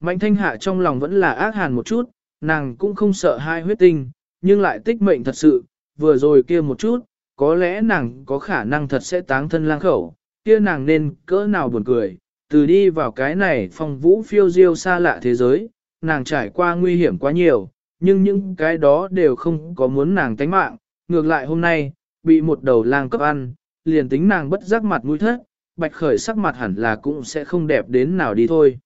Mạnh thanh hạ trong lòng vẫn là ác hàn một chút, nàng cũng không sợ hai huyết tinh, nhưng lại tích mệnh thật sự, vừa rồi kia một chút, có lẽ nàng có khả năng thật sẽ táng thân lang khẩu, kia nàng nên cỡ nào buồn cười, từ đi vào cái này phong vũ phiêu diêu xa lạ thế giới, nàng trải qua nguy hiểm quá nhiều, nhưng những cái đó đều không có muốn nàng tánh mạng, ngược lại hôm nay, bị một đầu lang cấp ăn, liền tính nàng bất giác mặt mũi thất, bạch khởi sắc mặt hẳn là cũng sẽ không đẹp đến nào đi thôi.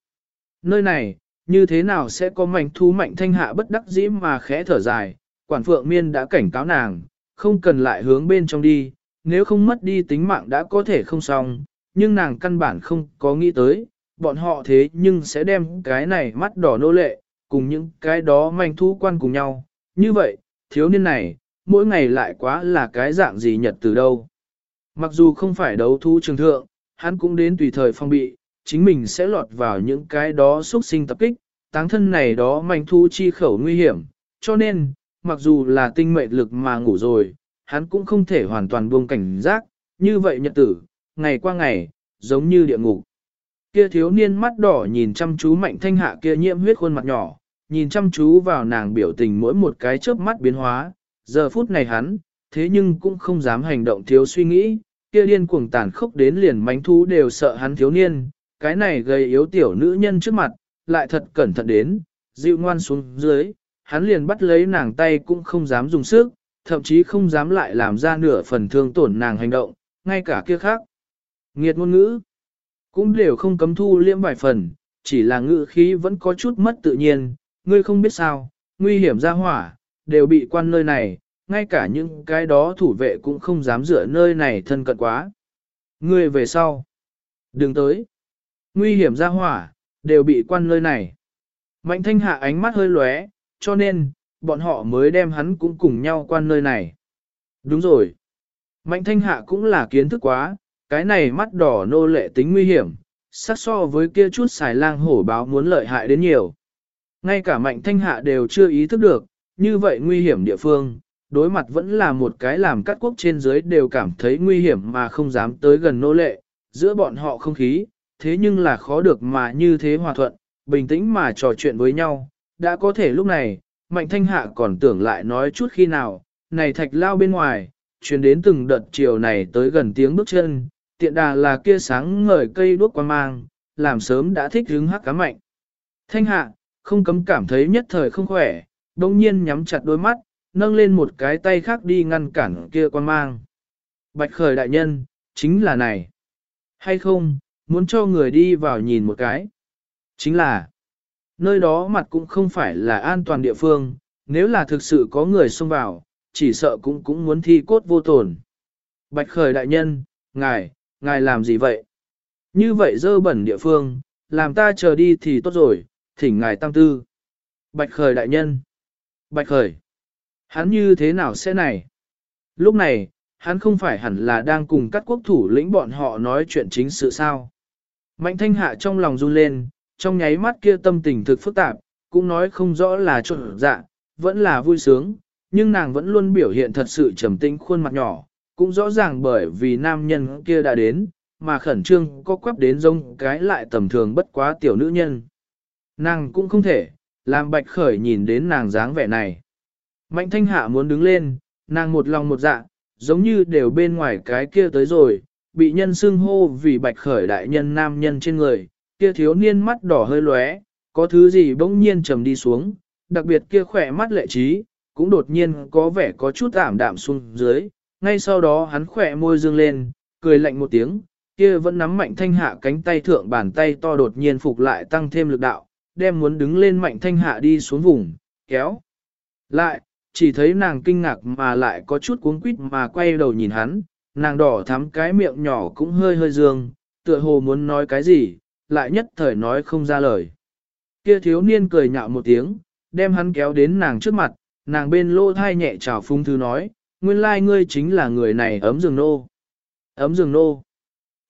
Nơi này, như thế nào sẽ có mảnh thú mạnh thanh hạ bất đắc dĩ mà khẽ thở dài, quản phượng miên đã cảnh cáo nàng, không cần lại hướng bên trong đi, nếu không mất đi tính mạng đã có thể không xong, nhưng nàng căn bản không có nghĩ tới, bọn họ thế nhưng sẽ đem cái này mắt đỏ nô lệ, cùng những cái đó manh thú quan cùng nhau, như vậy, thiếu niên này, mỗi ngày lại quá là cái dạng gì nhật từ đâu. Mặc dù không phải đấu thú trường thượng, hắn cũng đến tùy thời phong bị, chính mình sẽ lọt vào những cái đó xuất sinh tập kích, táng thân này đó manh thu chi khẩu nguy hiểm, cho nên, mặc dù là tinh mệnh lực mà ngủ rồi, hắn cũng không thể hoàn toàn buông cảnh giác, như vậy nhật tử, ngày qua ngày, giống như địa ngục. Kia thiếu niên mắt đỏ nhìn chăm chú mạnh thanh hạ kia nhiễm huyết khuôn mặt nhỏ, nhìn chăm chú vào nàng biểu tình mỗi một cái chớp mắt biến hóa, giờ phút này hắn, thế nhưng cũng không dám hành động thiếu suy nghĩ, kia điên cuồng tàn khốc đến liền mánh thú đều sợ hắn thiếu niên, cái này gây yếu tiểu nữ nhân trước mặt, lại thật cẩn thận đến, dịu ngoan xuống dưới, hắn liền bắt lấy nàng tay cũng không dám dùng sức, thậm chí không dám lại làm ra nửa phần thương tổn nàng hành động, ngay cả kia khác. Nghiệt ngôn ngữ, cũng đều không cấm thu liễm vài phần, chỉ là ngữ khí vẫn có chút mất tự nhiên, ngươi không biết sao, nguy hiểm ra hỏa, đều bị quan nơi này, ngay cả những cái đó thủ vệ cũng không dám rửa nơi này thân cận quá. Ngươi về sau, đừng tới, nguy hiểm ra hỏa, đều bị quan nơi này. Mạnh thanh hạ ánh mắt hơi lóe, cho nên, bọn họ mới đem hắn cũng cùng nhau quan nơi này. Đúng rồi. Mạnh thanh hạ cũng là kiến thức quá, cái này mắt đỏ nô lệ tính nguy hiểm, sát so với kia chút xài lang hổ báo muốn lợi hại đến nhiều. Ngay cả mạnh thanh hạ đều chưa ý thức được, như vậy nguy hiểm địa phương, đối mặt vẫn là một cái làm các quốc trên dưới đều cảm thấy nguy hiểm mà không dám tới gần nô lệ, giữa bọn họ không khí, thế nhưng là khó được mà như thế hòa thuận, bình tĩnh mà trò chuyện với nhau, đã có thể lúc này, mạnh thanh hạ còn tưởng lại nói chút khi nào, này thạch lao bên ngoài, truyền đến từng đợt chiều này tới gần tiếng bước chân, tiện đà là kia sáng ngời cây đuốc quan mang, làm sớm đã thích hứng hắc cá mạnh. Thanh hạ, không cấm cảm thấy nhất thời không khỏe, đồng nhiên nhắm chặt đôi mắt, nâng lên một cái tay khác đi ngăn cản kia quan mang. Bạch khởi đại nhân, chính là này. Hay không, muốn cho người đi vào nhìn một cái. Chính là, nơi đó mặt cũng không phải là an toàn địa phương, nếu là thực sự có người xông vào, chỉ sợ cũng cũng muốn thi cốt vô tổn. Bạch khởi đại nhân, ngài, ngài làm gì vậy? Như vậy dơ bẩn địa phương, làm ta chờ đi thì tốt rồi, thỉnh ngài tăng tư. Bạch khởi đại nhân. Bạch khởi. Hắn như thế nào sẽ này? Lúc này, hắn không phải hẳn là đang cùng các quốc thủ lĩnh bọn họ nói chuyện chính sự sao. Mạnh thanh hạ trong lòng run lên, trong nháy mắt kia tâm tình thực phức tạp, cũng nói không rõ là trộn dạ, vẫn là vui sướng, nhưng nàng vẫn luôn biểu hiện thật sự trầm tĩnh khuôn mặt nhỏ, cũng rõ ràng bởi vì nam nhân kia đã đến, mà khẩn trương có quắp đến rông cái lại tầm thường bất quá tiểu nữ nhân. Nàng cũng không thể, làm bạch khởi nhìn đến nàng dáng vẻ này. Mạnh thanh hạ muốn đứng lên, nàng một lòng một dạ, giống như đều bên ngoài cái kia tới rồi, bị nhân xưng hô vì bạch khởi đại nhân nam nhân trên người, kia thiếu niên mắt đỏ hơi lóe, có thứ gì bỗng nhiên trầm đi xuống, đặc biệt kia khỏe mắt lệ trí, cũng đột nhiên có vẻ có chút ảm đạm xuống dưới, ngay sau đó hắn khỏe môi dương lên, cười lạnh một tiếng, kia vẫn nắm mạnh thanh hạ cánh tay thượng bàn tay to đột nhiên phục lại tăng thêm lực đạo, đem muốn đứng lên mạnh thanh hạ đi xuống vùng, kéo. Lại, chỉ thấy nàng kinh ngạc mà lại có chút cuống quýt mà quay đầu nhìn hắn, nàng đỏ thắm cái miệng nhỏ cũng hơi hơi dương, tựa hồ muốn nói cái gì, lại nhất thời nói không ra lời. Kia thiếu niên cười nhạo một tiếng, đem hắn kéo đến nàng trước mặt, nàng bên lô thai nhẹ chào phung thư nói, nguyên lai ngươi chính là người này ấm rừng nô. Ấm rừng nô.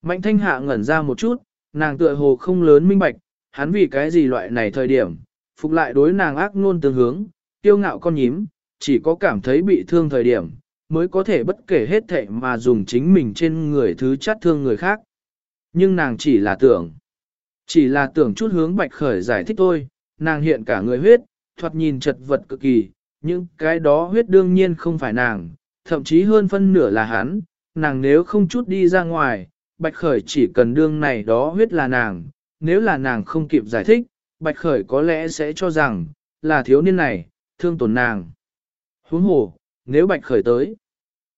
Mạnh thanh hạ ngẩn ra một chút, nàng tựa hồ không lớn minh bạch, hắn vì cái gì loại này thời điểm, phục lại đối nàng ác ngôn tương hướng, tiêu ngạo con nhím, chỉ có cảm thấy bị thương thời điểm, mới có thể bất kể hết thệ mà dùng chính mình trên người thứ chát thương người khác. Nhưng nàng chỉ là tưởng. Chỉ là tưởng chút hướng bạch khởi giải thích thôi, nàng hiện cả người huyết, thoạt nhìn chật vật cực kỳ, nhưng cái đó huyết đương nhiên không phải nàng, thậm chí hơn phân nửa là hắn, nàng nếu không chút đi ra ngoài, bạch khởi chỉ cần đương này đó huyết là nàng, nếu là nàng không kịp giải thích, bạch khởi có lẽ sẽ cho rằng, là thiếu niên này, thương tổn nàng. Huống hồ, nếu bạch khởi tới,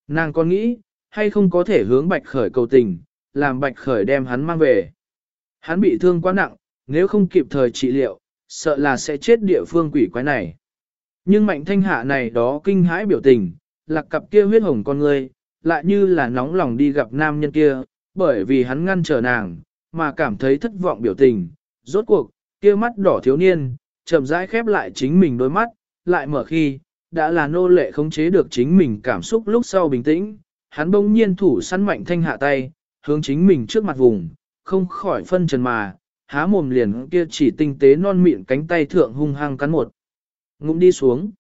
nàng còn nghĩ, hay không có thể hướng bạch khởi cầu tình, làm bạch khởi đem hắn mang về. Hắn bị thương quá nặng, nếu không kịp thời trị liệu, sợ là sẽ chết địa phương quỷ quái này. Nhưng mạnh thanh hạ này đó kinh hãi biểu tình, lạc cặp kia huyết hồng con người, lại như là nóng lòng đi gặp nam nhân kia, bởi vì hắn ngăn trở nàng, mà cảm thấy thất vọng biểu tình. Rốt cuộc, kia mắt đỏ thiếu niên, chậm rãi khép lại chính mình đôi mắt, lại mở khi, đã là nô lệ khống chế được chính mình cảm xúc lúc sau bình tĩnh, hắn bỗng nhiên thủ săn mạnh thanh hạ tay, hướng chính mình trước mặt vùng, không khỏi phân trần mà, há mồm liền kia chỉ tinh tế non mịn cánh tay thượng hung hăng cắn một. Ngụm đi xuống.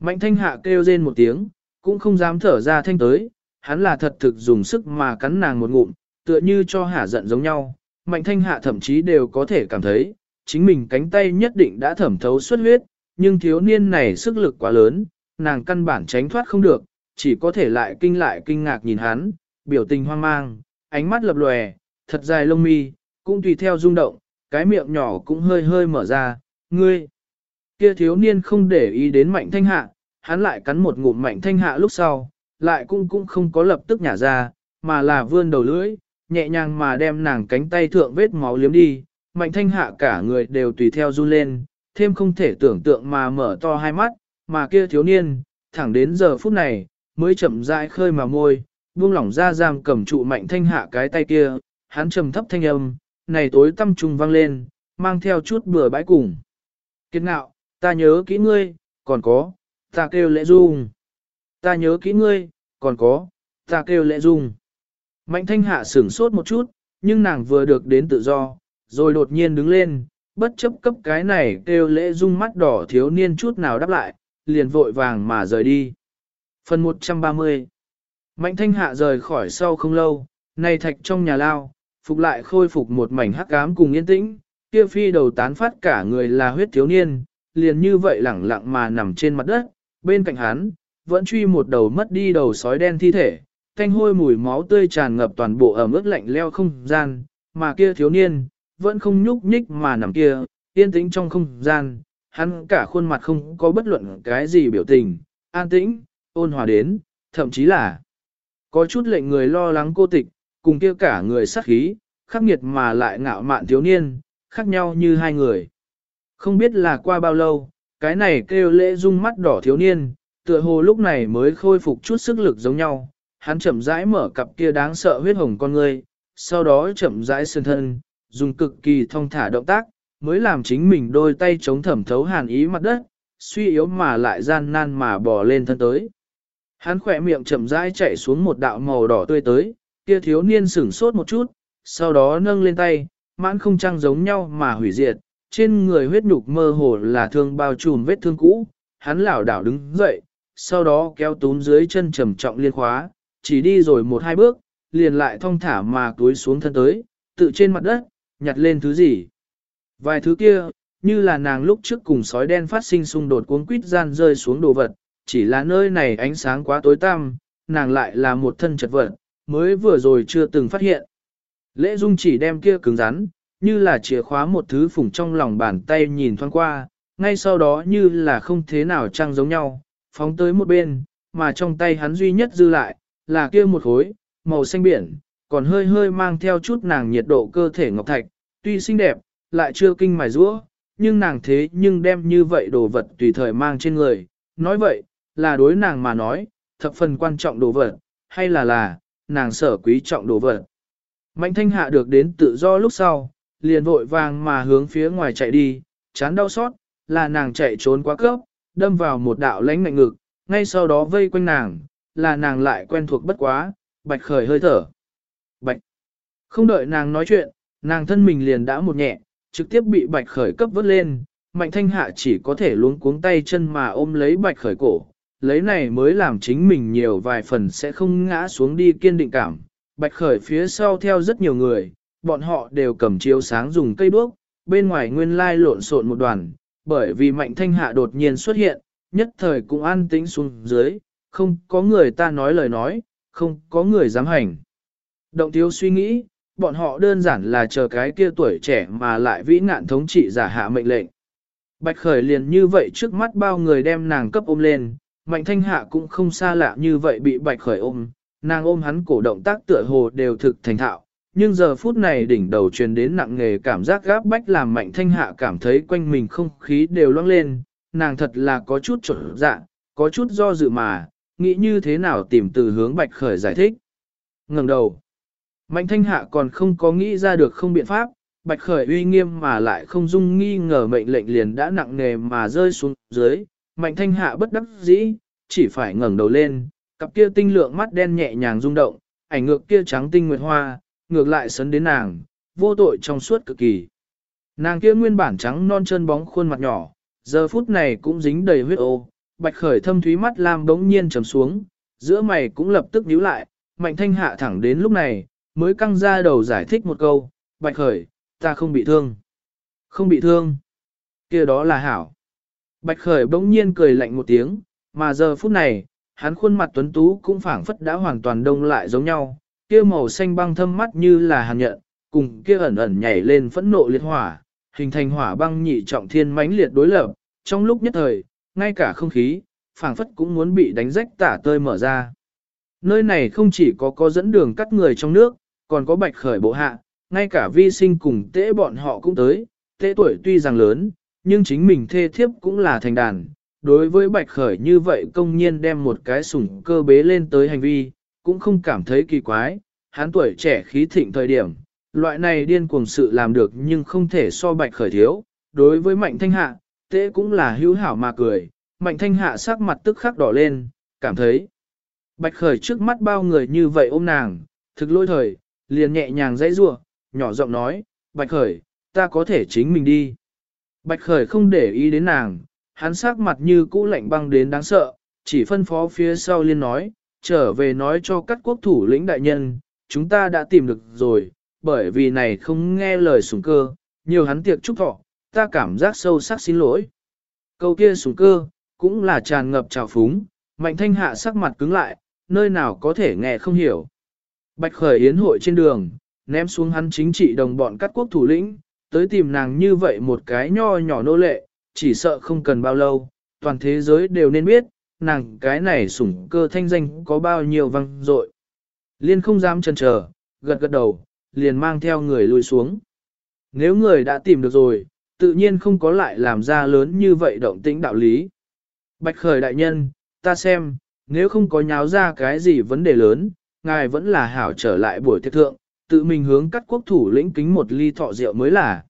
Mạnh thanh hạ kêu rên một tiếng, cũng không dám thở ra thanh tới, hắn là thật thực dùng sức mà cắn nàng một ngụm, tựa như cho hả giận giống nhau. Mạnh thanh hạ thậm chí đều có thể cảm thấy, chính mình cánh tay nhất định đã thẩm thấu xuất huyết, nhưng thiếu niên này sức lực quá lớn, nàng căn bản tránh thoát không được, chỉ có thể lại kinh lại kinh ngạc nhìn hắn, biểu tình hoang mang, ánh mắt lập lòe, thật dài lông mi, cũng tùy theo rung động, cái miệng nhỏ cũng hơi hơi mở ra, ngươi. Kia thiếu niên không để ý đến mạnh thanh hạ, hắn lại cắn một ngụm mạnh thanh hạ lúc sau, lại cũng cũng không có lập tức nhả ra, mà là vươn đầu lưỡi, nhẹ nhàng mà đem nàng cánh tay thượng vết máu liếm đi, mạnh thanh hạ cả người đều tùy theo run lên, thêm không thể tưởng tượng mà mở to hai mắt, mà kia thiếu niên, thẳng đến giờ phút này, mới chậm rãi khơi mà môi, buông lỏng ra giam cầm trụ mạnh thanh hạ cái tay kia, hắn trầm thấp thanh âm, này tối tâm trùng vang lên, mang theo chút bừa bãi cùng. Kiệt ngạo, ta nhớ kỹ ngươi, còn có, ta kêu lễ dung. Ta nhớ kỹ ngươi, còn có, ta kêu lễ dung. Mạnh thanh hạ sửng sốt một chút, nhưng nàng vừa được đến tự do, rồi đột nhiên đứng lên, bất chấp cấp cái này kêu lễ dung mắt đỏ thiếu niên chút nào đáp lại, liền vội vàng mà rời đi. Phần 130 Mạnh thanh hạ rời khỏi sau không lâu, này thạch trong nhà lao, phục lại khôi phục một mảnh hắc ám cùng yên tĩnh, kia phi đầu tán phát cả người là huyết thiếu niên, liền như vậy lẳng lặng mà nằm trên mặt đất, bên cạnh hắn, vẫn truy một đầu mất đi đầu sói đen thi thể, thanh hôi mùi máu tươi tràn ngập toàn bộ ở mức lạnh leo không gian, mà kia thiếu niên, vẫn không nhúc nhích mà nằm kia, yên tĩnh trong không gian, hắn cả khuôn mặt không có bất luận cái gì biểu tình, an tĩnh, ôn hòa đến, thậm chí là có chút lệnh người lo lắng cô tịch, cùng kia cả người sát khí, khắc nghiệt mà lại ngạo mạn thiếu niên, khác nhau như hai người. Không biết là qua bao lâu, cái này kêu lễ dung mắt đỏ thiếu niên, tựa hồ lúc này mới khôi phục chút sức lực giống nhau, hắn chậm rãi mở cặp kia đáng sợ huyết hồng con ngươi, sau đó chậm rãi sơn thân, dùng cực kỳ thông thả động tác, mới làm chính mình đôi tay chống thẩm thấu hàn ý mặt đất, suy yếu mà lại gian nan mà bò lên thân tới. Hắn khỏe miệng chậm rãi chạy xuống một đạo màu đỏ tươi tới, kia thiếu niên sửng sốt một chút, sau đó nâng lên tay, mãn không trăng giống nhau mà hủy diệt, trên người huyết nhục mơ hồ là thương bao trùm vết thương cũ, hắn lảo đảo đứng dậy, sau đó kéo túm dưới chân trầm trọng liên khóa, chỉ đi rồi một hai bước, liền lại thong thả mà túi xuống thân tới, tự trên mặt đất, nhặt lên thứ gì. Vài thứ kia, như là nàng lúc trước cùng sói đen phát sinh xung đột cuốn quýt gian rơi xuống đồ vật, chỉ là nơi này ánh sáng quá tối tăm, nàng lại là một thân chật vật, mới vừa rồi chưa từng phát hiện. Lễ dung chỉ đem kia cứng rắn, như là chìa khóa một thứ phủng trong lòng bàn tay nhìn thoáng qua, ngay sau đó như là không thế nào trăng giống nhau, phóng tới một bên, mà trong tay hắn duy nhất dư lại, là kia một khối, màu xanh biển, còn hơi hơi mang theo chút nàng nhiệt độ cơ thể ngọc thạch, tuy xinh đẹp, lại chưa kinh mài rũa, nhưng nàng thế nhưng đem như vậy đồ vật tùy thời mang trên người, nói vậy, là đối nàng mà nói, thập phần quan trọng đồ vật, hay là là, nàng sở quý trọng đồ vật. Mạnh thanh hạ được đến tự do lúc sau, liền vội vàng mà hướng phía ngoài chạy đi, chán đau xót, là nàng chạy trốn quá cấp, đâm vào một đạo lánh mạnh ngực, ngay sau đó vây quanh nàng, là nàng lại quen thuộc bất quá, bạch khởi hơi thở. Bạch! Không đợi nàng nói chuyện, nàng thân mình liền đã một nhẹ, trực tiếp bị bạch khởi cấp vớt lên, mạnh thanh hạ chỉ có thể luống cuống tay chân mà ôm lấy bạch khởi cổ, lấy này mới làm chính mình nhiều vài phần sẽ không ngã xuống đi kiên định cảm. Bạch khởi phía sau theo rất nhiều người, bọn họ đều cầm chiếu sáng dùng cây đuốc, bên ngoài nguyên lai lộn xộn một đoàn, bởi vì mạnh thanh hạ đột nhiên xuất hiện, nhất thời cũng an tĩnh xuống dưới, không có người ta nói lời nói, không có người dám hành. Động thiếu suy nghĩ, bọn họ đơn giản là chờ cái kia tuổi trẻ mà lại vĩ ngạn thống trị giả hạ mệnh lệnh. Bạch khởi liền như vậy trước mắt bao người đem nàng cấp ôm lên, mạnh thanh hạ cũng không xa lạ như vậy bị bạch khởi ôm, nàng ôm hắn cổ động tác tựa hồ đều thực thành thạo, nhưng giờ phút này đỉnh đầu truyền đến nặng nghề cảm giác gáp bách làm mạnh thanh hạ cảm thấy quanh mình không khí đều loang lên, nàng thật là có chút trở dạ, có chút do dự mà, nghĩ như thế nào tìm từ hướng bạch khởi giải thích. ngẩng đầu, mạnh thanh hạ còn không có nghĩ ra được không biện pháp, bạch khởi uy nghiêm mà lại không dung nghi ngờ mệnh lệnh liền đã nặng nề mà rơi xuống dưới, mạnh thanh hạ bất đắc dĩ, chỉ phải ngẩng đầu lên, cặp kia tinh lượng mắt đen nhẹ nhàng rung động, ảnh ngược kia trắng tinh nguyệt hoa, ngược lại sấn đến nàng, vô tội trong suốt cực kỳ. Nàng kia nguyên bản trắng non chân bóng khuôn mặt nhỏ, giờ phút này cũng dính đầy huyết ô, bạch khởi thâm thúy mắt lam bỗng nhiên trầm xuống, giữa mày cũng lập tức nhíu lại, mạnh thanh hạ thẳng đến lúc này, mới căng ra đầu giải thích một câu, bạch khởi, ta không bị thương. Không bị thương. kia đó là hảo. Bạch khởi bỗng nhiên cười lạnh một tiếng, mà giờ phút này, hắn khuôn mặt tuấn tú cũng phảng phất đã hoàn toàn đông lại giống nhau, kia màu xanh băng thâm mắt như là hàn nhận, cùng kia ẩn ẩn nhảy lên phẫn nộ liệt hỏa, hình thành hỏa băng nhị trọng thiên mãnh liệt đối lập, trong lúc nhất thời, ngay cả không khí, phảng phất cũng muốn bị đánh rách tả tơi mở ra. Nơi này không chỉ có có dẫn đường cắt người trong nước, còn có bạch khởi bộ hạ, ngay cả vi sinh cùng tế bọn họ cũng tới, tế tuổi tuy rằng lớn, nhưng chính mình thê thiếp cũng là thành đàn. Đối với bạch khởi như vậy công nhiên đem một cái sủng cơ bế lên tới hành vi, cũng không cảm thấy kỳ quái, hắn tuổi trẻ khí thịnh thời điểm, loại này điên cuồng sự làm được nhưng không thể so bạch khởi thiếu. Đối với mạnh thanh hạ, tế cũng là hữu hảo mà cười, mạnh thanh hạ sắc mặt tức khắc đỏ lên, cảm thấy. Bạch khởi trước mắt bao người như vậy ôm nàng, thực lôi thời, liền nhẹ nhàng dãy rua, nhỏ giọng nói, bạch khởi, ta có thể chính mình đi. Bạch khởi không để ý đến nàng, hắn sắc mặt như cũ lạnh băng đến đáng sợ, chỉ phân phó phía sau liên nói, trở về nói cho các quốc thủ lĩnh đại nhân, chúng ta đã tìm được rồi, bởi vì này không nghe lời sủng cơ, nhiều hắn tiệc chúc thọ, ta cảm giác sâu sắc xin lỗi. Câu kia sủng cơ, cũng là tràn ngập trào phúng, mạnh thanh hạ sắc mặt cứng lại, nơi nào có thể nghe không hiểu. Bạch khởi yến hội trên đường, ném xuống hắn chính trị đồng bọn các quốc thủ lĩnh, tới tìm nàng như vậy một cái nho nhỏ nô lệ, chỉ sợ không cần bao lâu, toàn thế giới đều nên biết, nàng cái này sủng cơ thanh danh có bao nhiêu văng dội. Liên không dám chần chờ, gật gật đầu, liền mang theo người lui xuống. Nếu người đã tìm được rồi, tự nhiên không có lại làm ra lớn như vậy động tĩnh đạo lý. Bạch khởi đại nhân, ta xem, nếu không có nháo ra cái gì vấn đề lớn, ngài vẫn là hảo trở lại buổi tiệc thượng, tự mình hướng cắt quốc thủ lĩnh kính một ly thọ rượu mới là.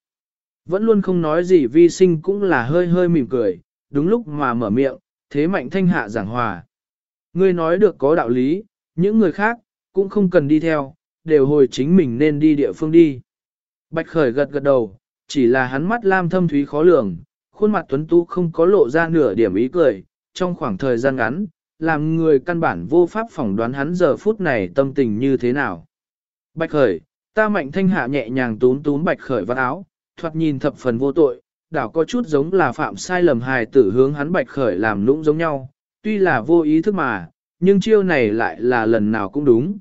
Vẫn luôn không nói gì vi sinh cũng là hơi hơi mỉm cười, đúng lúc mà mở miệng, thế mạnh thanh hạ giảng hòa. Ngươi nói được có đạo lý, những người khác, cũng không cần đi theo, đều hồi chính mình nên đi địa phương đi. Bạch khởi gật gật đầu, chỉ là hắn mắt lam thâm thúy khó lường, khuôn mặt tuấn tu không có lộ ra nửa điểm ý cười, trong khoảng thời gian ngắn, làm người căn bản vô pháp phỏng đoán hắn giờ phút này tâm tình như thế nào. Bạch khởi, ta mạnh thanh hạ nhẹ nhàng tún tún bạch khởi vào áo, thoạt nhìn thập phần vô tội, đảo có chút giống là phạm sai lầm hài tử hướng hắn bạch khởi làm lũng giống nhau, tuy là vô ý thức mà, nhưng chiêu này lại là lần nào cũng đúng.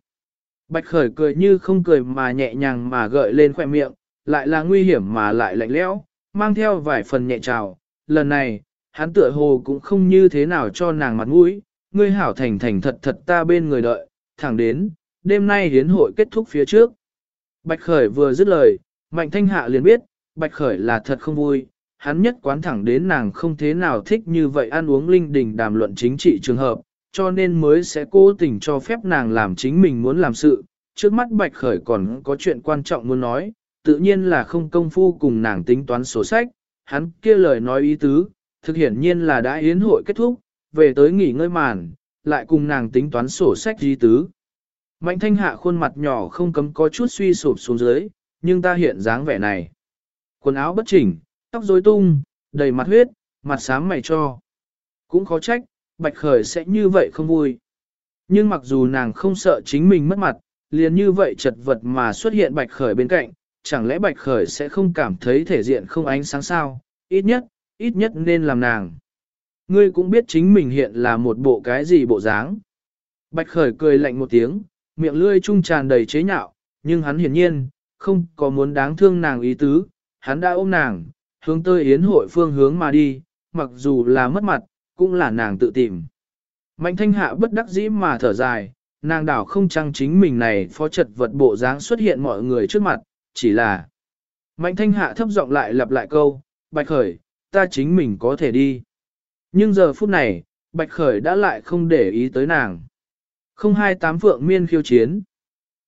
Bạch khởi cười như không cười mà nhẹ nhàng mà gợi lên khoẻ miệng, lại là nguy hiểm mà lại lạnh lẽo, mang theo vài phần nhẹ trào. Lần này, hắn tựa hồ cũng không như thế nào cho nàng mặt mũi, ngươi hảo thành thành thật thật ta bên người đợi, thẳng đến, đêm nay hiến hội kết thúc phía trước. Bạch khởi vừa dứt lời, mạnh thanh hạ liền biết, bạch khởi là thật không vui, hắn nhất quán thẳng đến nàng không thế nào thích như vậy ăn uống linh đình đàm luận chính trị trường hợp, cho nên mới sẽ cố tình cho phép nàng làm chính mình muốn làm sự. Trước mắt Bạch Khởi còn có chuyện quan trọng muốn nói, tự nhiên là không công phu cùng nàng tính toán sổ sách, hắn kia lời nói ý tứ, thực hiển nhiên là đã yến hội kết thúc, về tới nghỉ ngơi màn, lại cùng nàng tính toán sổ sách di tứ. Mạnh thanh hạ khuôn mặt nhỏ không cấm có chút suy sụp xuống dưới, nhưng ta hiện dáng vẻ này. Quần áo bất chỉnh, tóc rối tung, đầy mặt huyết, mặt xám mày cho. Cũng khó trách, Bạch Khởi sẽ như vậy không vui. Nhưng mặc dù nàng không sợ chính mình mất mặt, liền như vậy chật vật mà xuất hiện Bạch Khởi bên cạnh, chẳng lẽ Bạch Khởi sẽ không cảm thấy thể diện không ánh sáng sao, ít nhất, ít nhất nên làm nàng. Ngươi cũng biết chính mình hiện là một bộ cái gì bộ dáng. Bạch Khởi cười lạnh một tiếng, miệng lươi trung tràn đầy chế nhạo, nhưng hắn hiển nhiên, không có muốn đáng thương nàng ý tứ, hắn đã ôm nàng, hướng tới yến hội phương hướng mà đi, mặc dù là mất mặt, cũng là nàng tự tìm. Mạnh thanh hạ bất đắc dĩ mà thở dài, nàng đảo không chăng chính mình này phó trật vật bộ dáng xuất hiện mọi người trước mặt, chỉ là. Mạnh thanh hạ thấp giọng lại lặp lại câu, bạch khởi, ta chính mình có thể đi. Nhưng giờ phút này, bạch khởi đã lại không để ý tới nàng. Không hai tám phượng miên khiêu chiến.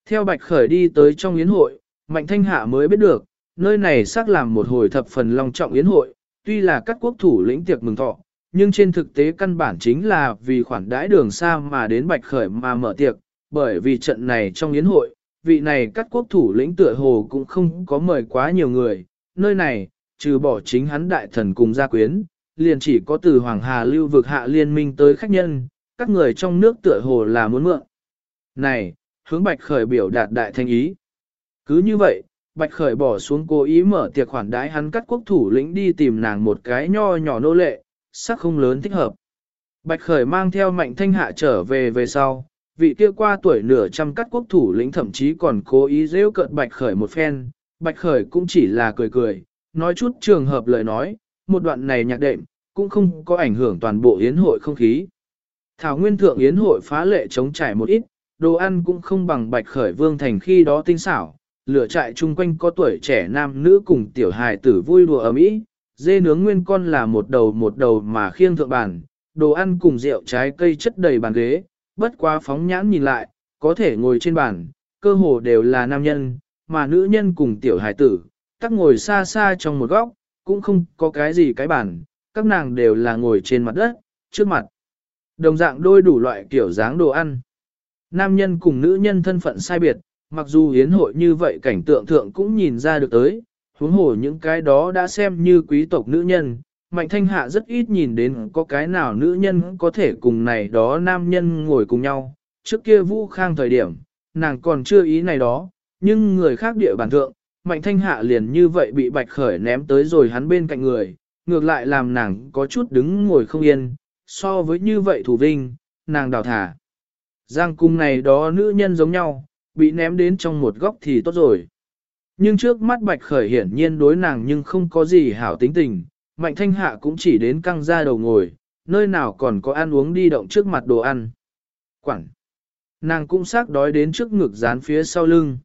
Theo bạch khởi đi tới trong yến hội, mạnh thanh hạ mới biết được, nơi này xác làm một hồi thập phần long trọng yến hội, tuy là các quốc thủ lĩnh tiệc mừng thọ, nhưng trên thực tế căn bản chính là vì khoản đãi đường xa mà đến Bạch Khởi mà mở tiệc, bởi vì trận này trong yến hội, vị này các quốc thủ lĩnh tựa hồ cũng không có mời quá nhiều người, nơi này, trừ bỏ chính hắn đại thần cùng gia quyến, liền chỉ có từ Hoàng Hà lưu vực hạ liên minh tới khách nhân, các người trong nước tựa hồ là muốn mượn. Này, hướng Bạch Khởi biểu đạt đại thanh ý. Cứ như vậy, Bạch Khởi bỏ xuống cố ý mở tiệc khoản đái hắn cắt quốc thủ lĩnh đi tìm nàng một cái nho nhỏ nô lệ, sắc không lớn thích hợp. Bạch Khởi mang theo mạnh thanh hạ trở về về sau, vị kia qua tuổi nửa trăm cắt quốc thủ lĩnh thậm chí còn cố ý rêu cợt Bạch Khởi một phen, Bạch Khởi cũng chỉ là cười cười, nói chút trường hợp lời nói, một đoạn này nhạc đệm, cũng không có ảnh hưởng toàn bộ yến hội không khí. Thảo Nguyên Thượng yến hội phá lệ chống trải một ít, đồ ăn cũng không bằng Bạch Khởi Vương Thành khi đó tinh xảo, lửa trại chung quanh có tuổi trẻ nam nữ cùng tiểu hài tử vui đùa ấm ý dê nướng nguyên con là một đầu một đầu mà khiêng thượng bàn, đồ ăn cùng rượu trái cây chất đầy bàn ghế, bất quá phóng nhãn nhìn lại, có thể ngồi trên bàn, cơ hồ đều là nam nhân, mà nữ nhân cùng tiểu hài tử, tắc ngồi xa xa trong một góc, cũng không có cái gì cái bản, các nàng đều là ngồi trên mặt đất, trước mặt. Đồng dạng đôi đủ loại kiểu dáng đồ ăn. Nam nhân cùng nữ nhân thân phận sai biệt, mặc dù hiến hội như vậy cảnh tượng thượng cũng nhìn ra được tới, huống hồ những cái đó đã xem như quý tộc nữ nhân, Mạnh Thanh Hạ rất ít nhìn đến có cái nào nữ nhân có thể cùng này đó nam nhân ngồi cùng nhau. Trước kia Vũ Khang thời điểm, nàng còn chưa ý này đó, nhưng người khác địa bản thượng, Mạnh Thanh Hạ liền như vậy bị Bạch Khởi ném tới rồi hắn bên cạnh người, ngược lại làm nàng có chút đứng ngồi không yên, so với như vậy thủ vinh, nàng đào thả. Giang cung này đó nữ nhân giống nhau, bị ném đến trong một góc thì tốt rồi. Nhưng trước mắt Bạch Khởi hiển nhiên đối nàng nhưng không có gì hảo tính tình, Mạnh Thanh Hạ cũng chỉ đến căng ra đầu ngồi, nơi nào còn có ăn uống đi động trước mặt đồ ăn. Quảng! Nàng cũng xác đói đến trước ngực dán phía sau lưng.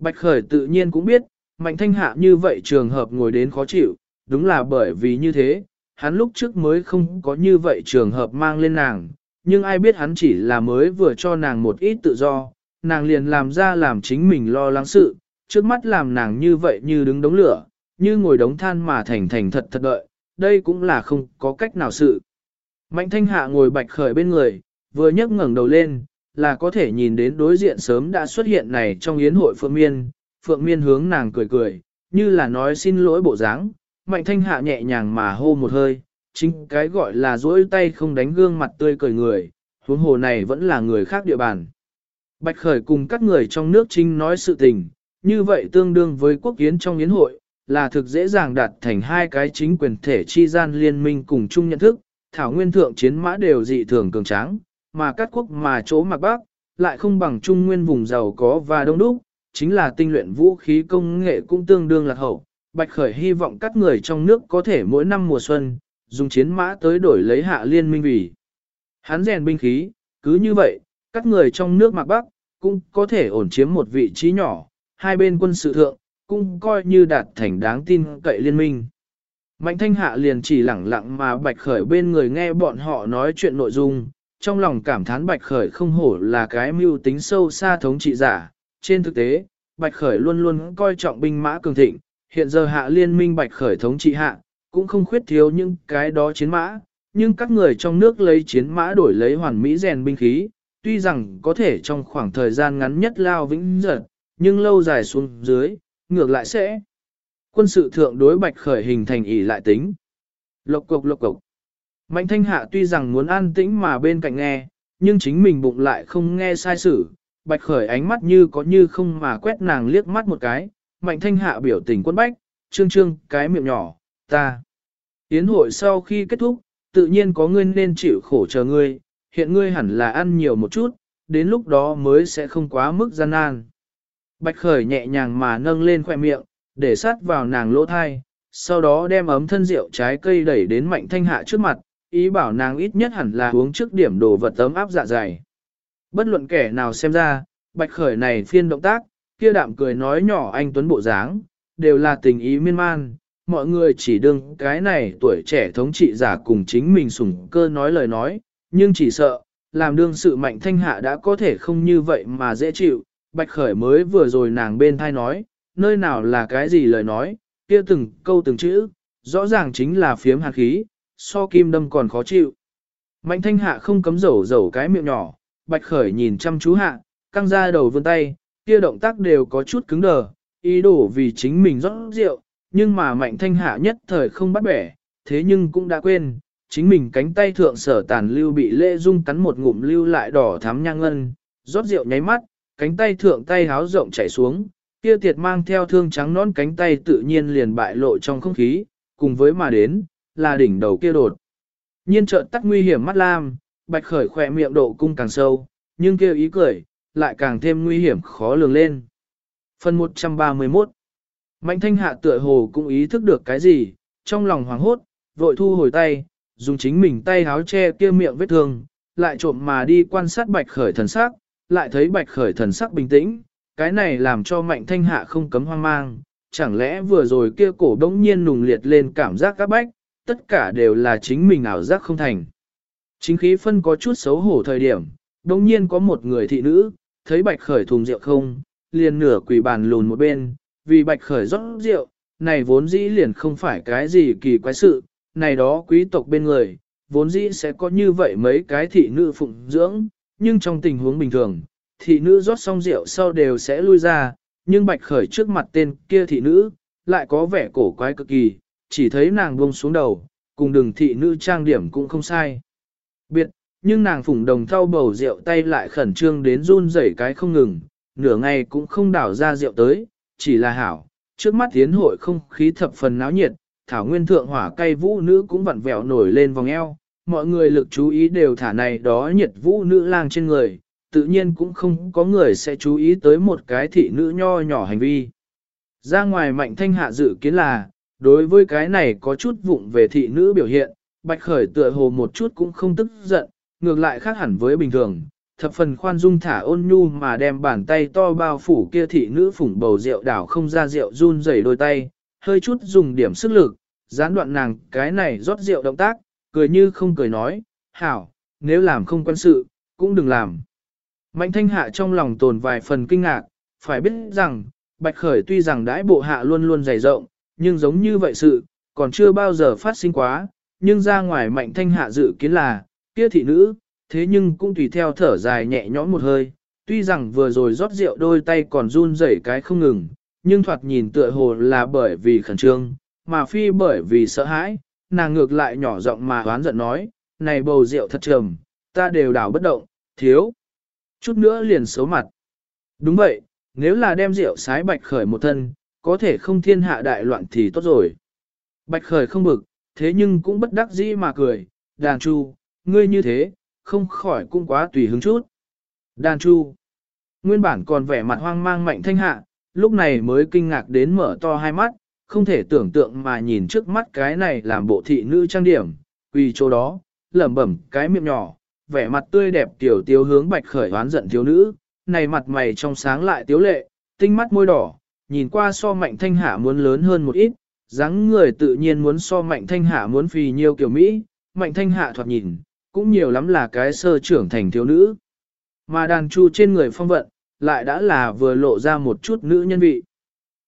Bạch Khởi tự nhiên cũng biết, Mạnh Thanh Hạ như vậy trường hợp ngồi đến khó chịu, đúng là bởi vì như thế, hắn lúc trước mới không có như vậy trường hợp mang lên nàng, nhưng ai biết hắn chỉ là mới vừa cho nàng một ít tự do, nàng liền làm ra làm chính mình lo lắng sự, trước mắt làm nàng như vậy như đứng đống lửa, như ngồi đống than mà thành thành thật thật đợi, đây cũng là không có cách nào sự. Mạnh thanh hạ ngồi bạch khởi bên người, vừa nhấc ngẩng đầu lên, là có thể nhìn đến đối diện sớm đã xuất hiện này trong yến hội Phượng Miên, Phượng Miên hướng nàng cười cười, như là nói xin lỗi bộ dáng. Mạnh thanh hạ nhẹ nhàng mà hô một hơi, chính cái gọi là dỗi tay không đánh gương mặt tươi cười người, huống hồ này vẫn là người khác địa bàn. Bạch khởi cùng các người trong nước chính nói sự tình, như vậy tương đương với quốc kiến trong yến hội, là thực dễ dàng đạt thành hai cái chính quyền thể chi gian liên minh cùng chung nhận thức, thảo nguyên thượng chiến mã đều dị thường cường tráng, mà các quốc mà chỗ mặc bắc, lại không bằng trung nguyên vùng giàu có và đông đúc, chính là tinh luyện vũ khí công nghệ cũng tương đương lạc hậu. Bạch Khởi hy vọng các người trong nước có thể mỗi năm mùa xuân, dùng chiến mã tới đổi lấy hạ liên minh vì. Hắn rèn binh khí, cứ như vậy, các người trong nước mặc bắc, cũng có thể ổn chiếm một vị trí nhỏ, hai bên quân sự thượng, cũng coi như đạt thành đáng tin cậy liên minh. Mạnh thanh hạ liền chỉ lẳng lặng mà bạch khởi bên người nghe bọn họ nói chuyện nội dung, trong lòng cảm thán bạch khởi không hổ là cái mưu tính sâu xa thống trị giả. Trên thực tế, bạch khởi luôn luôn coi trọng binh mã cường thịnh, hiện giờ hạ liên minh bạch khởi thống trị hạ, cũng không khuyết thiếu những cái đó chiến mã, nhưng các người trong nước lấy chiến mã đổi lấy hoàn mỹ rèn binh khí, tuy rằng có thể trong khoảng thời gian ngắn nhất lao vĩnh giật, nhưng lâu dài xuống dưới, ngược lại sẽ. Quân sự thượng đối bạch khởi hình thành ỷ lại tính. Lộc cục lộc cục. Mạnh thanh hạ tuy rằng muốn an tĩnh mà bên cạnh nghe, nhưng chính mình bụng lại không nghe sai sự. Bạch khởi ánh mắt như có như không mà quét nàng liếc mắt một cái, mạnh thanh hạ biểu tình quân bách, trương trương cái miệng nhỏ, ta. Yến hội sau khi kết thúc, tự nhiên có ngươi nên chịu khổ chờ ngươi, hiện ngươi hẳn là ăn nhiều một chút, đến lúc đó mới sẽ không quá mức gian nan. Bạch khởi nhẹ nhàng mà nâng lên khoẻ miệng, để sát vào nàng lỗ thai, sau đó đem ấm thân rượu trái cây đẩy đến mạnh thanh hạ trước mặt, ý bảo nàng ít nhất hẳn là uống trước điểm đồ vật tấm áp dạ dày. Bất luận kẻ nào xem ra, bạch khởi này phiên động tác, kia đạm cười nói nhỏ anh Tuấn bộ dáng, đều là tình ý miên man, mọi người chỉ đương cái này tuổi trẻ thống trị giả cùng chính mình sủng cơ nói lời nói, nhưng chỉ sợ, làm đương sự mạnh thanh hạ đã có thể không như vậy mà dễ chịu, bạch khởi mới vừa rồi nàng bên thai nói, nơi nào là cái gì lời nói, kia từng câu từng chữ, rõ ràng chính là phiếm hạt khí, so kim đâm còn khó chịu. Mạnh thanh hạ không cấm dầu dầu cái miệng nhỏ, bạch khởi nhìn chăm chú hạ, căng ra đầu vươn tay, kia động tác đều có chút cứng đờ, ý đồ vì chính mình rót rượu, nhưng mà mạnh thanh hạ nhất thời không bắt bẻ, thế nhưng cũng đã quên, chính mình cánh tay thượng sở tàn lưu bị lễ dung cắn một ngụm lưu lại đỏ thắm nhang ngân, rót rượu nháy mắt, cánh tay thượng tay háo rộng chảy xuống, kia tiệt mang theo thương trắng nón cánh tay tự nhiên liền bại lộ trong không khí, cùng với mà đến, là đỉnh đầu kia đột. Nhiên trợn tắt nguy hiểm mắt lam, bạch khởi khỏe miệng độ cung càng sâu, nhưng kêu ý cười, lại càng thêm nguy hiểm khó lường lên. Phần 131 Mạnh thanh hạ tựa hồ cũng ý thức được cái gì, trong lòng hoảng hốt, vội thu hồi tay, dùng chính mình tay háo che kia miệng vết thương, lại trộm mà đi quan sát bạch khởi thần sắc, lại thấy bạch khởi thần sắc bình tĩnh, cái này làm cho mạnh thanh hạ không cấm hoang mang, chẳng lẽ vừa rồi kia cổ đống nhiên nùng liệt lên cảm giác các bách, tất cả đều là chính mình ảo giác không thành. Chính khí phân có chút xấu hổ thời điểm, đống nhiên có một người thị nữ, thấy bạch khởi thùng rượu không, liền nửa quỷ bàn lùn một bên, vì bạch khởi rót rượu, này vốn dĩ liền không phải cái gì kỳ quái sự, này đó quý tộc bên người, vốn dĩ sẽ có như vậy mấy cái thị nữ phụng dưỡng, nhưng trong tình huống bình thường, thị nữ rót xong rượu sau đều sẽ lui ra, nhưng bạch khởi trước mặt tên kia thị nữ, lại có vẻ cổ quái cực kỳ, chỉ thấy nàng buông xuống đầu, cùng đường thị nữ trang điểm cũng không sai. Biệt, nhưng nàng phủng đồng thau bầu rượu tay lại khẩn trương đến run rẩy cái không ngừng, nửa ngày cũng không đảo ra rượu tới, chỉ là hảo, trước mắt tiến hội không khí thập phần náo nhiệt, thảo nguyên thượng hỏa cây vũ nữ cũng vặn vẹo nổi lên vòng eo, mọi người lực chú ý đều thả này đó nhiệt vũ nữ lang trên người, tự nhiên cũng không có người sẽ chú ý tới một cái thị nữ nho nhỏ hành vi. Ra ngoài mạnh thanh hạ dự kiến là, đối với cái này có chút vụng về thị nữ biểu hiện, bạch khởi tựa hồ một chút cũng không tức giận, ngược lại khác hẳn với bình thường, thập phần khoan dung thả ôn nhu mà đem bàn tay to bao phủ kia thị nữ phủng bầu rượu đảo không ra rượu run rẩy đôi tay, hơi chút dùng điểm sức lực, gián đoạn nàng cái này rót rượu động tác, cười như không cười nói, hảo, nếu làm không quan sự, cũng đừng làm. Mạnh thanh hạ trong lòng tồn vài phần kinh ngạc, phải biết rằng, bạch khởi tuy rằng đãi bộ hạ luôn luôn dày rộng, nhưng giống như vậy sự, còn chưa bao giờ phát sinh quá, nhưng ra ngoài mạnh thanh hạ dự kiến là, kia thị nữ, thế nhưng cũng tùy theo thở dài nhẹ nhõm một hơi, tuy rằng vừa rồi rót rượu đôi tay còn run rẩy cái không ngừng, nhưng thoạt nhìn tựa hồ là bởi vì khẩn trương, mà phi bởi vì sợ hãi, nàng ngược lại nhỏ giọng mà oán giận nói, này bầu rượu thật trầm, ta đều đảo bất động, thiếu. Chút nữa liền xấu mặt. Đúng vậy, nếu là đem rượu sái bạch khởi một thân, có thể không thiên hạ đại loạn thì tốt rồi. Bạch khởi không bực, thế nhưng cũng bất đắc dĩ mà cười, đàn chu, ngươi như thế, không khỏi cũng quá tùy hứng chút. Đàn chu, nguyên bản còn vẻ mặt hoang mang mạnh thanh hạ, lúc này mới kinh ngạc đến mở to hai mắt, không thể tưởng tượng mà nhìn trước mắt cái này làm bộ thị nữ trang điểm, quỳ chỗ đó, lẩm bẩm cái miệng nhỏ, vẻ mặt tươi đẹp tiểu tiêu hướng bạch khởi hoán giận thiếu nữ, này mặt mày trong sáng lại tiếu lệ, tinh mắt môi đỏ, nhìn qua so mạnh thanh hạ muốn lớn hơn một ít, dáng người tự nhiên muốn so mạnh thanh hạ muốn phì nhiều kiểu Mỹ, mạnh thanh hạ thoạt nhìn, cũng nhiều lắm là cái sơ trưởng thành thiếu nữ. Mà đàn chu trên người phong vận, lại đã là vừa lộ ra một chút nữ nhân vị.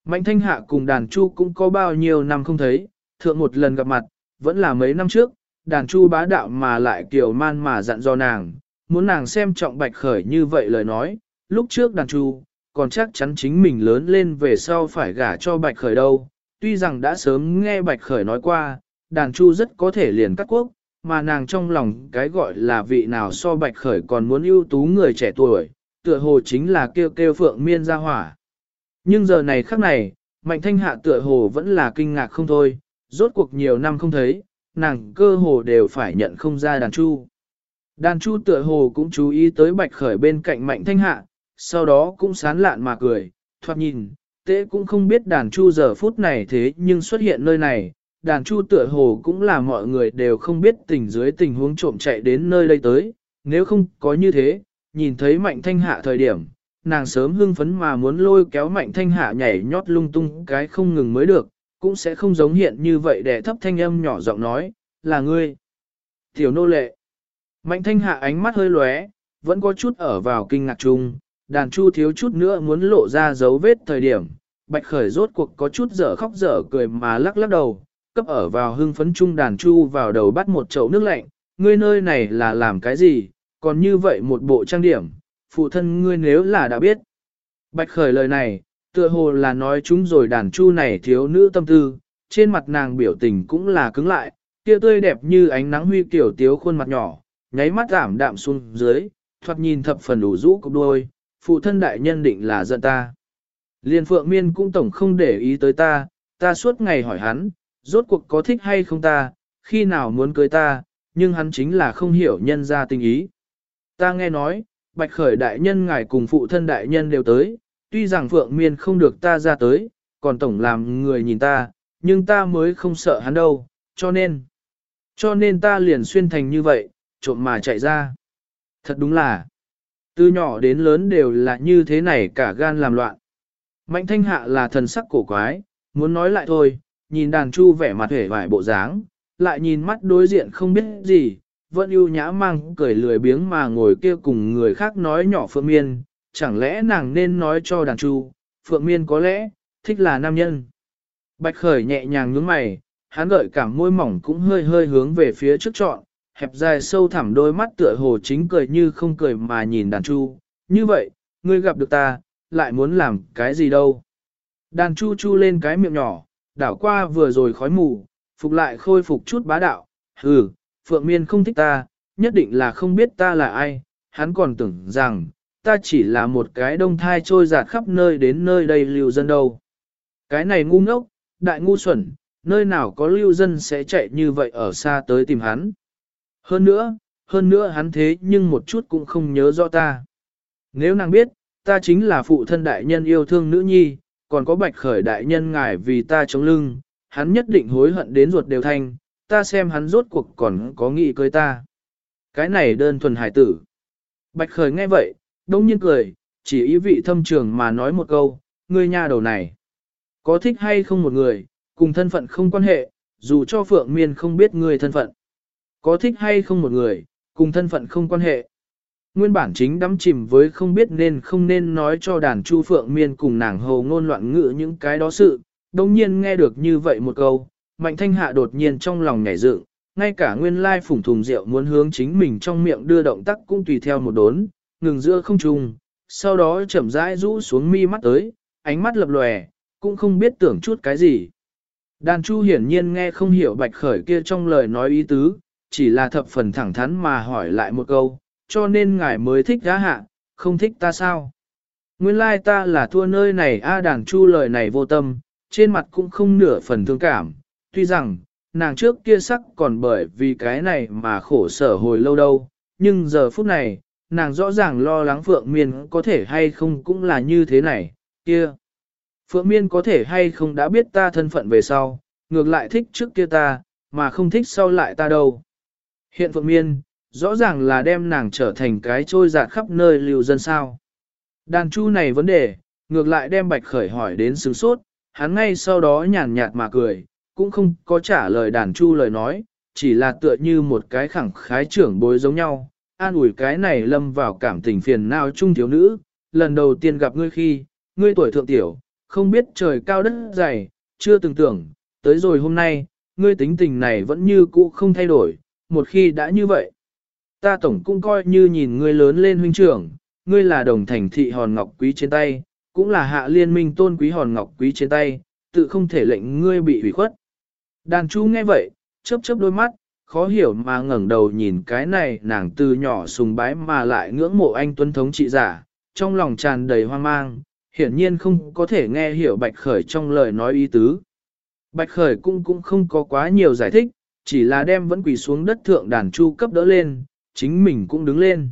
Mạnh thanh hạ cùng đàn chu cũng có bao nhiêu năm không thấy, thượng một lần gặp mặt, vẫn là mấy năm trước, đàn chu bá đạo mà lại kiểu man mà dặn do nàng, muốn nàng xem trọng bạch khởi như vậy lời nói, lúc trước đàn chu, còn chắc chắn chính mình lớn lên về sau phải gả cho bạch khởi đâu, tuy rằng đã sớm nghe bạch khởi nói qua, đàn chu rất có thể liền cắt quốc, mà nàng trong lòng cái gọi là vị nào so bạch khởi còn muốn ưu tú người trẻ tuổi, tựa hồ chính là kêu kêu phượng miên ra hỏa. Nhưng giờ này khắc này, Mạnh thanh hạ tựa hồ vẫn là kinh ngạc không thôi, rốt cuộc nhiều năm không thấy, nàng cơ hồ đều phải nhận không ra đàn chu. Đàn chu tựa hồ cũng chú ý tới bạch khởi bên cạnh mạnh thanh hạ, sau đó cũng sán lạn mà cười, thoát nhìn, tế cũng không biết đàn chu giờ phút này thế nhưng xuất hiện nơi này, đàn chu tựa hồ cũng là mọi người đều không biết tình dưới tình huống trộm chạy đến nơi đây tới, nếu không có như thế, nhìn thấy mạnh thanh hạ thời điểm, nàng sớm hưng phấn mà muốn lôi kéo mạnh thanh hạ nhảy nhót lung tung cái không ngừng mới được, cũng sẽ không giống hiện như vậy để thấp thanh âm nhỏ giọng nói, là ngươi. Tiểu nô lệ. Mạnh thanh hạ ánh mắt hơi lóe, vẫn có chút ở vào kinh ngạc chung, đàn chu thiếu chút nữa muốn lộ ra dấu vết thời điểm. Bạch khởi rốt cuộc có chút dở khóc dở cười mà lắc lắc đầu, cấp ở vào hưng phấn chung đàn chu vào đầu bắt một chậu nước lạnh, ngươi nơi này là làm cái gì, còn như vậy một bộ trang điểm, phụ thân ngươi nếu là đã biết. Bạch khởi lời này, tựa hồ là nói chúng rồi đàn chu này thiếu nữ tâm tư, trên mặt nàng biểu tình cũng là cứng lại, kia tươi đẹp như ánh nắng huy tiểu tiếu khuôn mặt nhỏ, nháy mắt giảm đạm xuống dưới, thoạt nhìn thập phần đủ rũ cục đôi, phụ thân đại nhân định là giận ta. Liên phượng miên cũng tổng không để ý tới ta, ta suốt ngày hỏi hắn, rốt cuộc có thích hay không ta, khi nào muốn cưới ta, nhưng hắn chính là không hiểu nhân ra tình ý. Ta nghe nói, bạch khởi đại nhân ngài cùng phụ thân đại nhân đều tới, tuy rằng phượng miên không được ta ra tới, còn tổng làm người nhìn ta, nhưng ta mới không sợ hắn đâu, cho nên, cho nên ta liền xuyên thành như vậy, trộm mà chạy ra. Thật đúng là, từ nhỏ đến lớn đều là như thế này cả gan làm loạn. Mạnh thanh hạ là thần sắc cổ quái, muốn nói lại thôi, nhìn đàn chu vẻ mặt hể vải bộ dáng, lại nhìn mắt đối diện không biết gì, vẫn ưu nhã mang cười lười biếng mà ngồi kia cùng người khác nói nhỏ Phượng Miên, chẳng lẽ nàng nên nói cho đàn chu, Phượng Miên có lẽ, thích là nam nhân. Bạch Khởi nhẹ nhàng nhướng mày, hắn gợi cảm môi mỏng cũng hơi hơi hướng về phía trước trọn, hẹp dài sâu thẳm đôi mắt tựa hồ chính cười như không cười mà nhìn đàn chu, như vậy, ngươi gặp được ta, lại muốn làm cái gì đâu. Đàn chu chu lên cái miệng nhỏ, đảo qua vừa rồi khói mù, phục lại khôi phục chút bá đạo, hừ, Phượng Miên không thích ta, nhất định là không biết ta là ai, hắn còn tưởng rằng, ta chỉ là một cái đông thai trôi giạt khắp nơi đến nơi đây lưu dân đâu. Cái này ngu ngốc, đại ngu xuẩn, nơi nào có lưu dân sẽ chạy như vậy ở xa tới tìm hắn. Hơn nữa, hơn nữa hắn thế nhưng một chút cũng không nhớ rõ ta. Nếu nàng biết, ta chính là phụ thân đại nhân yêu thương nữ nhi, còn có bạch khởi đại nhân ngài vì ta chống lưng, hắn nhất định hối hận đến ruột đều thanh, ta xem hắn rốt cuộc còn có nghĩ cưới ta. Cái này đơn thuần hải tử. Bạch khởi nghe vậy, đông nhiên cười, chỉ ý vị thâm trường mà nói một câu, ngươi nha đầu này. Có thích hay không một người, cùng thân phận không quan hệ, dù cho Phượng Miên không biết ngươi thân phận. Có thích hay không một người, cùng thân phận không quan hệ. Nguyên bản chính đắm chìm với không biết nên không nên nói cho đàn chu Phượng Miên cùng nàng hầu ngôn loạn ngữ những cái đó sự. đồng nhiên nghe được như vậy một câu, Mạnh Thanh Hạ đột nhiên trong lòng nhảy dựng, ngay cả nguyên lai phủng thùng rượu muốn hướng chính mình trong miệng đưa động tác cũng tùy theo một đốn, ngừng giữa không trung, sau đó chậm rãi rũ xuống mi mắt tới, ánh mắt lập lòe, cũng không biết tưởng chút cái gì. Đàn chu hiển nhiên nghe không hiểu bạch khởi kia trong lời nói ý tứ, chỉ là thập phần thẳng thắn mà hỏi lại một câu, cho nên ngài mới thích giá hạ, không thích ta sao? Nguyên lai ta là thua nơi này a đàn chu lời này vô tâm, trên mặt cũng không nửa phần thương cảm, tuy rằng, nàng trước kia sắc còn bởi vì cái này mà khổ sở hồi lâu đâu, nhưng giờ phút này, nàng rõ ràng lo lắng Phượng Miên có thể hay không cũng là như thế này, kia. Phượng Miên có thể hay không đã biết ta thân phận về sau, ngược lại thích trước kia ta, mà không thích sau lại ta đâu. Hiện Phượng Miên, rõ ràng là đem nàng trở thành cái trôi dạt khắp nơi lưu dân sao. Đàn chu này vấn đề, ngược lại đem Bạch Khởi hỏi đến sướng sốt, hắn ngay sau đó nhàn nhạt mà cười, cũng không có trả lời đàn chu lời nói, chỉ là tựa như một cái khẳng khái trưởng bối giống nhau, an ủi cái này lâm vào cảm tình phiền não chung thiếu nữ, lần đầu tiên gặp ngươi khi, ngươi tuổi thượng tiểu, không biết trời cao đất dày, chưa từng tưởng, tới rồi hôm nay, ngươi tính tình này vẫn như cũ không thay đổi, một khi đã như vậy. Ta tổng cũng coi như nhìn ngươi lớn lên huynh trưởng, ngươi là đồng thành thị hòn ngọc quý trên tay, cũng là hạ liên minh tôn quý hòn ngọc quý trên tay, tự không thể lệnh ngươi bị hủy khuất. Đàn chú nghe vậy, chớp chớp đôi mắt, khó hiểu mà ngẩng đầu nhìn cái này nàng từ nhỏ sùng bái mà lại ngưỡng mộ anh tuấn thống trị giả, trong lòng tràn đầy hoang mang, hiển nhiên không có thể nghe hiểu Bạch Khởi trong lời nói ý tứ. Bạch Khởi cũng cũng không có quá nhiều giải thích, chỉ là đem vẫn quỳ xuống đất thượng đàn chu cấp đỡ lên, chính mình cũng đứng lên.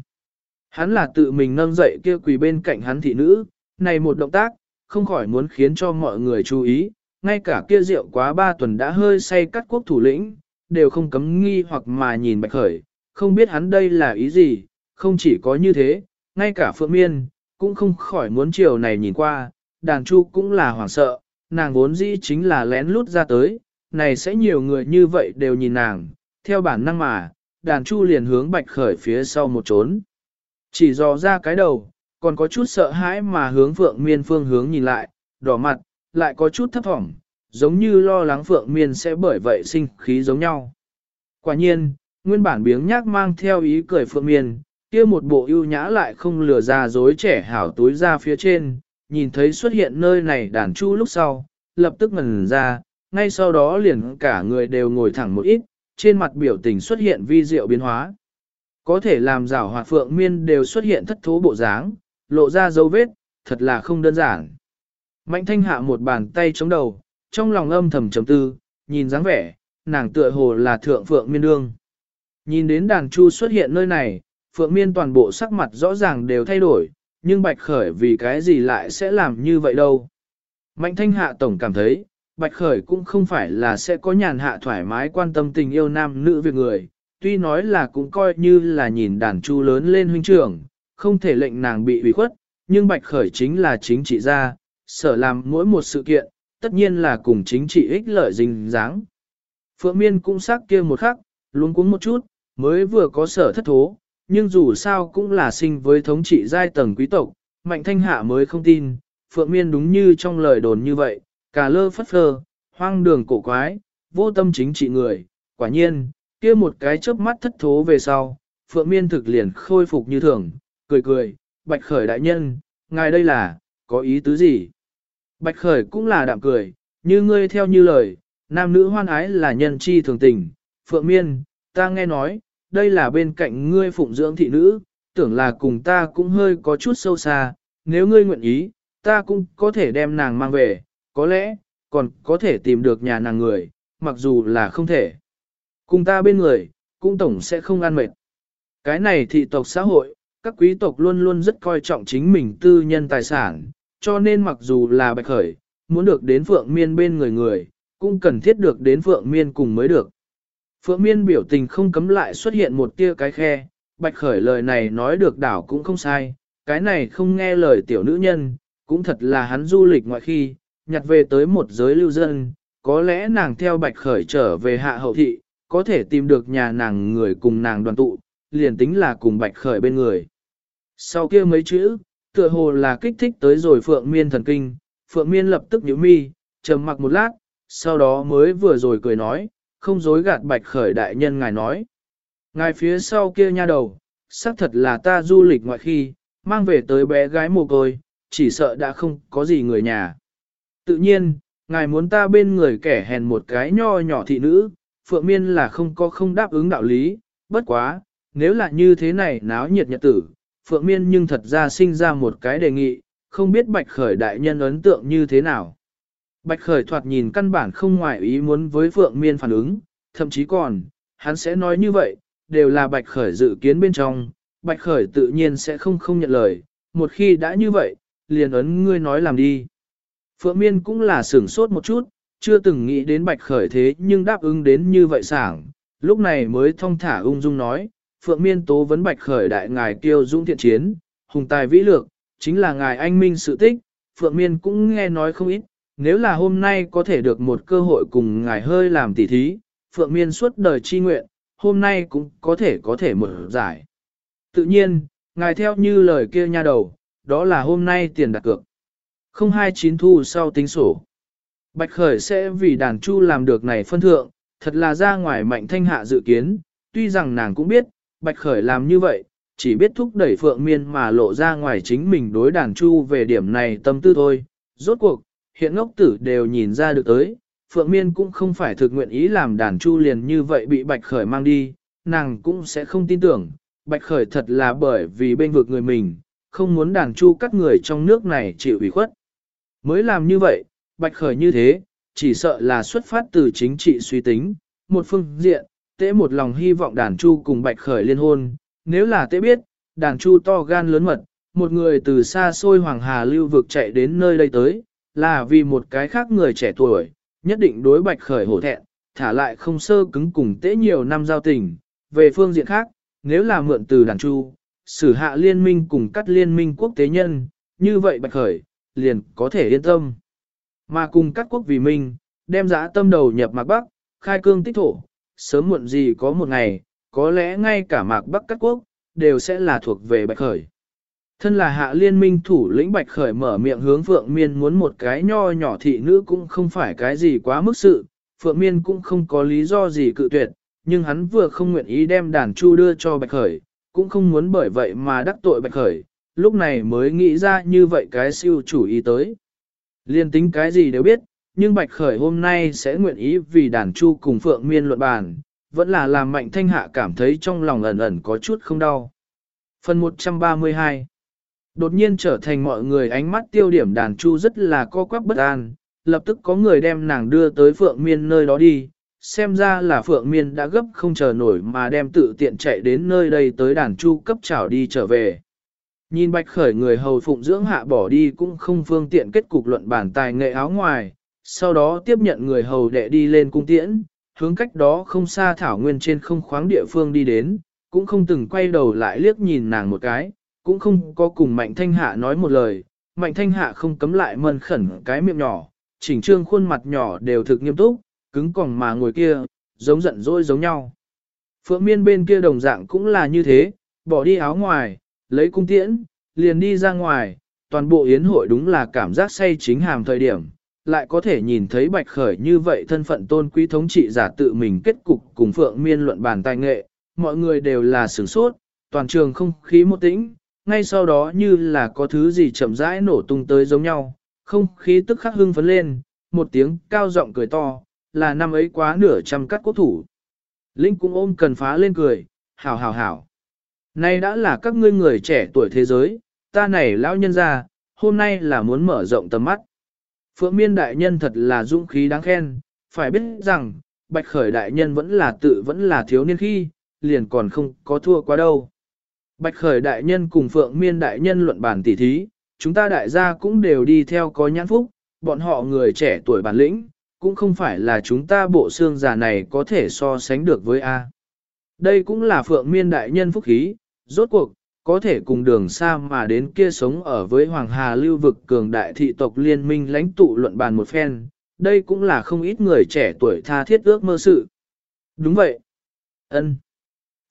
Hắn là tự mình nâng dậy kia quỳ bên cạnh hắn thị nữ, này một động tác, không khỏi muốn khiến cho mọi người chú ý, ngay cả kia rượu quá ba tuần đã hơi say cắt quốc thủ lĩnh, đều không cấm nghi hoặc mà nhìn Bạch Khởi, không biết hắn đây là ý gì, không chỉ có như thế, ngay cả Phượng Miên, cũng không khỏi muốn chiều này nhìn qua, đàn chu cũng là hoảng sợ, nàng vốn dĩ chính là lén lút ra tới, này sẽ nhiều người như vậy đều nhìn nàng, theo bản năng mà, đàn chu liền hướng Bạch Khởi phía sau một trốn. Chỉ dò ra cái đầu, còn có chút sợ hãi mà hướng Phượng Miên phương hướng nhìn lại, đỏ mặt, lại có chút thấp thỏm, giống như lo lắng Phượng Miên sẽ bởi vậy sinh khí giống nhau. Quả nhiên, nguyên bản biếng nhác mang theo ý cười Phượng Miên, kia một bộ ưu nhã lại không lừa ra dối trẻ hảo túi ra phía trên, nhìn thấy xuất hiện nơi này đàn chu lúc sau, lập tức ngần ra, ngay sau đó liền cả người đều ngồi thẳng một ít, trên mặt biểu tình xuất hiện vi diệu biến hóa. Có thể làm rảo hoạt phượng miên đều xuất hiện thất thố bộ dáng, lộ ra dấu vết, thật là không đơn giản. Mạnh thanh hạ một bàn tay chống đầu, trong lòng âm thầm trầm tư, nhìn dáng vẻ, nàng tựa hồ là thượng phượng miên đương. Nhìn đến đàn chu xuất hiện nơi này, phượng miên toàn bộ sắc mặt rõ ràng đều thay đổi, nhưng bạch khởi vì cái gì lại sẽ làm như vậy đâu. Mạnh thanh hạ tổng cảm thấy, bạch khởi cũng không phải là sẽ có nhàn hạ thoải mái quan tâm tình yêu nam nữ việc người, tuy nói là cũng coi như là nhìn đàn chu lớn lên huynh trưởng, không thể lệnh nàng bị ủy khuất, nhưng bạch khởi chính là chính trị gia, sở làm mỗi một sự kiện, tất nhiên là cùng chính trị ích lợi dình dáng. Phượng Miên cũng sắc kia một khắc, luôn cuống một chút, mới vừa có sở thất thố, nhưng dù sao cũng là sinh với thống trị giai tầng quý tộc, mạnh thanh hạ mới không tin, Phượng Miên đúng như trong lời đồn như vậy, cả lơ phất phơ, hoang đường cổ quái, vô tâm chính trị người, quả nhiên, kia một cái chớp mắt thất thố về sau, Phượng Miên thực liền khôi phục như thường, cười cười, Bạch Khởi đại nhân, ngài đây là, có ý tứ gì? Bạch Khởi cũng là đạm cười, như ngươi theo như lời, nam nữ hoan ái là nhân chi thường tình, Phượng Miên, ta nghe nói, đây là bên cạnh ngươi phụng dưỡng thị nữ, tưởng là cùng ta cũng hơi có chút sâu xa, nếu ngươi nguyện ý, ta cũng có thể đem nàng mang về, có lẽ, còn có thể tìm được nhà nàng người, mặc dù là không thể. Cùng ta bên người, cũng tổng sẽ không ăn mệt. Cái này thị tộc xã hội, các quý tộc luôn luôn rất coi trọng chính mình tư nhân tài sản, cho nên mặc dù là bạch khởi, muốn được đến phượng miên bên người người, cũng cần thiết được đến phượng miên cùng mới được. Phượng miên biểu tình không cấm lại xuất hiện một tia cái khe, bạch khởi lời này nói được đảo cũng không sai, cái này không nghe lời tiểu nữ nhân, cũng thật là hắn du lịch ngoại khi, nhặt về tới một giới lưu dân, có lẽ nàng theo bạch khởi trở về hạ hậu thị, có thể tìm được nhà nàng người cùng nàng đoàn tụ, liền tính là cùng bạch khởi bên người. Sau kia mấy chữ, tựa hồ là kích thích tới rồi Phượng Miên thần kinh, Phượng Miên lập tức nhíu mi, trầm mặc một lát, sau đó mới vừa rồi cười nói, không dối gạt bạch khởi đại nhân ngài nói. Ngài phía sau kia nha đầu, xác thật là ta du lịch ngoại khi, mang về tới bé gái mồ côi, chỉ sợ đã không có gì người nhà. Tự nhiên, ngài muốn ta bên người kẻ hèn một cái nho nhỏ thị nữ, Phượng Miên là không có không đáp ứng đạo lý, bất quá, nếu là như thế này náo nhiệt nhật tử, Phượng Miên nhưng thật ra sinh ra một cái đề nghị, không biết Bạch Khởi đại nhân ấn tượng như thế nào. Bạch Khởi thoạt nhìn căn bản không ngoại ý muốn với Phượng Miên phản ứng, thậm chí còn, hắn sẽ nói như vậy, đều là Bạch Khởi dự kiến bên trong, Bạch Khởi tự nhiên sẽ không không nhận lời, một khi đã như vậy, liền ấn ngươi nói làm đi. Phượng Miên cũng là sửng sốt một chút, chưa từng nghĩ đến Bạch Khởi thế nhưng đáp ứng đến như vậy sảng, lúc này mới thong thả ung dung nói, Phượng Miên tố vấn Bạch Khởi đại ngài kiêu dung thiện chiến, hùng tài vĩ lược, chính là ngài anh minh sự tích, Phượng Miên cũng nghe nói không ít, nếu là hôm nay có thể được một cơ hội cùng ngài hơi làm tỉ thí, Phượng Miên suốt đời chi nguyện, hôm nay cũng có thể có thể mở giải. Tự nhiên, ngài theo như lời kia nha đầu, đó là hôm nay tiền đặt cược. Không hai chín thu sau tính sổ. Bạch Khởi sẽ vì đàn chu làm được này phân thượng, thật là ra ngoài mạnh thanh hạ dự kiến, tuy rằng nàng cũng biết, Bạch Khởi làm như vậy, chỉ biết thúc đẩy Phượng Miên mà lộ ra ngoài chính mình đối đàn chu về điểm này tâm tư thôi. Rốt cuộc, hiện ngốc tử đều nhìn ra được tới, Phượng Miên cũng không phải thực nguyện ý làm đàn chu liền như vậy bị Bạch Khởi mang đi, nàng cũng sẽ không tin tưởng, Bạch Khởi thật là bởi vì bên vực người mình, không muốn đàn chu các người trong nước này chịu ủy khuất. Mới làm như vậy, bạch khởi như thế, chỉ sợ là xuất phát từ chính trị suy tính, một phương diện, tế một lòng hy vọng đàn chu cùng bạch khởi liên hôn, nếu là tế biết, đàn chu to gan lớn mật, một người từ xa xôi Hoàng Hà lưu vực chạy đến nơi đây tới, là vì một cái khác người trẻ tuổi, nhất định đối bạch khởi hổ thẹn, thả lại không sơ cứng cùng tế nhiều năm giao tình. Về phương diện khác, nếu là mượn từ đàn chu, sử hạ liên minh cùng cắt liên minh quốc tế nhân, như vậy bạch khởi, liền có thể yên tâm. Mà cùng các quốc vì mình đem giã tâm đầu nhập mạc Bắc, khai cương tích thổ, sớm muộn gì có một ngày, có lẽ ngay cả mạc Bắc các quốc, đều sẽ là thuộc về bạch khởi. Thân là hạ liên minh thủ lĩnh bạch khởi mở miệng hướng Phượng Miên muốn một cái nho nhỏ thị nữ cũng không phải cái gì quá mức sự, Phượng Miên cũng không có lý do gì cự tuyệt, nhưng hắn vừa không nguyện ý đem đàn chu đưa cho bạch khởi, cũng không muốn bởi vậy mà đắc tội bạch khởi, lúc này mới nghĩ ra như vậy cái siêu chủ ý tới. Liên tính cái gì đều biết, nhưng bạch khởi hôm nay sẽ nguyện ý vì đàn chu cùng Phượng Miên luận bàn, vẫn là làm mạnh thanh hạ cảm thấy trong lòng ẩn ẩn có chút không đau. Phần 132 Đột nhiên trở thành mọi người ánh mắt tiêu điểm đàn chu rất là co quắp bất an, lập tức có người đem nàng đưa tới Phượng Miên nơi đó đi, xem ra là Phượng Miên đã gấp không chờ nổi mà đem tự tiện chạy đến nơi đây tới đàn chu cấp trảo đi trở về. Nhìn bạch khởi người hầu phụng dưỡng hạ bỏ đi cũng không phương tiện kết cục luận bản tài nghệ áo ngoài, sau đó tiếp nhận người hầu đệ đi lên cung tiễn, hướng cách đó không xa thảo nguyên trên không khoáng địa phương đi đến, cũng không từng quay đầu lại liếc nhìn nàng một cái, cũng không có cùng mạnh thanh hạ nói một lời, mạnh thanh hạ không cấm lại mân khẩn cái miệng nhỏ, chỉnh trương khuôn mặt nhỏ đều thực nghiêm túc, cứng còng mà ngồi kia, giống giận dỗi giống nhau. Phượng miên bên kia đồng dạng cũng là như thế, bỏ đi áo ngoài, lấy cung tiễn, liền đi ra ngoài, toàn bộ yến hội đúng là cảm giác say chính hàm thời điểm, lại có thể nhìn thấy bạch khởi như vậy thân phận tôn quý thống trị giả tự mình kết cục cùng phượng miên luận bàn tài nghệ, mọi người đều là sửng sốt, toàn trường không khí một tĩnh, ngay sau đó như là có thứ gì chậm rãi nổ tung tới giống nhau, không khí tức khắc hưng phấn lên, một tiếng cao giọng cười to, là năm ấy quá nửa trăm cắt quốc thủ. Linh cũng ôm cần phá lên cười, hảo hảo hảo. Nay đã là các ngươi người trẻ tuổi thế giới, ta này lão nhân ra, hôm nay là muốn mở rộng tầm mắt. Phượng miên đại nhân thật là dũng khí đáng khen, phải biết rằng, bạch khởi đại nhân vẫn là tự vẫn là thiếu niên khi, liền còn không có thua quá đâu. Bạch khởi đại nhân cùng phượng miên đại nhân luận bản tỉ thí, chúng ta đại gia cũng đều đi theo có nhãn phúc, bọn họ người trẻ tuổi bản lĩnh, cũng không phải là chúng ta bộ xương già này có thể so sánh được với A. Đây cũng là phượng miên đại nhân phúc khí, rốt cuộc, có thể cùng đường xa mà đến kia sống ở với Hoàng Hà lưu vực cường đại thị tộc liên minh lãnh tụ luận bàn một phen, đây cũng là không ít người trẻ tuổi tha thiết ước mơ sự. Đúng vậy. ân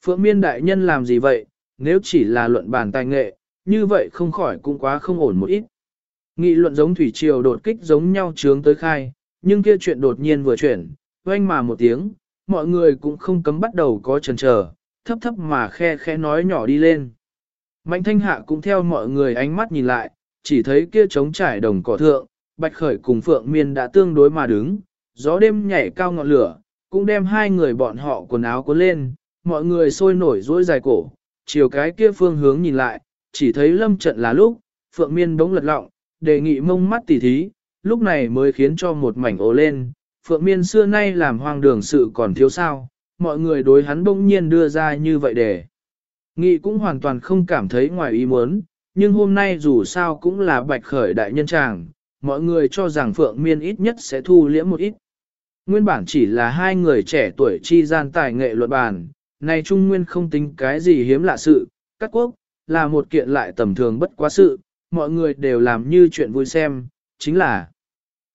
Phượng miên đại nhân làm gì vậy, nếu chỉ là luận bàn tài nghệ, như vậy không khỏi cũng quá không ổn một ít. Nghị luận giống thủy triều đột kích giống nhau trướng tới khai, nhưng kia chuyện đột nhiên vừa chuyển, oanh mà một tiếng, mọi người cũng không cấm bắt đầu có chần chờ, thấp thấp mà khe khe nói nhỏ đi lên. Mạnh thanh hạ cũng theo mọi người ánh mắt nhìn lại, chỉ thấy kia trống trải đồng cỏ thượng, bạch khởi cùng phượng miên đã tương đối mà đứng, gió đêm nhảy cao ngọn lửa, cũng đem hai người bọn họ quần áo cuốn lên, mọi người sôi nổi duỗi dài cổ, chiều cái kia phương hướng nhìn lại, chỉ thấy lâm trận là lúc, phượng miên bỗng lật lọng, đề nghị mông mắt tỉ thí, lúc này mới khiến cho một mảnh ố lên, phượng miên xưa nay làm hoang đường sự còn thiếu sao, mọi người đối hắn bỗng nhiên đưa ra như vậy để. Nghị cũng hoàn toàn không cảm thấy ngoài ý muốn, nhưng hôm nay dù sao cũng là bạch khởi đại nhân chàng, mọi người cho rằng phượng miên ít nhất sẽ thu liễm một ít. Nguyên bản chỉ là hai người trẻ tuổi chi gian tài nghệ luận bàn, này Trung Nguyên không tính cái gì hiếm lạ sự, các quốc, là một kiện lại tầm thường bất quá sự, mọi người đều làm như chuyện vui xem, chính là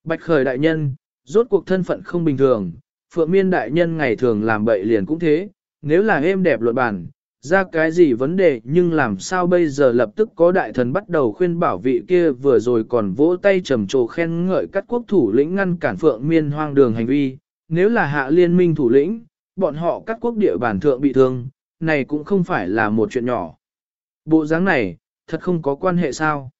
Bạch Khởi đại nhân, rốt cuộc thân phận không bình thường, Phượng Miên đại nhân ngày thường làm bậy liền cũng thế, nếu là êm đẹp luận bản, ra cái gì vấn đề nhưng làm sao bây giờ lập tức có đại thần bắt đầu khuyên bảo vị kia vừa rồi còn vỗ tay trầm trồ khen ngợi các quốc thủ lĩnh ngăn cản Phượng Miên hoang đường hành vi, nếu là hạ liên minh thủ lĩnh, bọn họ các quốc địa bản thượng bị thương, này cũng không phải là một chuyện nhỏ. Bộ dáng này, thật không có quan hệ sao.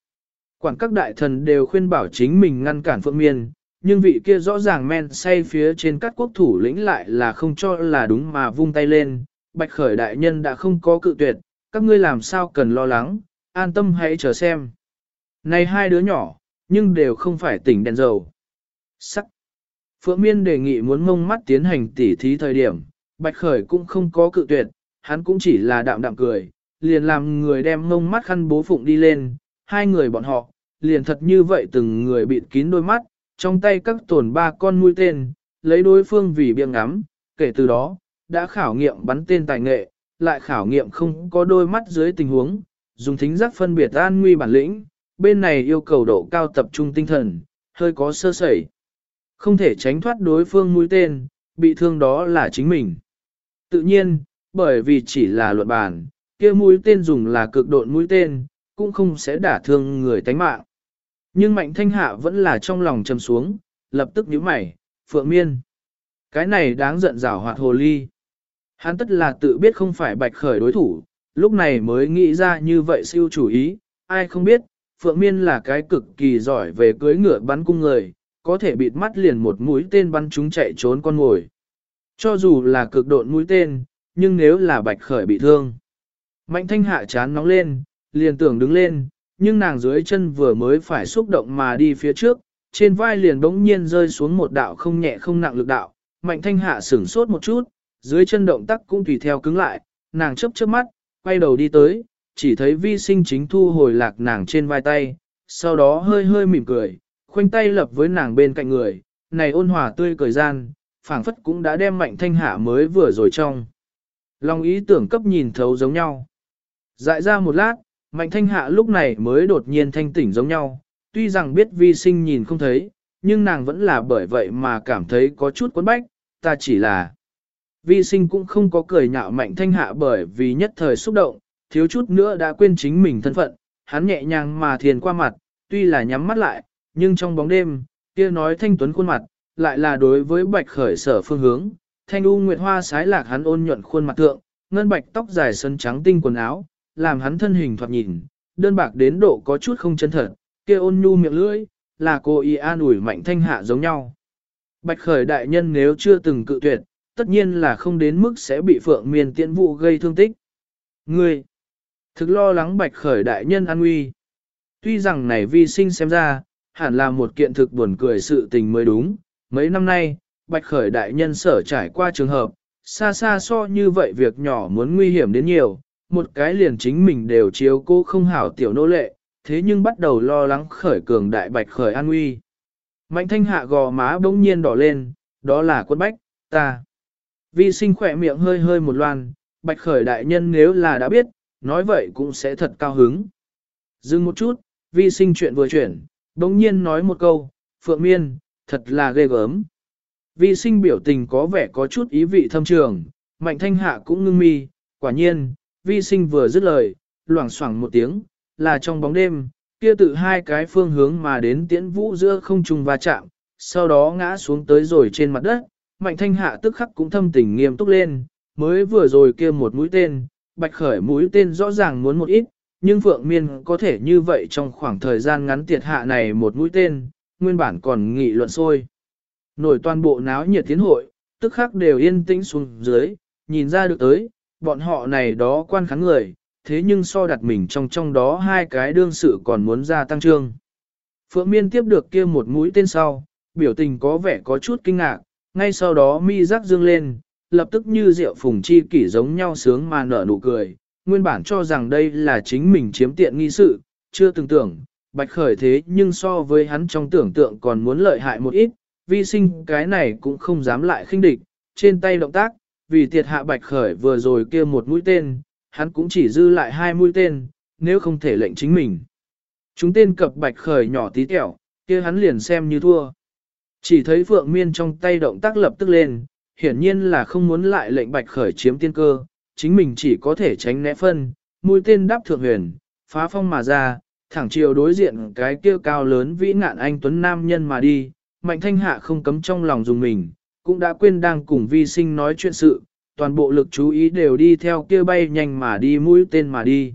Quản các đại thần đều khuyên bảo chính mình ngăn cản phượng miên, nhưng vị kia rõ ràng men say phía trên các quốc thủ lĩnh lại là không cho là đúng mà vung tay lên. Bạch khởi đại nhân đã không có cự tuyệt, các ngươi làm sao cần lo lắng, an tâm hãy chờ xem. Này hai đứa nhỏ, nhưng đều không phải tỉnh đèn dầu. Sắc. Phượng Miên đề nghị muốn mông mắt tiến hành tỉ thí thời điểm, Bạch Khởi cũng không có cự tuyệt, hắn cũng chỉ là đạm đạm cười, liền làm người đem mông mắt khăn bố phụng đi lên, hai người bọn họ, liền thật như vậy từng người bịt kín đôi mắt, trong tay các tổn ba con mũi tên, lấy đối phương vì biếng ngắm, kể từ đó, đã khảo nghiệm bắn tên tài nghệ, lại khảo nghiệm không có đôi mắt dưới tình huống, dùng thính giác phân biệt an nguy bản lĩnh, bên này yêu cầu độ cao tập trung tinh thần, hơi có sơ sẩy. Không thể tránh thoát đối phương mũi tên, bị thương đó là chính mình. Tự nhiên, bởi vì chỉ là luận bản, kia mũi tên dùng là cực độn mũi tên, cũng không sẽ đả thương người tánh mạng. Nhưng mạnh thanh hạ vẫn là trong lòng trầm xuống, lập tức nhíu mày, phượng miên. Cái này đáng giận rảo hoạt hồ ly. Hắn tất là tự biết không phải bạch khởi đối thủ, lúc này mới nghĩ ra như vậy siêu chủ ý, ai không biết, Phượng Miên là cái cực kỳ giỏi về cưới ngựa bắn cung người, có thể bịt mắt liền một mũi tên bắn chúng chạy trốn con ngồi. Cho dù là cực độn mũi tên, nhưng nếu là bạch khởi bị thương. Mạnh thanh hạ chán nóng lên, liền tưởng đứng lên, nhưng nàng dưới chân vừa mới phải xúc động mà đi phía trước, trên vai liền bỗng nhiên rơi xuống một đạo không nhẹ không nặng lực đạo. Mạnh thanh hạ sửng sốt một chút, dưới chân động tác cũng tùy theo cứng lại, nàng chấp chớp mắt, quay đầu đi tới, chỉ thấy vi sinh chính thu hồi lạc nàng trên vai tay, sau đó hơi hơi mỉm cười, khoanh tay lập với nàng bên cạnh người, này ôn hòa tươi cười gian, phảng phất cũng đã đem mạnh thanh hạ mới vừa rồi trong. Lòng ý tưởng cấp nhìn thấu giống nhau. Dại ra một lát, mạnh thanh hạ lúc này mới đột nhiên thanh tỉnh giống nhau, tuy rằng biết vi sinh nhìn không thấy, nhưng nàng vẫn là bởi vậy mà cảm thấy có chút quấn bách, ta chỉ là. Vi sinh cũng không có cười nhạo mạnh thanh hạ bởi vì nhất thời xúc động, thiếu chút nữa đã quên chính mình thân phận, hắn nhẹ nhàng mà thiền qua mặt, tuy là nhắm mắt lại, nhưng trong bóng đêm, kia nói thanh tuấn khuôn mặt, lại là đối với bạch khởi sở phương hướng, thanh u nguyệt hoa sái lạc hắn ôn nhuận khuôn mặt thượng, ngân bạch tóc dài sơn trắng tinh quần áo, làm hắn thân hình thoạt nhìn, đơn bạc đến độ có chút không chân thật, kia ôn nhu miệng lưỡi, là cô y an ủi mạnh thanh hạ giống nhau. Bạch khởi đại nhân nếu chưa từng cự tuyệt, tất nhiên là không đến mức sẽ bị phượng miền tiện vụ gây thương tích. Ngươi, thực lo lắng bạch khởi đại nhân an nguy. Tuy rằng này vi sinh xem ra, hẳn là một kiện thực buồn cười sự tình mới đúng. Mấy năm nay, bạch khởi đại nhân sở trải qua trường hợp, xa xa so như vậy việc nhỏ muốn nguy hiểm đến nhiều, một cái liền chính mình đều chiếu cô không hảo tiểu nô lệ, thế nhưng bắt đầu lo lắng khởi cường đại bạch khởi an nguy. Mạnh thanh hạ gò má bỗng nhiên đỏ lên, đó là quân bách, ta. Vi sinh khỏe miệng hơi hơi một loan, bạch khởi đại nhân nếu là đã biết, nói vậy cũng sẽ thật cao hứng. Dừng một chút, vi sinh chuyện vừa chuyển, đống nhiên nói một câu, phượng miên, thật là ghê gớm. Vi sinh biểu tình có vẻ có chút ý vị thâm trường, mạnh thanh hạ cũng ngưng mi, quả nhiên, vi sinh vừa dứt lời, loảng xoảng một tiếng, là trong bóng đêm, kia tự hai cái phương hướng mà đến tiễn vũ giữa không trùng va chạm, sau đó ngã xuống tới rồi trên mặt đất, mạnh thanh hạ tức khắc cũng thâm tình nghiêm túc lên, mới vừa rồi kia một mũi tên, bạch khởi mũi tên rõ ràng muốn một ít, nhưng Phượng Miên có thể như vậy trong khoảng thời gian ngắn tiệt hạ này một mũi tên, nguyên bản còn nghị luận sôi. Nổi toàn bộ náo nhiệt tiến hội, tức khắc đều yên tĩnh xuống dưới, nhìn ra được tới, bọn họ này đó quan kháng người, thế nhưng so đặt mình trong trong đó hai cái đương sự còn muốn ra tăng trương. Phượng Miên tiếp được kia một mũi tên sau, biểu tình có vẻ có chút kinh ngạc, ngay sau đó mi rắc dương lên, lập tức như rượu phùng chi kỷ giống nhau sướng mà nở nụ cười, nguyên bản cho rằng đây là chính mình chiếm tiện nghi sự, chưa từng tưởng, bạch khởi thế nhưng so với hắn trong tưởng tượng còn muốn lợi hại một ít, vi sinh cái này cũng không dám lại khinh địch, trên tay động tác, vì tiệt hạ bạch khởi vừa rồi kia một mũi tên, hắn cũng chỉ dư lại hai mũi tên, nếu không thể lệnh chính mình. Chúng tên cập bạch khởi nhỏ tí tẹo, kia hắn liền xem như thua. Chỉ thấy Phượng Miên trong tay động tác lập tức lên, hiển nhiên là không muốn lại lệnh bạch khởi chiếm tiên cơ, chính mình chỉ có thể tránh né phân, mũi tên đáp thượng huyền, phá phong mà ra, thẳng chiều đối diện cái kia cao lớn vĩ ngạn anh tuấn nam nhân mà đi, mạnh thanh hạ không cấm trong lòng dùng mình, cũng đã quên đang cùng vi sinh nói chuyện sự, toàn bộ lực chú ý đều đi theo kia bay nhanh mà đi mũi tên mà đi.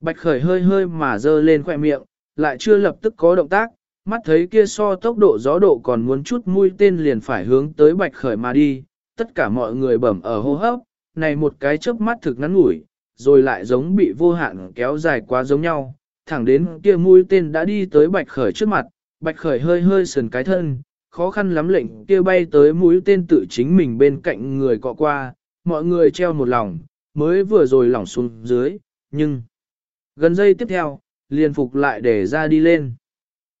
Bạch khởi hơi hơi mà dơ lên khỏe miệng, lại chưa lập tức có động tác, mắt thấy kia so tốc độ gió độ còn muốn chút mũi tên liền phải hướng tới bạch khởi mà đi, tất cả mọi người bẩm ở hô hấp, này một cái chớp mắt thực ngắn ngủi, rồi lại giống bị vô hạn kéo dài quá giống nhau, thẳng đến kia mũi tên đã đi tới bạch khởi trước mặt, bạch khởi hơi hơi sườn cái thân, khó khăn lắm lệnh kia bay tới mũi tên tự chính mình bên cạnh người cọ qua, mọi người treo một lòng, mới vừa rồi lỏng xuống dưới, nhưng gần giây tiếp theo, liền phục lại để ra đi lên.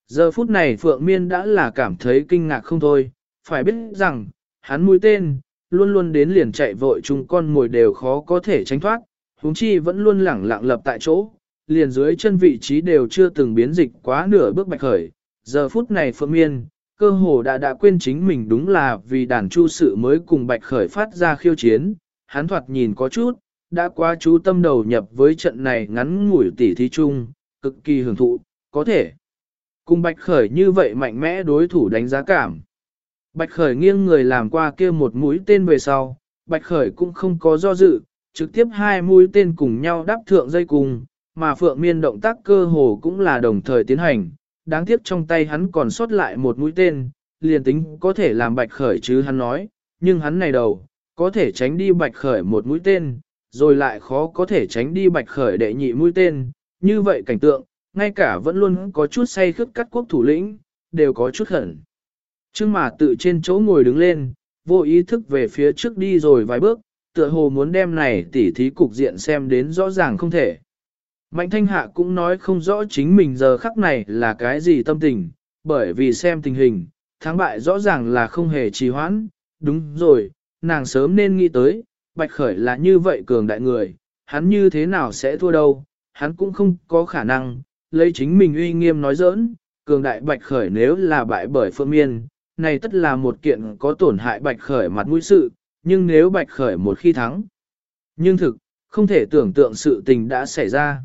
Giờ phút này Phượng Miên đã là cảm thấy kinh ngạc không thôi, phải biết rằng, hắn mũi tên, luôn luôn đến liền chạy vội chung con mồi đều khó có thể tránh thoát, huống chi vẫn luôn lẳng lặng lập tại chỗ, liền dưới chân vị trí đều chưa từng biến dịch quá nửa bước bạch khởi. Giờ phút này Phượng Miên, cơ hồ đã đã quên chính mình đúng là vì đàn chu sự mới cùng bạch khởi phát ra khiêu chiến, hắn thoạt nhìn có chút, đã quá chú tâm đầu nhập với trận này ngắn ngủi tỉ thí chung, cực kỳ hưởng thụ, có thể. Cùng bạch khởi như vậy mạnh mẽ đối thủ đánh giá cảm. Bạch khởi nghiêng người làm qua kia một mũi tên về sau, bạch khởi cũng không có do dự, trực tiếp hai mũi tên cùng nhau đáp thượng dây cùng, mà phượng miên động tác cơ hồ cũng là đồng thời tiến hành, đáng tiếc trong tay hắn còn sót lại một mũi tên, liền tính có thể làm bạch khởi chứ hắn nói, nhưng hắn này đầu, có thể tránh đi bạch khởi một mũi tên, rồi lại khó có thể tránh đi bạch khởi đệ nhị mũi tên, như vậy cảnh tượng, ngay cả vẫn luôn có chút say khướt cắt quốc thủ lĩnh, đều có chút hận, Trương mà tự trên chỗ ngồi đứng lên, vô ý thức về phía trước đi rồi vài bước, tựa hồ muốn đem này tỉ thí cục diện xem đến rõ ràng không thể. Mạnh thanh hạ cũng nói không rõ chính mình giờ khắc này là cái gì tâm tình, bởi vì xem tình hình, thắng bại rõ ràng là không hề trì hoãn, đúng rồi, nàng sớm nên nghĩ tới, bạch khởi là như vậy cường đại người, hắn như thế nào sẽ thua đâu, hắn cũng không có khả năng, lấy chính mình uy nghiêm nói giỡn, cường đại bạch khởi nếu là bại bởi phương miên, này tất là một kiện có tổn hại bạch khởi mặt mũi sự, nhưng nếu bạch khởi một khi thắng. Nhưng thực, không thể tưởng tượng sự tình đã xảy ra.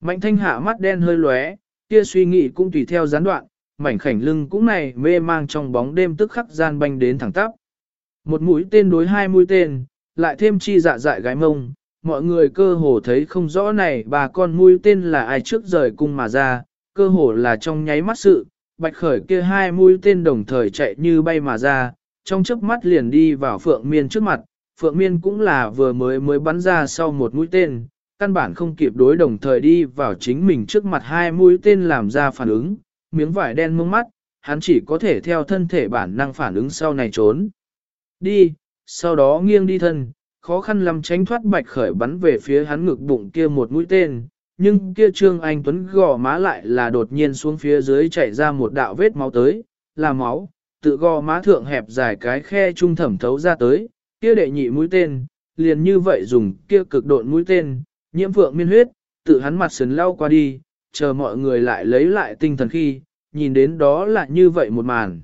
Mạnh thanh hạ mắt đen hơi lóe, kia suy nghĩ cũng tùy theo gián đoạn, mảnh khảnh lưng cũng này mê mang trong bóng đêm tức khắc gian banh đến thẳng tắp. Một mũi tên đối hai mũi tên, lại thêm chi dạ dại gái mông, mọi người cơ hồ thấy không rõ này bà con mũi tên là ai trước rời cung mà ra, cơ hồ là trong nháy mắt sự, bạch khởi kia hai mũi tên đồng thời chạy như bay mà ra, trong chớp mắt liền đi vào phượng miên trước mặt, phượng miên cũng là vừa mới mới bắn ra sau một mũi tên, căn bản không kịp đối đồng thời đi vào chính mình trước mặt hai mũi tên làm ra phản ứng, miếng vải đen mông mắt, hắn chỉ có thể theo thân thể bản năng phản ứng sau này trốn. Đi, sau đó nghiêng đi thân, khó khăn lắm tránh thoát bạch khởi bắn về phía hắn ngực bụng kia một mũi tên, nhưng kia Trương Anh Tuấn gò má lại là đột nhiên xuống phía dưới chảy ra một đạo vết máu tới, là máu, tự gò má thượng hẹp dài cái khe trung thẩm thấu ra tới, kia đệ nhị mũi tên, liền như vậy dùng kia cực độn mũi tên, nhiễm phượng miên huyết, tự hắn mặt sườn lau qua đi, chờ mọi người lại lấy lại tinh thần khi, nhìn đến đó là như vậy một màn.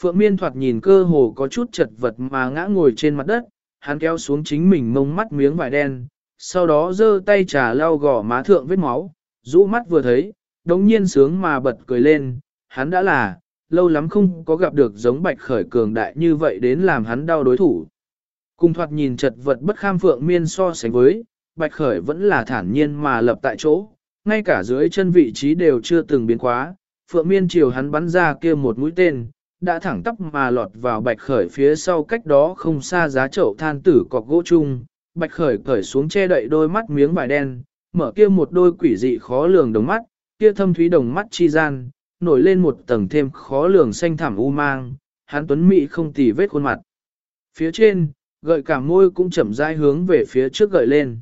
Phượng miên thoạt nhìn cơ hồ có chút chật vật mà ngã ngồi trên mặt đất, hắn kéo xuống chính mình mông mắt miếng vải đen, sau đó giơ tay trà lau gò má thượng vết máu, rũ mắt vừa thấy, đống nhiên sướng mà bật cười lên, hắn đã là, lâu lắm không có gặp được giống bạch khởi cường đại như vậy đến làm hắn đau đối thủ. Cùng thoạt nhìn chật vật bất kham phượng miên so sánh với, bạch khởi vẫn là thản nhiên mà lập tại chỗ, ngay cả dưới chân vị trí đều chưa từng biến quá, phượng miên chiều hắn bắn ra kia một mũi tên, đã thẳng tắp mà lọt vào bạch khởi phía sau cách đó không xa giá chậu than tử cọc gỗ chung, bạch khởi cởi xuống che đậy đôi mắt miếng vải đen, mở kia một đôi quỷ dị khó lường đồng mắt, kia thâm thúy đồng mắt chi gian, nổi lên một tầng thêm khó lường xanh thẳm u mang, hắn tuấn mỹ không tì vết khuôn mặt. Phía trên, gợi cả môi cũng chậm rãi hướng về phía trước gợi lên.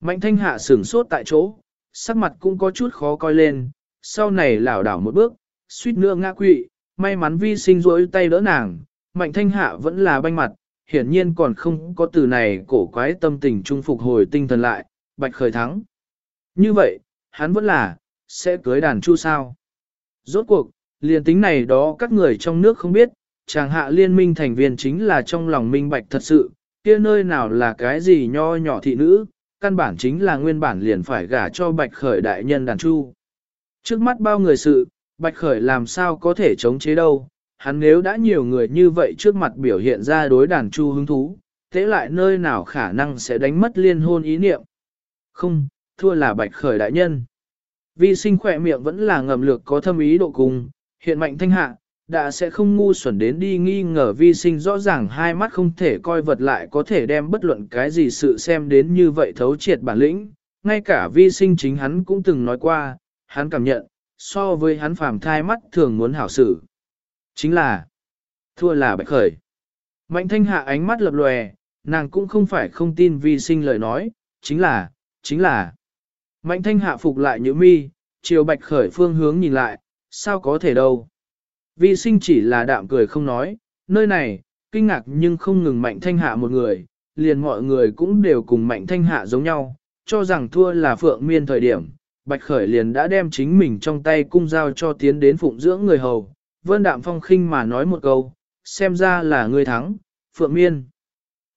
Mạnh thanh hạ sửng sốt tại chỗ, sắc mặt cũng có chút khó coi lên, sau này lảo đảo một bước, suýt nữa ngã quỵ, may mắn vi sinh rỗi tay đỡ nàng, mạnh thanh hạ vẫn là banh mặt, hiển nhiên còn không có từ này cổ quái tâm tình trung phục hồi tinh thần lại, bạch khởi thắng. Như vậy, hắn vẫn là, sẽ cưới đàn chu sao. Rốt cuộc, liền tính này đó các người trong nước không biết, chàng hạ liên minh thành viên chính là trong lòng minh bạch thật sự, kia nơi nào là cái gì nho nhỏ thị nữ, căn bản chính là nguyên bản liền phải gả cho bạch khởi đại nhân đàn chu. Trước mắt bao người sự, bạch khởi làm sao có thể chống chế đâu, hắn nếu đã nhiều người như vậy trước mặt biểu hiện ra đối đàn chu hứng thú, thế lại nơi nào khả năng sẽ đánh mất liên hôn ý niệm. Không, thua là bạch khởi đại nhân. Vi sinh khỏe miệng vẫn là ngầm lược có thâm ý độ cùng, hiện mạnh thanh hạ, đã sẽ không ngu xuẩn đến đi nghi ngờ vi sinh rõ ràng hai mắt không thể coi vật lại có thể đem bất luận cái gì sự xem đến như vậy thấu triệt bản lĩnh. Ngay cả vi sinh chính hắn cũng từng nói qua, hắn cảm nhận, so với hắn phàm thai mắt thường muốn hảo xử. Chính là, thua là bạch khởi. Mạnh thanh hạ ánh mắt lập lòe, nàng cũng không phải không tin vi sinh lời nói, chính là, chính là. Mạnh thanh hạ phục lại như mi, chiều bạch khởi phương hướng nhìn lại, sao có thể đâu. Vi sinh chỉ là đạm cười không nói, nơi này, kinh ngạc nhưng không ngừng mạnh thanh hạ một người, liền mọi người cũng đều cùng mạnh thanh hạ giống nhau, cho rằng thua là phượng miên thời điểm. Bạch Khởi liền đã đem chính mình trong tay cung giao cho tiến đến phụng dưỡng người hầu, vân đạm phong khinh mà nói một câu, xem ra là người thắng, Phượng Miên.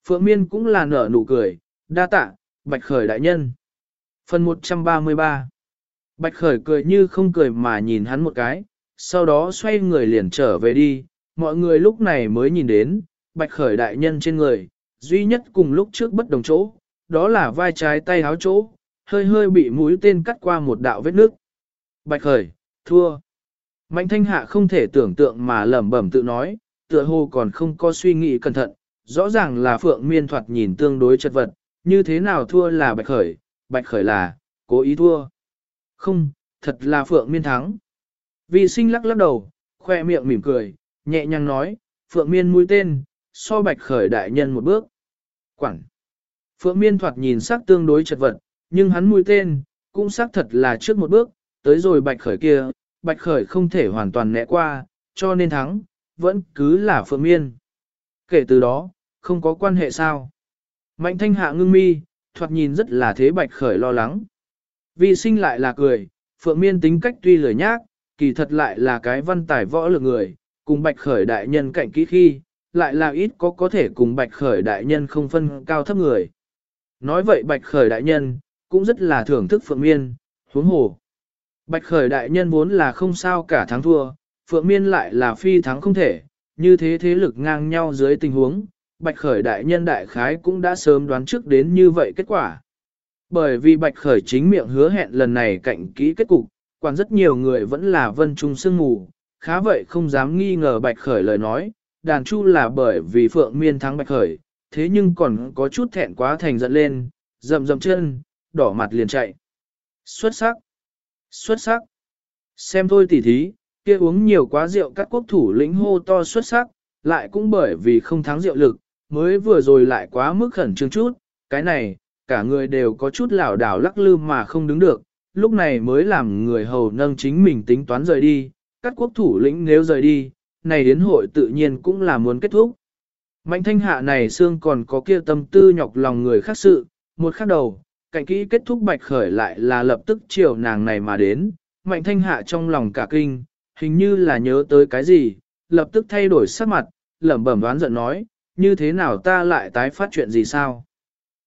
Phượng Miên cũng là nở nụ cười, đa tạ, Bạch Khởi đại nhân. Phần 133 Bạch Khởi cười như không cười mà nhìn hắn một cái, sau đó xoay người liền trở về đi, mọi người lúc này mới nhìn đến, Bạch Khởi đại nhân trên người, duy nhất cùng lúc trước bất đồng chỗ, đó là vai trái tay háo chỗ, hơi hơi bị mũi tên cắt qua một đạo vết nước. Bạch Khởi, thua. Mạnh thanh hạ không thể tưởng tượng mà lẩm bẩm tự nói, tựa hồ còn không có suy nghĩ cẩn thận, rõ ràng là phượng miên thoạt nhìn tương đối chật vật, như thế nào thua là bạch khởi, bạch khởi là, cố ý thua. Không, thật là phượng miên thắng. Vi sinh lắc lắc đầu, khoe miệng mỉm cười, nhẹ nhàng nói, phượng miên mũi tên, so bạch khởi đại nhân một bước. Quảng. Phượng miên thoạt nhìn sắc tương đối chật vật, nhưng hắn mũi tên, cũng xác thật là trước một bước, tới rồi bạch khởi kia, bạch khởi không thể hoàn toàn né qua, cho nên thắng, vẫn cứ là phượng miên. Kể từ đó, không có quan hệ sao. Mạnh thanh hạ ngưng mi, thoạt nhìn rất là thế bạch khởi lo lắng. Vì sinh lại là cười, phượng miên tính cách tuy lười nhác, kỳ thật lại là cái văn tài võ lực người, cùng bạch khởi đại nhân cạnh kỹ khi, lại là ít có có thể cùng bạch khởi đại nhân không phân cao thấp người. Nói vậy bạch khởi đại nhân, cũng rất là thưởng thức phượng miên, huống hồ. Bạch khởi đại nhân vốn là không sao cả thắng thua, phượng miên lại là phi thắng không thể, như thế thế lực ngang nhau dưới tình huống, Bạch Khởi đại nhân đại khái cũng đã sớm đoán trước đến như vậy kết quả. Bởi vì Bạch Khởi chính miệng hứa hẹn lần này cạnh kỹ kết cục, còn rất nhiều người vẫn là vân trung sương mù, khá vậy không dám nghi ngờ Bạch Khởi lời nói, đàn chu là bởi vì Phượng Miên thắng Bạch Khởi, thế nhưng còn có chút thẹn quá thành giận lên, rậm rậm chân, đỏ mặt liền chạy. Xuất sắc! Xuất sắc! Xem thôi tỉ thí, kia uống nhiều quá rượu các quốc thủ lĩnh hô to xuất sắc, lại cũng bởi vì không thắng rượu lực, mới vừa rồi lại quá mức khẩn trương chút, cái này, cả người đều có chút lảo đảo lắc lư mà không đứng được, lúc này mới làm người hầu nâng chính mình tính toán rời đi, các quốc thủ lĩnh nếu rời đi, này đến hội tự nhiên cũng là muốn kết thúc. Mạnh thanh hạ này xương còn có kia tâm tư nhọc lòng người khác sự, một khắc đầu, cạnh kỹ kết thúc bạch khởi lại là lập tức chiều nàng này mà đến, mạnh thanh hạ trong lòng cả kinh, hình như là nhớ tới cái gì, lập tức thay đổi sắc mặt, lẩm bẩm đoán giận nói, như thế nào ta lại tái phát chuyện gì sao?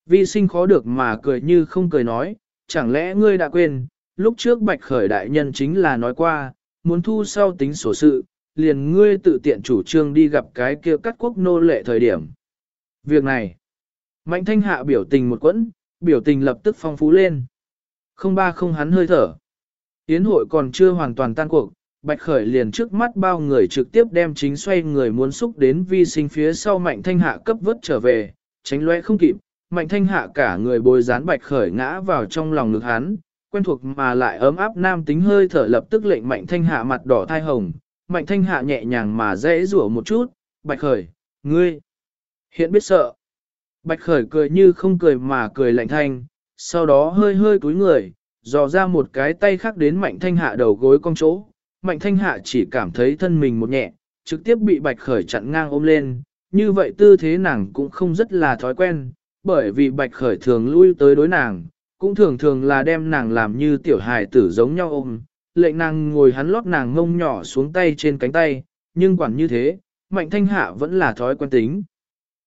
Vi sinh khó được mà cười như không cười nói, chẳng lẽ ngươi đã quên, lúc trước bạch khởi đại nhân chính là nói qua, muốn thu sau tính sổ sự, liền ngươi tự tiện chủ trương đi gặp cái kia cắt quốc nô lệ thời điểm. Việc này, mạnh thanh hạ biểu tình một quẫn, biểu tình lập tức phong phú lên. Không ba không hắn hơi thở. Yến hội còn chưa hoàn toàn tan cuộc, Bạch Khởi liền trước mắt bao người trực tiếp đem chính xoay người muốn xúc đến vi sinh phía sau Mạnh Thanh Hạ cấp vớt trở về, tránh lóe không kịp, Mạnh Thanh Hạ cả người bồi dán Bạch Khởi ngã vào trong lòng ngực hắn, quen thuộc mà lại ấm áp nam tính hơi thở lập tức lệnh Mạnh Thanh Hạ mặt đỏ thai hồng, Mạnh Thanh Hạ nhẹ nhàng mà dễ rủa một chút, Bạch Khởi, ngươi, hiện biết sợ. Bạch Khởi cười như không cười mà cười lạnh thanh, sau đó hơi hơi cúi người, dò ra một cái tay khác đến Mạnh Thanh Hạ đầu gối cong chỗ. Mạnh thanh hạ chỉ cảm thấy thân mình một nhẹ, trực tiếp bị bạch khởi chặn ngang ôm lên, như vậy tư thế nàng cũng không rất là thói quen, bởi vì bạch khởi thường lui tới đối nàng, cũng thường thường là đem nàng làm như tiểu hài tử giống nhau ôm, lệnh nàng ngồi hắn lót nàng ngông nhỏ xuống tay trên cánh tay, nhưng quản như thế, mạnh thanh hạ vẫn là thói quen tính.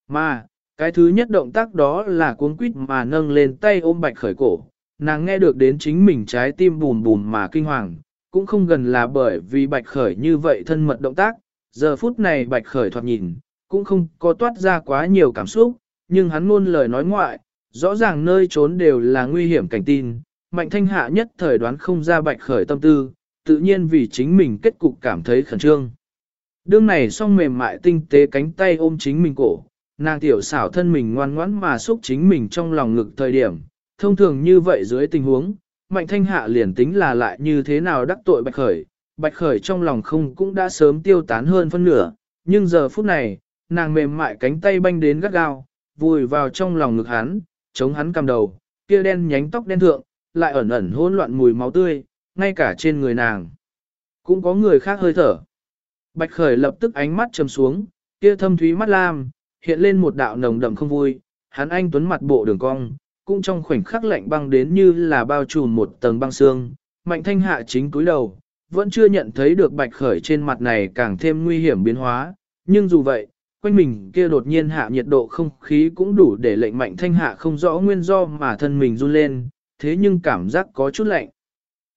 Mà, cái thứ nhất động tác đó là cuống quýt mà nâng lên tay ôm bạch khởi cổ, nàng nghe được đến chính mình trái tim bùn bùn mà kinh hoàng, cũng không gần là bởi vì bạch khởi như vậy thân mật động tác, giờ phút này bạch khởi thoạt nhìn, cũng không có toát ra quá nhiều cảm xúc, nhưng hắn luôn lời nói ngoại, rõ ràng nơi trốn đều là nguy hiểm cảnh tin, mạnh thanh hạ nhất thời đoán không ra bạch khởi tâm tư, tự nhiên vì chính mình kết cục cảm thấy khẩn trương. Đương này song mềm mại tinh tế cánh tay ôm chính mình cổ, nàng tiểu xảo thân mình ngoan ngoãn mà xúc chính mình trong lòng ngực thời điểm, thông thường như vậy dưới tình huống, mạnh thanh hạ liền tính là lại như thế nào đắc tội bạch khởi, bạch khởi trong lòng không cũng đã sớm tiêu tán hơn phân nửa, nhưng giờ phút này, nàng mềm mại cánh tay banh đến gắt gao, vùi vào trong lòng ngực hắn, chống hắn cầm đầu, kia đen nhánh tóc đen thượng, lại ẩn ẩn hỗn loạn mùi máu tươi, ngay cả trên người nàng. Cũng có người khác hơi thở. Bạch khởi lập tức ánh mắt trầm xuống, kia thâm thúy mắt lam, hiện lên một đạo nồng đậm không vui, hắn anh tuấn mặt bộ đường cong, cũng trong khoảnh khắc lạnh băng đến như là bao trùm một tầng băng xương, mạnh thanh hạ chính cúi đầu, vẫn chưa nhận thấy được bạch khởi trên mặt này càng thêm nguy hiểm biến hóa, nhưng dù vậy, quanh mình kia đột nhiên hạ nhiệt độ không khí cũng đủ để lệnh mạnh thanh hạ không rõ nguyên do mà thân mình run lên, thế nhưng cảm giác có chút lạnh.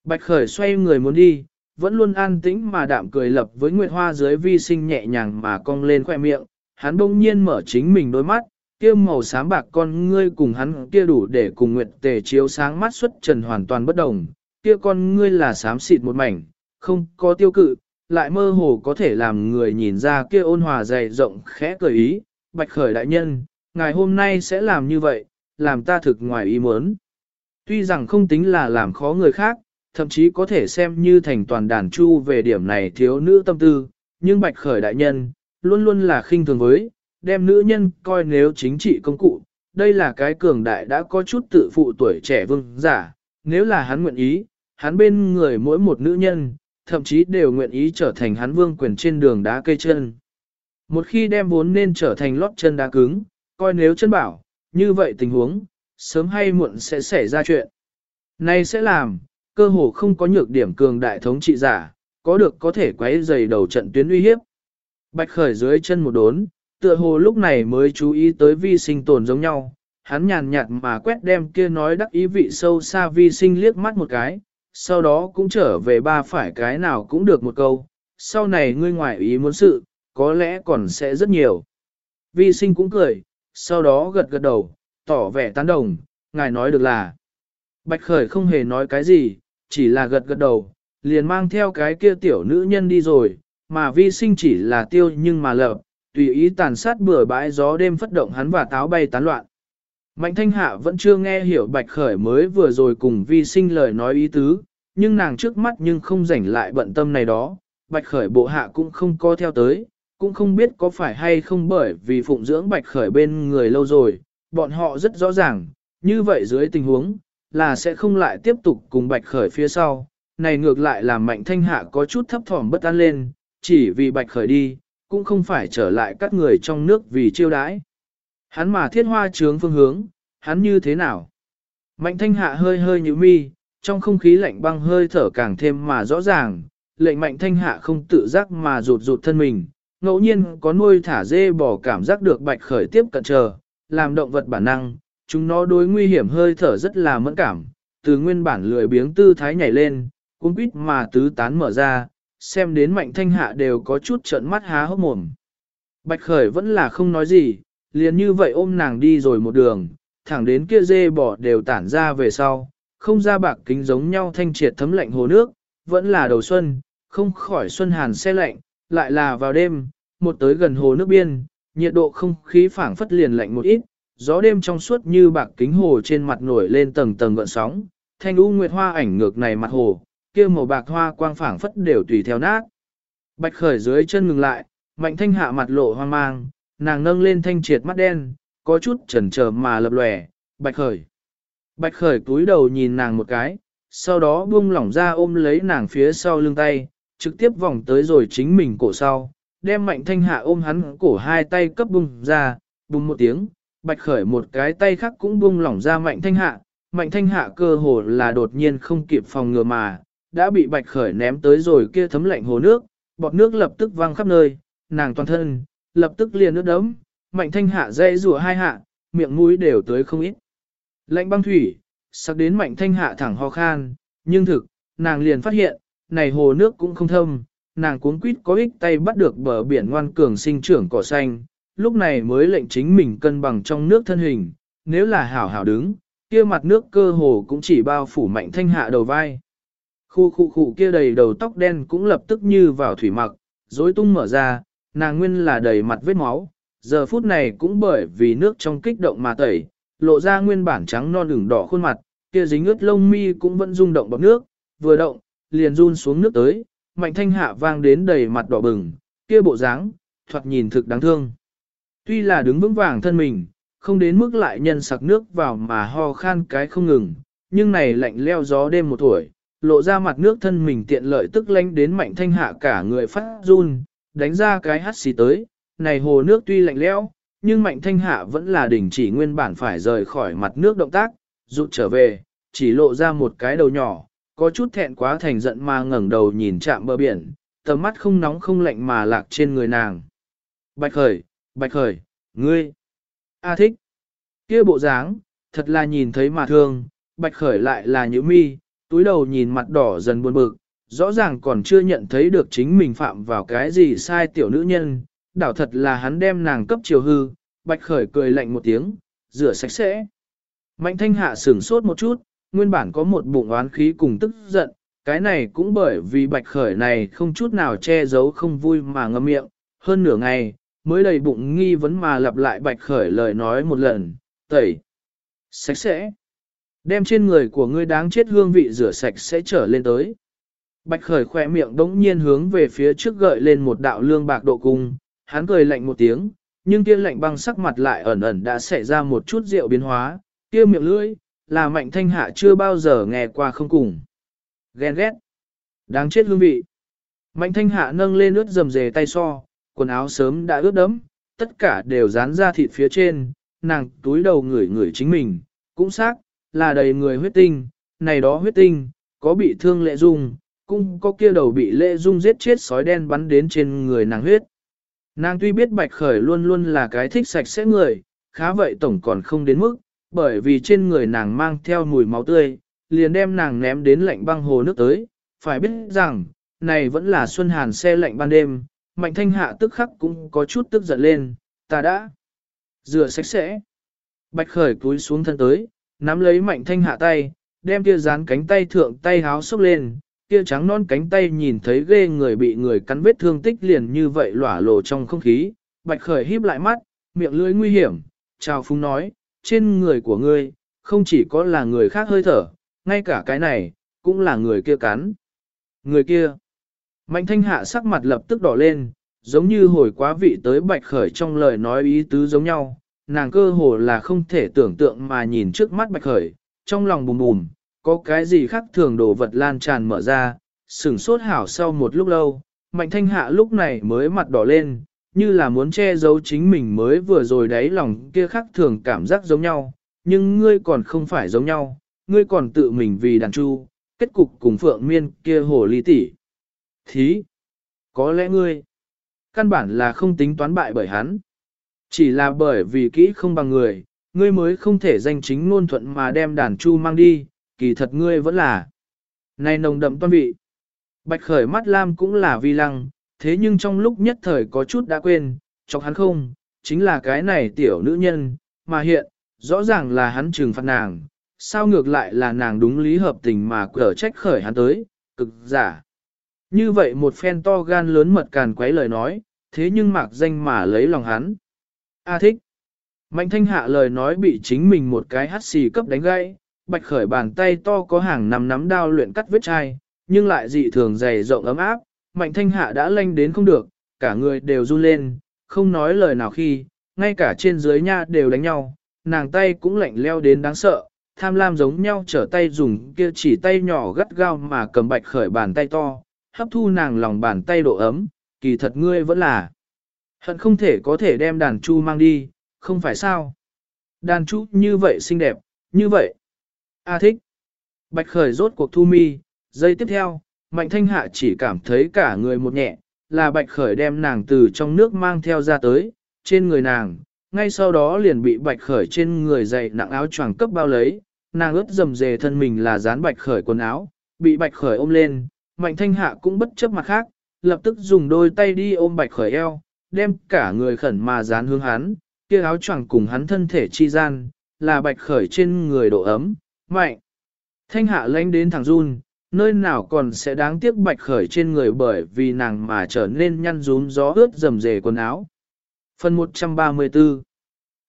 Bạch khởi xoay người muốn đi, vẫn luôn an tĩnh mà đạm cười lập với Nguyệt Hoa dưới vi sinh nhẹ nhàng mà cong lên khoe miệng, hắn bỗng nhiên mở chính mình đôi mắt, kia màu xám bạc con ngươi cùng hắn kia đủ để cùng Nguyệt Tề chiếu sáng mắt xuất trần hoàn toàn bất đồng, kia con ngươi là xám xịt một mảnh, không có tiêu cự, lại mơ hồ có thể làm người nhìn ra kia ôn hòa dày rộng khẽ cười ý, bạch khởi đại nhân, ngày hôm nay sẽ làm như vậy, làm ta thực ngoài ý muốn. Tuy rằng không tính là làm khó người khác, thậm chí có thể xem như thành toàn đàn chu về điểm này thiếu nữ tâm tư, nhưng bạch khởi đại nhân, luôn luôn là khinh thường với, đem nữ nhân coi nếu chính trị công cụ, đây là cái cường đại đã có chút tự phụ tuổi trẻ vương giả, nếu là hắn nguyện ý, hắn bên người mỗi một nữ nhân, thậm chí đều nguyện ý trở thành hắn vương quyền trên đường đá cây chân. Một khi đem vốn nên trở thành lót chân đá cứng, coi nếu chân bảo, như vậy tình huống, sớm hay muộn sẽ xảy ra chuyện. Này sẽ làm, cơ hồ không có nhược điểm cường đại thống trị giả, có được có thể quấy dày đầu trận tuyến uy hiếp. Bạch khởi dưới chân một đốn, tựa hồ lúc này mới chú ý tới vi sinh tồn giống nhau, hắn nhàn nhạt mà quét đem kia nói đắc ý vị sâu xa vi sinh liếc mắt một cái, sau đó cũng trở về ba phải cái nào cũng được một câu, sau này ngươi ngoại ý muốn sự, có lẽ còn sẽ rất nhiều. Vi sinh cũng cười, sau đó gật gật đầu, tỏ vẻ tán đồng, ngài nói được là. Bạch khởi không hề nói cái gì, chỉ là gật gật đầu, liền mang theo cái kia tiểu nữ nhân đi rồi, mà vi sinh chỉ là tiêu nhưng mà lợp, tùy ý tàn sát bừa bãi gió đêm phất động hắn và táo bay tán loạn. Mạnh thanh hạ vẫn chưa nghe hiểu bạch khởi mới vừa rồi cùng vi sinh lời nói ý tứ, nhưng nàng trước mắt nhưng không rảnh lại bận tâm này đó, bạch khởi bộ hạ cũng không co theo tới, cũng không biết có phải hay không bởi vì phụng dưỡng bạch khởi bên người lâu rồi, bọn họ rất rõ ràng, như vậy dưới tình huống, là sẽ không lại tiếp tục cùng bạch khởi phía sau, này ngược lại làm mạnh thanh hạ có chút thấp thỏm bất an lên, chỉ vì bạch khởi đi, cũng không phải trở lại các người trong nước vì chiêu đãi. Hắn mà thiết hoa trướng phương hướng, hắn như thế nào? Mạnh thanh hạ hơi hơi như mi, trong không khí lạnh băng hơi thở càng thêm mà rõ ràng, lệnh mạnh thanh hạ không tự giác mà rụt rụt thân mình, ngẫu nhiên có nuôi thả dê bò cảm giác được bạch khởi tiếp cận chờ, làm động vật bản năng, chúng nó đối nguy hiểm hơi thở rất là mẫn cảm, từ nguyên bản lười biếng tư thái nhảy lên, cuốn quýt mà tứ tán mở ra, xem đến mạnh thanh hạ đều có chút trợn mắt há hốc mồm. Bạch khởi vẫn là không nói gì, liền như vậy ôm nàng đi rồi một đường, thẳng đến kia dê bò đều tản ra về sau, không ra bạc kính giống nhau thanh triệt thấm lạnh hồ nước, vẫn là đầu xuân, không khỏi xuân hàn xe lạnh, lại là vào đêm, một tới gần hồ nước biên, nhiệt độ không khí phảng phất liền lạnh một ít, gió đêm trong suốt như bạc kính hồ trên mặt nổi lên tầng tầng gợn sóng, thanh u nguyệt hoa ảnh ngược này mặt hồ, kia màu bạc hoa quang phảng phất đều tùy theo nát. Bạch khởi dưới chân ngừng lại, mạnh thanh hạ mặt lộ hoang mang, nàng nâng lên thanh triệt mắt đen, có chút chần chờ mà lập lòe, bạch khởi. Bạch khởi cúi đầu nhìn nàng một cái, sau đó buông lỏng ra ôm lấy nàng phía sau lưng tay, trực tiếp vòng tới rồi chính mình cổ sau, đem mạnh thanh hạ ôm hắn cổ hai tay cấp bung ra, bung một tiếng, bạch khởi một cái tay khác cũng buông lỏng ra mạnh thanh hạ, mạnh thanh hạ cơ hồ là đột nhiên không kịp phòng ngừa mà, đã bị bạch khởi ném tới rồi kia thấm lạnh hồ nước, bọt nước lập tức văng khắp nơi, nàng toàn thân, lập tức liền nước đấm, mạnh thanh hạ dây rùa hai hạ, miệng mũi đều tới không ít. Lạnh băng thủy, sắc đến mạnh thanh hạ thẳng ho khan, nhưng thực, nàng liền phát hiện, này hồ nước cũng không thâm, nàng cuống quýt có ích tay bắt được bờ biển ngoan cường sinh trưởng cỏ xanh, lúc này mới lệnh chính mình cân bằng trong nước thân hình, nếu là hảo hảo đứng, kia mặt nước cơ hồ cũng chỉ bao phủ mạnh thanh hạ đầu vai. Khu khu khu kia đầy đầu tóc đen cũng lập tức như vào thủy mặc, rối tung mở ra, nàng nguyên là đầy mặt vết máu, giờ phút này cũng bởi vì nước trong kích động mà tẩy, lộ ra nguyên bản trắng non ửng đỏ khuôn mặt, kia dính ướt lông mi cũng vẫn rung động bọt nước, vừa động, liền run xuống nước tới, mạnh thanh hạ vang đến đầy mặt đỏ bừng, kia bộ dáng, thoạt nhìn thực đáng thương. Tuy là đứng vững vàng thân mình, không đến mức lại nhân sặc nước vào mà ho khan cái không ngừng, nhưng này lạnh leo gió đêm một tuổi, lộ ra mặt nước thân mình tiện lợi tức lanh đến mạnh thanh hạ cả người phát run, đánh ra cái hắt xì tới, này hồ nước tuy lạnh lẽo, nhưng mạnh thanh hạ vẫn là đình chỉ nguyên bản phải rời khỏi mặt nước động tác, rụt trở về, chỉ lộ ra một cái đầu nhỏ, có chút thẹn quá thành giận mà ngẩng đầu nhìn chạm bờ biển, tầm mắt không nóng không lạnh mà lạc trên người nàng. Bạch khởi, bạch khởi, ngươi, a thích, kia bộ dáng, thật là nhìn thấy mà thương, bạch khởi lại là nhữ mi, túi đầu nhìn mặt đỏ dần buồn bực, rõ ràng còn chưa nhận thấy được chính mình phạm vào cái gì sai tiểu nữ nhân, đảo thật là hắn đem nàng cấp chiều hư, bạch khởi cười lạnh một tiếng, rửa sạch sẽ. Mạnh thanh hạ sửng sốt một chút, nguyên bản có một bụng oán khí cùng tức giận, cái này cũng bởi vì bạch khởi này không chút nào che giấu không vui mà ngâm miệng, hơn nửa ngày, mới đầy bụng nghi vấn mà lặp lại bạch khởi lời nói một lần, tẩy, sạch sẽ, đem trên người của ngươi đáng chết hương vị rửa sạch sẽ trở lên tới. Bạch khởi khỏe miệng đống nhiên hướng về phía trước gợi lên một đạo lương bạc độ cung, hắn cười lạnh một tiếng, nhưng kia lạnh băng sắc mặt lại ẩn ẩn đã xảy ra một chút rượu biến hóa, kia miệng lưỡi, là mạnh thanh hạ chưa bao giờ nghe qua không cùng. Ghen ghét. Đáng chết hương vị. Mạnh thanh hạ nâng lên ướt dầm dề tay so, quần áo sớm đã ướt đẫm, tất cả đều dán ra thịt phía trên, nàng túi đầu ngửi ngửi chính mình, cũng xác, là đầy người huyết tinh, này đó huyết tinh, có bị thương lệ dung, cũng có kia đầu bị lệ dung giết chết sói đen bắn đến trên người nàng huyết. Nàng tuy biết bạch khởi luôn luôn là cái thích sạch sẽ người, khá vậy tổng còn không đến mức, bởi vì trên người nàng mang theo mùi máu tươi, liền đem nàng ném đến lạnh băng hồ nước tới. Phải biết rằng, này vẫn là xuân hàn xe lạnh ban đêm, mạnh thanh hạ tức khắc cũng có chút tức giận lên, ta đã rửa sạch sẽ. Bạch khởi cúi xuống thân tới, nắm lấy mạnh thanh hạ tay, đem kia dán cánh tay thượng tay háo xốc lên, kia trắng non cánh tay nhìn thấy ghê người bị người cắn vết thương tích liền như vậy lỏa lộ trong không khí, bạch khởi híp lại mắt, miệng lưỡi nguy hiểm, chào phúng nói, trên người của ngươi, không chỉ có là người khác hơi thở, ngay cả cái này, cũng là người kia cắn. Người kia, mạnh thanh hạ sắc mặt lập tức đỏ lên, giống như hồi quá vị tới bạch khởi trong lời nói ý tứ giống nhau, nàng cơ hồ là không thể tưởng tượng mà nhìn trước mắt bạch khởi, trong lòng bùm bùm, có cái gì khác thường đồ vật lan tràn mở ra, sửng sốt hảo sau một lúc lâu, mạnh thanh hạ lúc này mới mặt đỏ lên, như là muốn che giấu chính mình mới vừa rồi đáy lòng kia khác thường cảm giác giống nhau, nhưng ngươi còn không phải giống nhau, ngươi còn tự mình vì đàn chu, kết cục cùng phượng miên kia hồ ly tỷ. Thí, có lẽ ngươi, căn bản là không tính toán bại bởi hắn, chỉ là bởi vì kỹ không bằng người, ngươi mới không thể danh chính ngôn thuận mà đem đàn chu mang đi, kỳ thật ngươi vẫn là. Này nồng đậm toan vị. Bạch khởi mắt lam cũng là vi lăng, thế nhưng trong lúc nhất thời có chút đã quên, chọc hắn không, chính là cái này tiểu nữ nhân, mà hiện, rõ ràng là hắn trừng phạt nàng, sao ngược lại là nàng đúng lý hợp tình mà cở trách khởi hắn tới, cực giả. Như vậy một phen to gan lớn mật càn quấy lời nói, thế nhưng mạc danh mà lấy lòng hắn. A thích. Mạnh thanh hạ lời nói bị chính mình một cái hắt xì cấp đánh gãy, bạch khởi bàn tay to có hàng nằm nắm đao luyện cắt vết chai, nhưng lại dị thường dày rộng ấm áp, mạnh thanh hạ đã lanh đến không được, cả người đều run lên, không nói lời nào khi, ngay cả trên dưới nha đều đánh nhau, nàng tay cũng lạnh leo đến đáng sợ, tham lam giống nhau trở tay dùng kia chỉ tay nhỏ gắt gao mà cầm bạch khởi bàn tay to, hấp thu nàng lòng bàn tay độ ấm, kỳ thật ngươi vẫn là hận không thể có thể đem đàn chu mang đi, không phải sao? Đàn chu như vậy xinh đẹp, như vậy. A thích. Bạch khởi rốt cuộc thu mi, giây tiếp theo, mạnh thanh hạ chỉ cảm thấy cả người một nhẹ, là bạch khởi đem nàng từ trong nước mang theo ra tới, trên người nàng, ngay sau đó liền bị bạch khởi trên người dày nặng áo choàng cấp bao lấy, nàng ướt dầm dề thân mình là dán bạch khởi quần áo, bị bạch khởi ôm lên, mạnh thanh hạ cũng bất chấp mặt khác, lập tức dùng đôi tay đi ôm bạch khởi eo, đem cả người khẩn mà dán hướng hắn, kia áo choàng cùng hắn thân thể chi gian, là bạch khởi trên người độ ấm, mạnh. Thanh hạ lánh đến thằng run, nơi nào còn sẽ đáng tiếc bạch khởi trên người bởi vì nàng mà trở nên nhăn rúm gió ướt dầm dề quần áo. Phần 134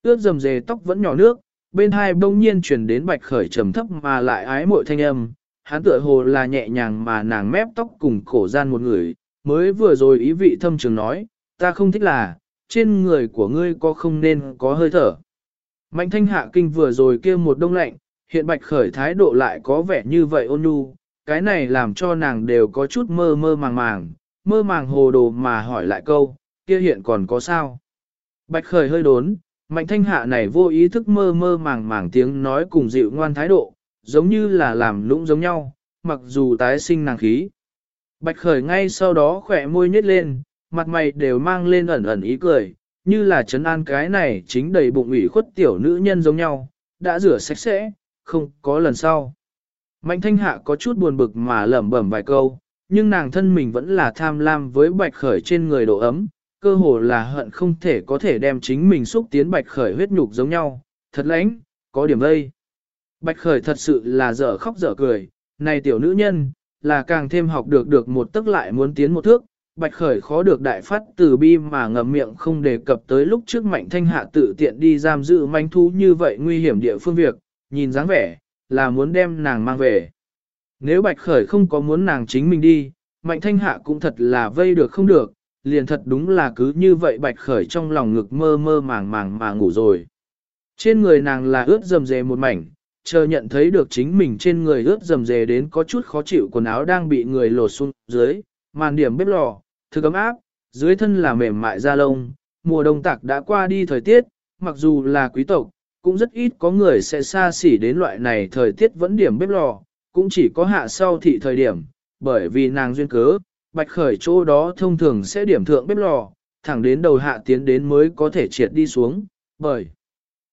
Ướt dầm dề tóc vẫn nhỏ nước, bên hai bỗng nhiên chuyển đến bạch khởi trầm thấp mà lại ái mội thanh âm, hắn tựa hồ là nhẹ nhàng mà nàng mép tóc cùng cổ gian một người, mới vừa rồi ý vị thâm trường nói, ta không thích là, trên người của ngươi có không nên có hơi thở. Mạnh thanh hạ kinh vừa rồi kia một đông lạnh, hiện bạch khởi thái độ lại có vẻ như vậy ôn nhu, cái này làm cho nàng đều có chút mơ mơ màng màng, mơ màng hồ đồ mà hỏi lại câu, kia hiện còn có sao? Bạch khởi hơi đốn, mạnh thanh hạ này vô ý thức mơ mơ màng màng tiếng nói cùng dịu ngoan thái độ, giống như là làm lũng giống nhau, mặc dù tái sinh nàng khí. Bạch khởi ngay sau đó khỏe môi nhếch lên, mặt mày đều mang lên ẩn ẩn ý cười, như là trấn an cái này chính đầy bụng ủy khuất tiểu nữ nhân giống nhau, đã rửa sạch sẽ, không có lần sau. Mạnh thanh hạ có chút buồn bực mà lẩm bẩm vài câu, nhưng nàng thân mình vẫn là tham lam với bạch khởi trên người độ ấm, cơ hồ là hận không thể có thể đem chính mình xúc tiến bạch khởi huyết nhục giống nhau, thật lãnh, có điểm vây. Bạch khởi thật sự là dở khóc dở cười, này tiểu nữ nhân, là càng thêm học được được một tức lại muốn tiến một thước, bạch khởi khó được đại phát từ bi mà ngậm miệng không đề cập tới lúc trước mạnh thanh hạ tự tiện đi giam giữ manh thú như vậy nguy hiểm địa phương việc, nhìn dáng vẻ, là muốn đem nàng mang về. Nếu bạch khởi không có muốn nàng chính mình đi, mạnh thanh hạ cũng thật là vây được không được, liền thật đúng là cứ như vậy bạch khởi trong lòng ngực mơ mơ màng màng mà ngủ rồi. Trên người nàng là ướt dầm dề một mảnh, chờ nhận thấy được chính mình trên người ướt dầm dề đến có chút khó chịu quần áo đang bị người lột xuống dưới, màn điểm bếp lò, thực ấm áp, dưới thân là mềm mại da lông, mùa đông tạc đã qua đi thời tiết, mặc dù là quý tộc, cũng rất ít có người sẽ xa xỉ đến loại này thời tiết vẫn điểm bếp lò, cũng chỉ có hạ sau thị thời điểm, bởi vì nàng duyên cớ, bạch khởi chỗ đó thông thường sẽ điểm thượng bếp lò, thẳng đến đầu hạ tiến đến mới có thể triệt đi xuống, bởi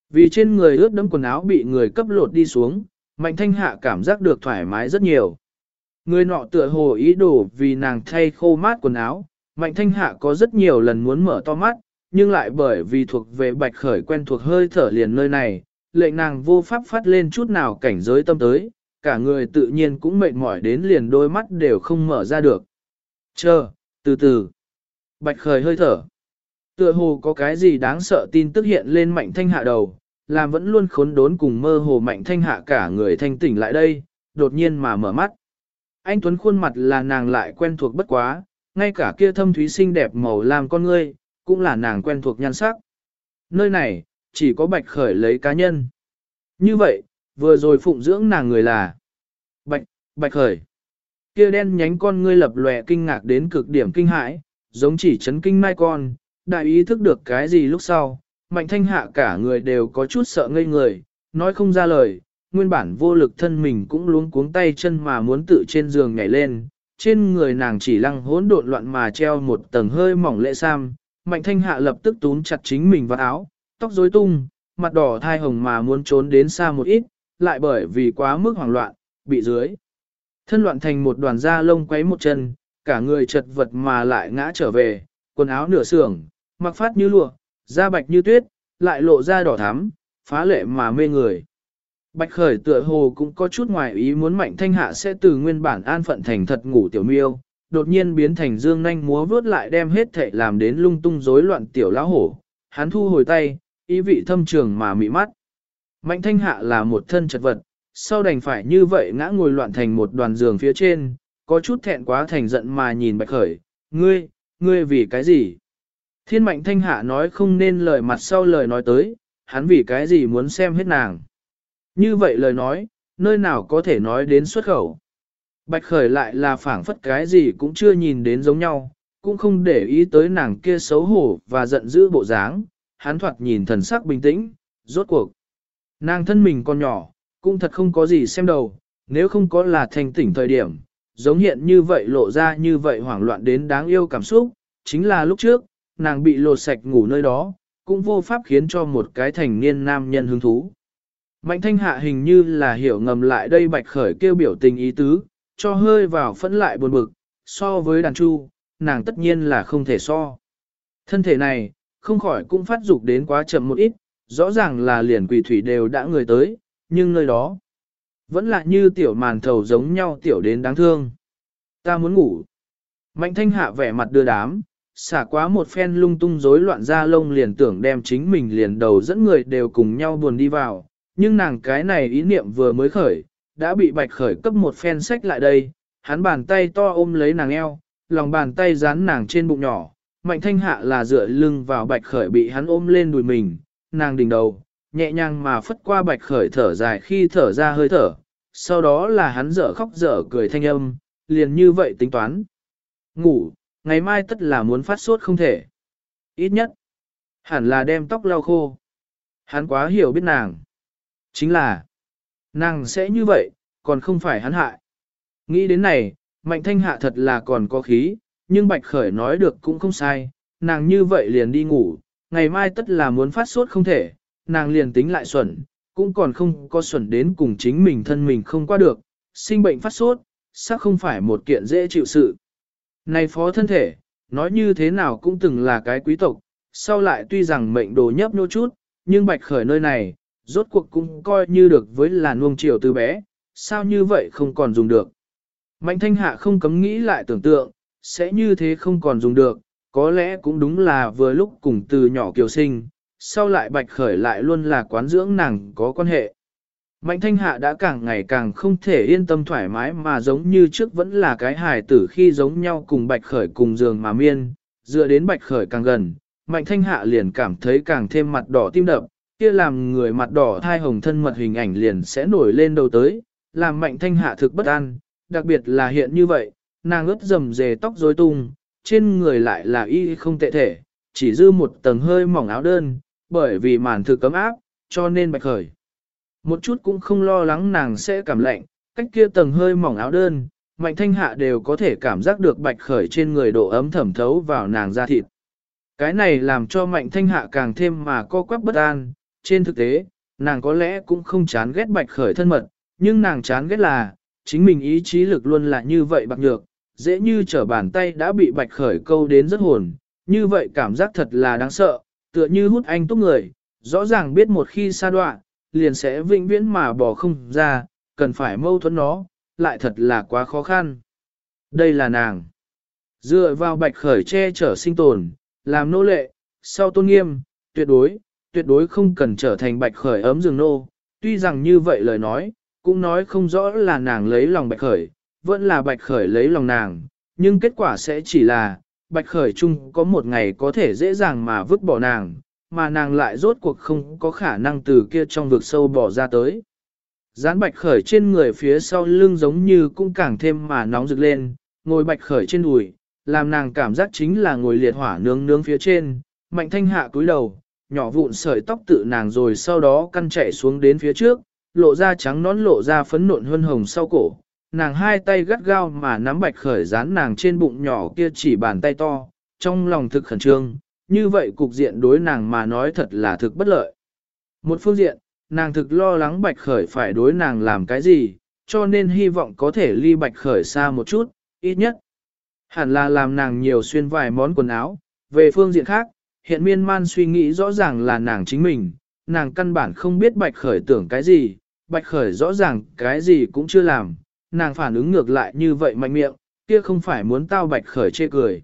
vì trên người ướt đẫm quần áo bị người cấp lột đi xuống, mạnh thanh hạ cảm giác được thoải mái rất nhiều. Người nọ tựa hồ ý đồ vì nàng thay khô mát quần áo, mạnh thanh hạ có rất nhiều lần muốn mở to mắt, nhưng lại bởi vì thuộc về bạch khởi quen thuộc hơi thở liền nơi này, lệnh nàng vô pháp phát lên chút nào cảnh giới tâm tới, cả người tự nhiên cũng mệt mỏi đến liền đôi mắt đều không mở ra được. Chờ, từ từ. Bạch khởi hơi thở. Tựa hồ có cái gì đáng sợ tin tức hiện lên mạnh thanh hạ đầu, làm vẫn luôn khốn đốn cùng mơ hồ mạnh thanh hạ cả người thanh tỉnh lại đây, đột nhiên mà mở mắt. Anh Tuấn khuôn mặt là nàng lại quen thuộc bất quá, ngay cả kia thâm thúy xinh đẹp màu làm con ngươi, cũng là nàng quen thuộc nhan sắc. Nơi này, chỉ có bạch khởi lấy cá nhân. Như vậy, vừa rồi phụng dưỡng nàng người là bạch, bạch khởi. Kia đen nhánh con ngươi lập lòe kinh ngạc đến cực điểm kinh hãi, giống chỉ chấn kinh mai con, đại ý thức được cái gì lúc sau, mạnh thanh hạ cả người đều có chút sợ ngây người, nói không ra lời, nguyên bản vô lực thân mình cũng luống cuống tay chân mà muốn tự trên giường nhảy lên, trên người nàng chỉ lăng hỗn độn loạn mà treo một tầng hơi mỏng lệ sam, mạnh thanh hạ lập tức túm chặt chính mình vào áo, tóc rối tung, mặt đỏ thai hồng mà muốn trốn đến xa một ít, lại bởi vì quá mức hoảng loạn, bị dưới. Thân loạn thành một đoàn da lông quấy một chân, cả người chật vật mà lại ngã trở về, quần áo nửa xưởng, mặc phát như lụa, da bạch như tuyết, lại lộ ra đỏ thắm, phá lệ mà mê người. Bạch khởi tựa hồ cũng có chút ngoài ý muốn mạnh thanh hạ sẽ từ nguyên bản an phận thành thật ngủ tiểu miêu, đột nhiên biến thành dương nanh múa vướt lại đem hết thệ làm đến lung tung rối loạn tiểu lão hổ. Hắn thu hồi tay, ý vị thâm trường mà mị mắt. Mạnh thanh hạ là một thân chật vật, sau đành phải như vậy ngã ngồi loạn thành một đoàn giường phía trên, có chút thẹn quá thành giận mà nhìn bạch khởi, ngươi, ngươi vì cái gì? Thiên mạnh thanh hạ nói không nên lời mặt sau lời nói tới, hắn vì cái gì muốn xem hết nàng. Như vậy lời nói, nơi nào có thể nói đến xuất khẩu. Bạch khởi lại là phảng phất cái gì cũng chưa nhìn đến giống nhau, cũng không để ý tới nàng kia xấu hổ và giận dữ bộ dáng, hắn thoạt nhìn thần sắc bình tĩnh, rốt cuộc. Nàng thân mình còn nhỏ, cũng thật không có gì xem đầu, nếu không có là thành tỉnh thời điểm, giống hiện như vậy lộ ra như vậy hoảng loạn đến đáng yêu cảm xúc, chính là lúc trước, nàng bị lột sạch ngủ nơi đó, cũng vô pháp khiến cho một cái thành niên nam nhân hứng thú. Mạnh thanh hạ hình như là hiểu ngầm lại đây bạch khởi kêu biểu tình ý tứ, cho hơi vào phẫn lại buồn bực, so với đàn chu, nàng tất nhiên là không thể so. Thân thể này, không khỏi cũng phát dục đến quá chậm một ít, rõ ràng là liền quỷ thủy đều đã người tới, nhưng nơi đó, Vẫn là như tiểu màn thầu giống nhau tiểu đến đáng thương. Ta muốn ngủ. Mạnh thanh hạ vẻ mặt đưa đám, xả quá một phen lung tung rối loạn ra lông liền tưởng đem chính mình liền đầu dẫn người đều cùng nhau buồn đi vào, nhưng nàng cái này ý niệm vừa mới khởi, đã bị bạch khởi cấp một phen sách lại đây, hắn bàn tay to ôm lấy nàng eo, lòng bàn tay dán nàng trên bụng nhỏ, mạnh thanh hạ là dựa lưng vào bạch khởi bị hắn ôm lên đùi mình, nàng đỉnh đầu, nhẹ nhàng mà phất qua bạch khởi thở dài khi thở ra hơi thở, sau đó là hắn dở khóc dở cười thanh âm, liền như vậy tính toán. Ngủ, ngày mai tất là muốn phát sốt không thể. Ít nhất, hẳn là đem tóc lau khô. Hắn quá hiểu biết nàng. Chính là, nàng sẽ như vậy, còn không phải hắn hại. Nghĩ đến này, mạnh thanh hạ thật là còn có khí, nhưng bạch khởi nói được cũng không sai, nàng như vậy liền đi ngủ, ngày mai tất là muốn phát sốt không thể, nàng liền tính lại xuẩn, cũng còn không có xuẩn đến cùng chính mình thân mình không qua được, sinh bệnh phát sốt, xác không phải một kiện dễ chịu sự. Này phó thân thể, nói như thế nào cũng từng là cái quý tộc, sau lại tuy rằng mệnh đồ nhấp nô chút, nhưng bạch khởi nơi này, rốt cuộc cũng coi như được với là nuông chiều từ bé, sao như vậy không còn dùng được. Mạnh thanh hạ không cấm nghĩ lại tưởng tượng, sẽ như thế không còn dùng được, có lẽ cũng đúng là vừa lúc cùng từ nhỏ kiều sinh, sau lại bạch khởi lại luôn là quán dưỡng nàng có quan hệ. Mạnh thanh hạ đã càng ngày càng không thể yên tâm thoải mái mà giống như trước vẫn là cái hài tử khi giống nhau cùng bạch khởi cùng giường mà miên, dựa đến bạch khởi càng gần, mạnh thanh hạ liền cảm thấy càng thêm mặt đỏ tim đập, kia làm người mặt đỏ thai hồng thân mật hình ảnh liền sẽ nổi lên đầu tới, làm mạnh thanh hạ thực bất an, đặc biệt là hiện như vậy, nàng ướt dầm rề tóc rối tung, trên người lại là y không tệ thể, chỉ dư một tầng hơi mỏng áo đơn, bởi vì màn thực cấm áp, cho nên bạch khởi. Một chút cũng không lo lắng nàng sẽ cảm lạnh, cách kia tầng hơi mỏng áo đơn, mạnh thanh hạ đều có thể cảm giác được bạch khởi trên người độ ấm thẩm thấu vào nàng da thịt. Cái này làm cho mạnh thanh hạ càng thêm mà co quắp bất an, trên thực tế, nàng có lẽ cũng không chán ghét bạch khởi thân mật, nhưng nàng chán ghét là, chính mình ý chí lực luôn là như vậy bạc nhược, dễ như trở bàn tay đã bị bạch khởi câu đến rất hồn, như vậy cảm giác thật là đáng sợ, tựa như hút anh túc người, rõ ràng biết một khi xa đoạn, liền sẽ vĩnh viễn mà bỏ không ra, cần phải mâu thuẫn nó, lại thật là quá khó khăn. Đây là nàng. Dựa vào bạch khởi che chở sinh tồn, làm nô lệ, sau tôn nghiêm, tuyệt đối, tuyệt đối không cần trở thành bạch khởi ấm giường nô. Tuy rằng như vậy lời nói, cũng nói không rõ là nàng lấy lòng bạch khởi, vẫn là bạch khởi lấy lòng nàng, nhưng kết quả sẽ chỉ là, bạch khởi chung có một ngày có thể dễ dàng mà vứt bỏ nàng, mà nàng lại rốt cuộc không có khả năng từ kia trong vực sâu bỏ ra tới. Dán bạch khởi trên người phía sau lưng giống như cũng càng thêm mà nóng rực lên, ngồi bạch khởi trên đùi, làm nàng cảm giác chính là ngồi liệt hỏa nướng nướng phía trên, mạnh thanh hạ cúi đầu, nhỏ vụn sợi tóc tự nàng rồi sau đó căn chạy xuống đến phía trước, lộ ra trắng nón lộ ra phấn nộn hơn hồng sau cổ. Nàng hai tay gắt gao mà nắm bạch khởi dán nàng trên bụng nhỏ kia chỉ bàn tay to, trong lòng thực khẩn trương, như vậy cục diện đối nàng mà nói thật là thực bất lợi. Một phương diện, nàng thực lo lắng bạch khởi phải đối nàng làm cái gì, cho nên hy vọng có thể ly bạch khởi xa một chút, ít nhất. Hẳn là làm nàng nhiều xuyên vài món quần áo. Về phương diện khác, hiện miên man suy nghĩ rõ ràng là nàng chính mình, nàng căn bản không biết bạch khởi tưởng cái gì, bạch khởi rõ ràng cái gì cũng chưa làm, nàng phản ứng ngược lại như vậy mạnh miệng, kia không phải muốn tao bạch khởi chê cười.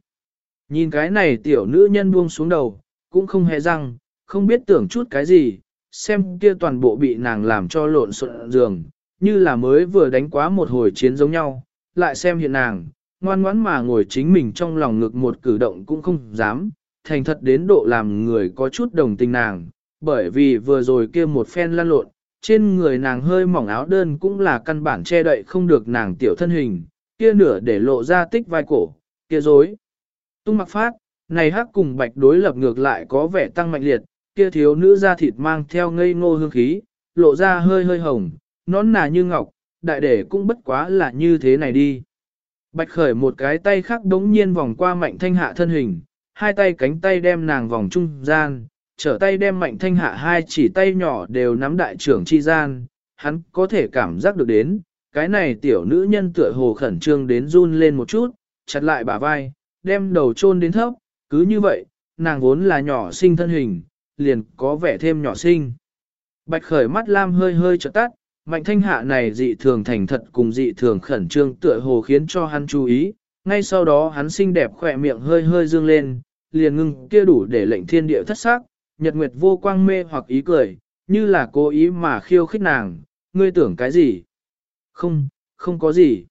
Nhìn cái này tiểu nữ nhân buông xuống đầu, cũng không hề răng, không biết tưởng chút cái gì, xem kia toàn bộ bị nàng làm cho lộn xộn giường, như là mới vừa đánh quá một hồi chiến giống nhau, lại xem hiện nàng, ngoan ngoãn mà ngồi chính mình trong lòng ngực một cử động cũng không dám, thành thật đến độ làm người có chút đồng tình nàng, bởi vì vừa rồi kia một phen lăn lộn, trên người nàng hơi mỏng áo đơn cũng là căn bản che đậy không được nàng tiểu thân hình, kia nửa để lộ ra tích vai cổ, kia dối. Tung mặc phát, này hắc cùng bạch đối lập ngược lại có vẻ tăng mạnh liệt, kia thiếu nữ da thịt mang theo ngây ngô hương khí, lộ ra hơi hơi hồng, nón nà như ngọc, đại để cũng bất quá là như thế này đi. Bạch khởi một cái tay khác đống nhiên vòng qua mạnh thanh hạ thân hình, hai tay cánh tay đem nàng vòng trung gian, trở tay đem mạnh thanh hạ hai chỉ tay nhỏ đều nắm đại trưởng chi gian, hắn có thể cảm giác được đến, cái này tiểu nữ nhân tựa hồ khẩn trương đến run lên một chút, chặt lại bả vai, đem đầu chôn đến thấp, cứ như vậy, nàng vốn là nhỏ sinh thân hình, liền có vẻ thêm nhỏ sinh. Bạch khởi mắt lam hơi hơi trợ tắt, mạnh thanh hạ này dị thường thành thật cùng dị thường khẩn trương tựa hồ khiến cho hắn chú ý, ngay sau đó hắn xinh đẹp khỏe miệng hơi hơi dương lên, liền ngưng kia đủ để lệnh thiên địa thất sắc, nhật nguyệt vô quang mê hoặc ý cười, như là cố ý mà khiêu khích nàng, ngươi tưởng cái gì? Không, không có gì.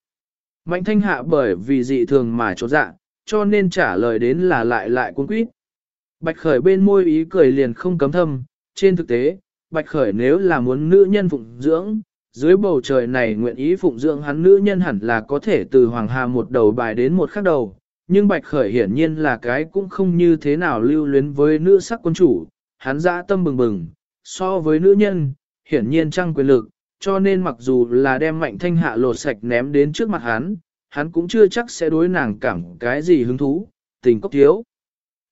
Mạnh thanh hạ bởi vì dị thường mà trốn dạ, cho nên trả lời đến là lại lại cuốn quýt. Bạch khởi bên môi ý cười liền không cấm thâm, trên thực tế, bạch khởi nếu là muốn nữ nhân phụng dưỡng, dưới bầu trời này nguyện ý phụng dưỡng hắn nữ nhân hẳn là có thể từ hoàng hà một đầu bài đến một khác đầu, nhưng bạch khởi hiển nhiên là cái cũng không như thế nào lưu luyến với nữ sắc quân chủ, hắn dã tâm bừng bừng, so với nữ nhân, hiển nhiên trăng quyền lực, cho nên mặc dù là đem mạnh thanh hạ lột sạch ném đến trước mặt hắn, hắn cũng chưa chắc sẽ đối nàng cảm cái gì hứng thú, tình cốc thiếu.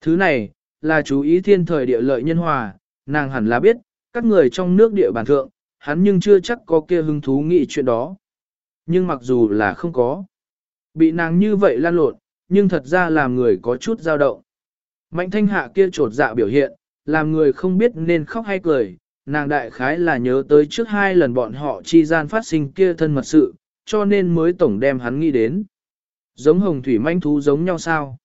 Thứ này, là chú ý thiên thời địa lợi nhân hòa, nàng hẳn là biết, các người trong nước địa bàn thượng, hắn nhưng chưa chắc có kia hứng thú nghĩ chuyện đó. Nhưng mặc dù là không có, bị nàng như vậy lan lộn, nhưng thật ra làm người có chút dao động. Mạnh thanh hạ kia trột dạ biểu hiện, làm người không biết nên khóc hay cười, nàng đại khái là nhớ tới trước hai lần bọn họ chi gian phát sinh kia thân mật sự, cho nên mới tổng đem hắn nghĩ đến. Giống hồng thủy manh thú giống nhau sao?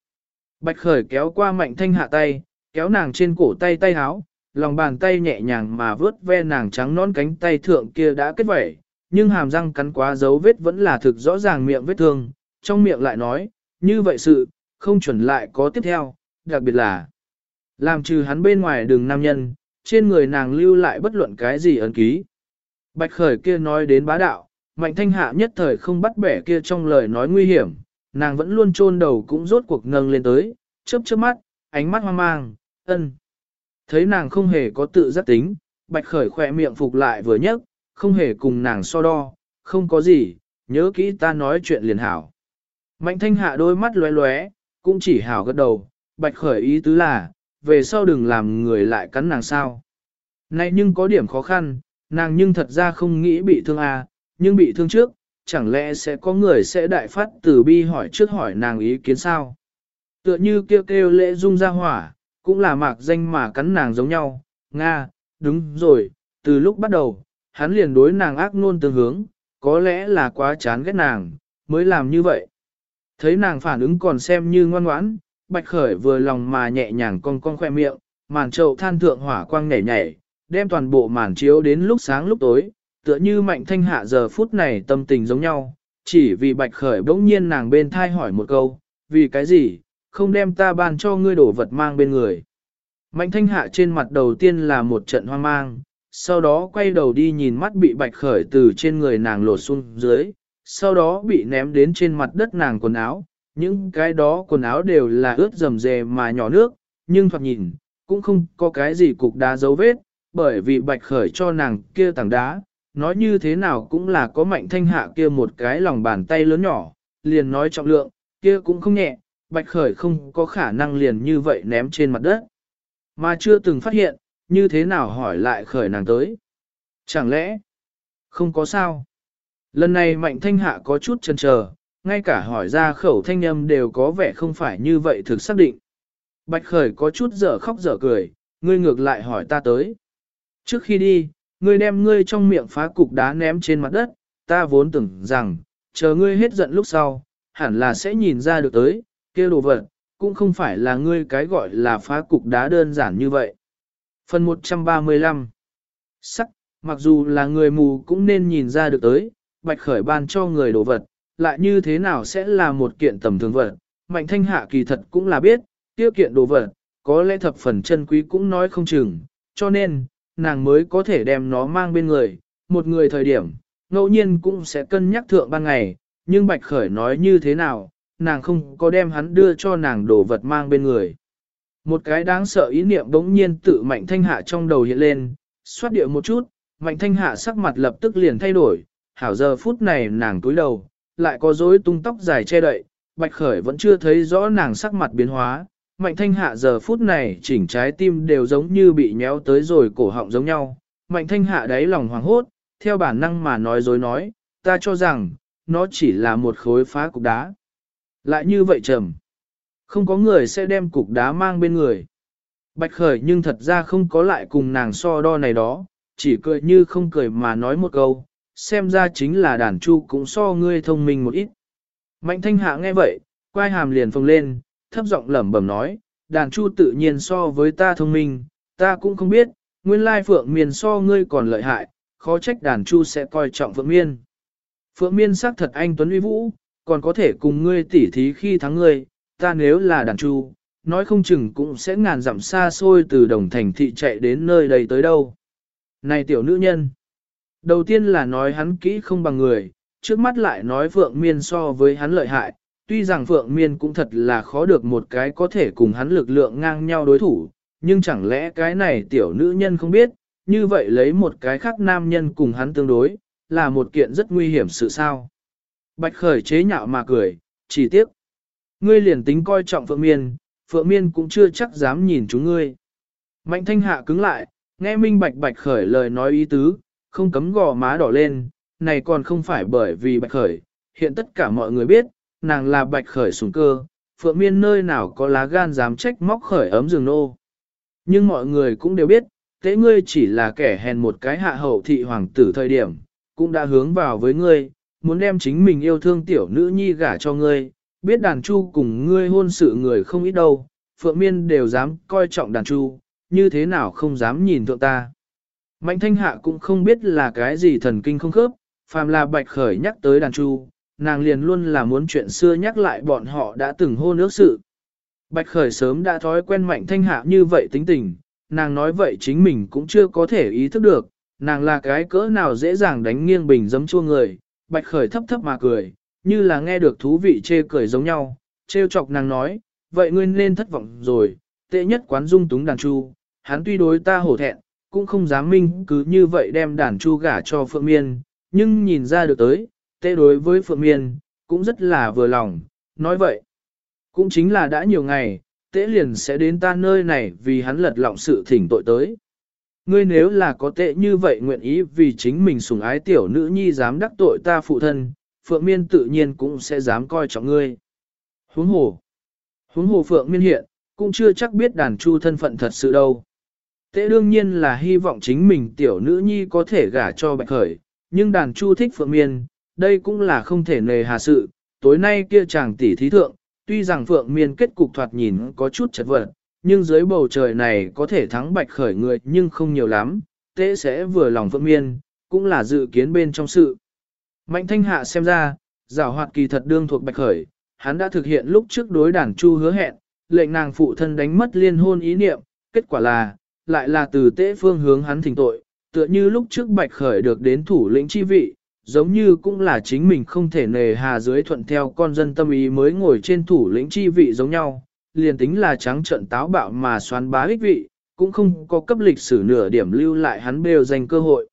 Bạch khởi kéo qua mạnh thanh hạ tay, kéo nàng trên cổ tay tay háo, lòng bàn tay nhẹ nhàng mà vớt ve nàng trắng non cánh tay thượng kia đã kết vẩy, nhưng hàm răng cắn quá dấu vết vẫn là thực rõ ràng miệng vết thương, trong miệng lại nói, như vậy sự, không chuẩn lại có tiếp theo, đặc biệt là làm trừ hắn bên ngoài đường nam nhân, trên người nàng lưu lại bất luận cái gì ấn ký. Bạch khởi kia nói đến bá đạo, mạnh thanh hạ nhất thời không bắt bẻ kia trong lời nói nguy hiểm, nàng vẫn luôn chôn đầu cũng rốt cuộc nâng lên tới, chớp chớp mắt, ánh mắt hoang mang, ân. Thấy nàng không hề có tự giác tính, bạch khởi khỏe miệng phục lại vừa nhấc, không hề cùng nàng so đo, không có gì, nhớ kỹ ta nói chuyện liền hảo. Mạnh thanh hạ đôi mắt lóe lóe, cũng chỉ hảo gật đầu, bạch khởi ý tứ là, về sau đừng làm người lại cắn nàng sao. Này nhưng có điểm khó khăn, nàng nhưng thật ra không nghĩ bị thương à, nhưng bị thương trước, chẳng lẽ sẽ có người sẽ đại phát từ bi hỏi trước hỏi nàng ý kiến sao. Tựa như kêu kêu lễ dung ra hỏa, cũng là mạc danh mà cắn nàng giống nhau, Nga, đúng rồi, từ lúc bắt đầu, hắn liền đối nàng ác nôn tương hướng, có lẽ là quá chán ghét nàng, mới làm như vậy. Thấy nàng phản ứng còn xem như ngoan ngoãn, bạch khởi vừa lòng mà nhẹ nhàng con con khoe miệng, màn trậu than thượng hỏa quang nhảy nhảy, đem toàn bộ màn chiếu đến lúc sáng lúc tối, tựa như mạnh thanh hạ giờ phút này tâm tình giống nhau, chỉ vì bạch khởi bỗng nhiên nàng bên thai hỏi một câu, vì cái gì, không đem ta ban cho ngươi đổ vật mang bên người. Mạnh thanh hạ trên mặt đầu tiên là một trận hoang mang, sau đó quay đầu đi nhìn mắt bị bạch khởi từ trên người nàng lột xuống dưới, sau đó bị ném đến trên mặt đất nàng quần áo, những cái đó quần áo đều là ướt rầm rề mà nhỏ nước, nhưng thoạt nhìn, cũng không có cái gì cục đá dấu vết, bởi vì bạch khởi cho nàng kia tảng đá, nói như thế nào cũng là có mạnh thanh hạ kia một cái lòng bàn tay lớn nhỏ, liền nói trọng lượng, kia cũng không nhẹ, bạch khởi không có khả năng liền như vậy ném trên mặt đất. Mà chưa từng phát hiện, như thế nào hỏi lại khởi nàng tới. Chẳng lẽ, không có sao. Lần này mạnh thanh hạ có chút chần chờ, ngay cả hỏi ra khẩu thanh âm đều có vẻ không phải như vậy thực xác định. Bạch khởi có chút dở khóc dở cười, ngươi ngược lại hỏi ta tới. Trước khi đi, ngươi đem ngươi trong miệng phá cục đá ném trên mặt đất, ta vốn tưởng rằng, chờ ngươi hết giận lúc sau, hẳn là sẽ nhìn ra được tới, kia đồ vật, cũng không phải là ngươi cái gọi là phá cục đá đơn giản như vậy. Phần 135 Sắc, mặc dù là người mù cũng nên nhìn ra được tới, bạch khởi ban cho người đồ vật, lại như thế nào sẽ là một kiện tầm thường vật. Mạnh thanh hạ kỳ thật cũng là biết, tiêu kiện đồ vật, có lẽ thập phần chân quý cũng nói không chừng, cho nên, nàng mới có thể đem nó mang bên người, một người thời điểm, ngẫu nhiên cũng sẽ cân nhắc thượng ban ngày, nhưng Bạch Khởi nói như thế nào, nàng không có đem hắn đưa cho nàng đồ vật mang bên người. Một cái đáng sợ ý niệm đống nhiên tự mạnh thanh hạ trong đầu hiện lên, xoát điệu một chút, mạnh thanh hạ sắc mặt lập tức liền thay đổi, hảo giờ phút này nàng túi đầu, lại có rối tung tóc dài che đậy, bạch khởi vẫn chưa thấy rõ nàng sắc mặt biến hóa, mạnh thanh hạ giờ phút này chỉnh trái tim đều giống như bị nhéo tới rồi cổ họng giống nhau, mạnh thanh hạ đáy lòng hoàng hốt, theo bản năng mà nói dối nói, ta cho rằng, nó chỉ là một khối phá cục đá. Lại như vậy trầm. Không có người sẽ đem cục đá mang bên người. Bạch khởi nhưng thật ra không có lại cùng nàng so đo này đó, chỉ cười như không cười mà nói một câu, xem ra chính là đàn chu cũng so ngươi thông minh một ít. Mạnh thanh hạ nghe vậy, quay hàm liền phồng lên, thấp giọng lẩm bẩm nói, đàn chu tự nhiên so với ta thông minh, ta cũng không biết, nguyên lai phượng Miền so ngươi còn lợi hại, khó trách đàn chu sẽ coi trọng phượng miên. Phượng miên xác thật anh Tuấn uy vũ, còn có thể cùng ngươi tỉ thí khi thắng ngươi, ta nếu là đàn chu, nói không chừng cũng sẽ ngàn dặm xa xôi từ đồng thành thị chạy đến nơi đây tới đâu. Này tiểu nữ nhân, đầu tiên là nói hắn kỹ không bằng người, trước mắt lại nói Phượng Miên so với hắn lợi hại, tuy rằng Phượng Miên cũng thật là khó được một cái có thể cùng hắn lực lượng ngang nhau đối thủ, nhưng chẳng lẽ cái này tiểu nữ nhân không biết, như vậy lấy một cái khác nam nhân cùng hắn tương đối, là một kiện rất nguy hiểm sự sao. Bạch khởi chế nhạo mà cười, chỉ tiếc. Ngươi liền tính coi trọng Phượng Miên, Phượng Miên cũng chưa chắc dám nhìn chúng ngươi. Mạnh thanh hạ cứng lại, nghe minh bạch bạch khởi lời nói ý tứ, không cấm gò má đỏ lên, này còn không phải bởi vì bạch khởi, hiện tất cả mọi người biết, nàng là bạch khởi sủng cơ, Phượng Miên nơi nào có lá gan dám trách móc khởi ấm rừng nô. Nhưng mọi người cũng đều biết, tế ngươi chỉ là kẻ hèn một cái hạ hậu thị hoàng tử thời điểm, cũng đã hướng vào với ngươi, muốn đem chính mình yêu thương tiểu nữ nhi gả cho ngươi, biết đàn chu cùng ngươi hôn sự người không ít đâu, phượng miên đều dám coi trọng đàn chu, như thế nào không dám nhìn thượng ta. Mạnh thanh hạ cũng không biết là cái gì thần kinh không khớp, phàm là bạch khởi nhắc tới đàn chu, nàng liền luôn là muốn chuyện xưa nhắc lại bọn họ đã từng hôn ước sự. Bạch khởi sớm đã thói quen mạnh thanh hạ như vậy tính tình, nàng nói vậy chính mình cũng chưa có thể ý thức được, nàng là cái cỡ nào dễ dàng đánh nghiêng bình giấm chua người, bạch khởi thấp thấp mà cười, như là nghe được thú vị chê cười giống nhau, trêu chọc nàng nói, vậy ngươi nên thất vọng rồi, tệ nhất quán dung túng đàn chu, hắn tuy đối ta hổ thẹn, cũng không dám minh cứ như vậy đem đàn chu gả cho Phượng Miên, nhưng nhìn ra được tới, tệ đối với Phượng Miên, cũng rất là vừa lòng, nói vậy, cũng chính là đã nhiều ngày, tệ liền sẽ đến ta nơi này vì hắn lật lọng sự thỉnh tội tới. Ngươi nếu là có tệ như vậy nguyện ý vì chính mình sủng ái tiểu nữ nhi dám đắc tội ta phụ thân, Phượng Miên tự nhiên cũng sẽ dám coi trọng ngươi. Huống hồ. Huống hồ Phượng Miên hiện, cũng chưa chắc biết đàn chu thân phận thật sự đâu. Tế đương nhiên là hy vọng chính mình tiểu nữ nhi có thể gả cho bạch khởi, nhưng đàn chu thích Phượng Miên, đây cũng là không thể nề hà sự. Tối nay kia chàng tỷ thí thượng, tuy rằng Phượng Miên kết cục thoạt nhìn có chút chật vật, nhưng dưới bầu trời này có thể thắng bạch khởi người nhưng không nhiều lắm, tế sẽ vừa lòng vỡ Miên, cũng là dự kiến bên trong sự. Mạnh thanh hạ xem ra, giảo hoạt kỳ thật đương thuộc bạch khởi, hắn đã thực hiện lúc trước đối đàn chu hứa hẹn, lệnh nàng phụ thân đánh mất liên hôn ý niệm, kết quả là, lại là từ tế phương hướng hắn thỉnh tội, tựa như lúc trước bạch khởi được đến thủ lĩnh chi vị, giống như cũng là chính mình không thể nề hà dưới thuận theo con dân tâm ý mới ngồi trên thủ lĩnh chi vị giống nhau, liền tính là trắng trận táo bạo mà xoán bá ích vị, cũng không có cấp lịch sử nửa điểm lưu lại hắn bêu danh cơ hội.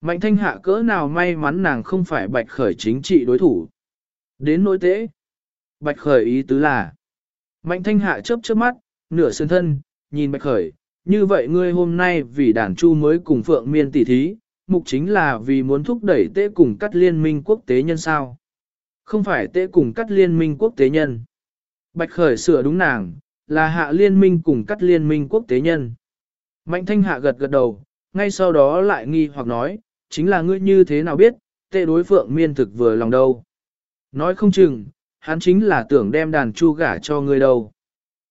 Mạnh thanh hạ cỡ nào may mắn nàng không phải bạch khởi chính trị đối thủ. Đến nỗi tế. Bạch khởi ý tứ là. Mạnh thanh hạ chớp chớp mắt, nửa sơn thân, nhìn bạch khởi. Như vậy ngươi hôm nay vì đàn chu mới cùng phượng miên tỷ thí, mục chính là vì muốn thúc đẩy tế cùng cắt liên minh quốc tế nhân sao. Không phải tế cùng cắt liên minh quốc tế nhân. Bạch khởi sửa đúng nàng, là hạ liên minh cùng cắt liên minh quốc tế nhân. Mạnh thanh hạ gật gật đầu, ngay sau đó lại nghi hoặc nói, chính là ngươi như thế nào biết, tệ đối phượng miên thực vừa lòng đâu. Nói không chừng, hắn chính là tưởng đem đàn chu gả cho ngươi đâu.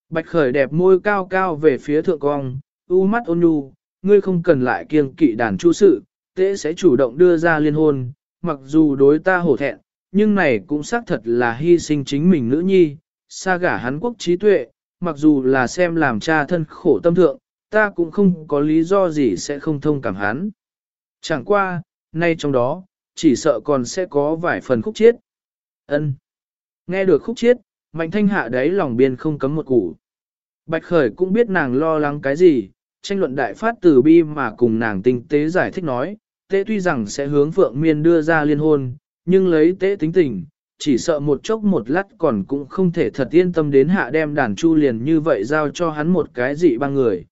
Bạch khởi đẹp môi cao cao về phía thượng cong, u mắt ôn nhu, ngươi không cần lại kiêng kỵ đàn chu sự, tệ sẽ chủ động đưa ra liên hôn, mặc dù đối ta hổ thẹn, nhưng này cũng xác thật là hy sinh chính mình nữ nhi, xa gả hắn quốc trí tuệ, mặc dù là xem làm cha thân khổ tâm thượng, ta cũng không có lý do gì sẽ không thông cảm hắn. Chẳng qua, nay trong đó, chỉ sợ còn sẽ có vài phần khúc chiết. Ân. Nghe được khúc chiết, mạnh thanh hạ đấy lòng biên không cấm một củ. Bạch khởi cũng biết nàng lo lắng cái gì, tranh luận đại phát từ bi mà cùng nàng tinh tế giải thích nói, tế tuy rằng sẽ hướng phượng miên đưa ra liên hôn, nhưng lấy tế tính tình, chỉ sợ một chốc một lát còn cũng không thể thật yên tâm đến hạ đem đàn chu liền như vậy giao cho hắn một cái dị ba người.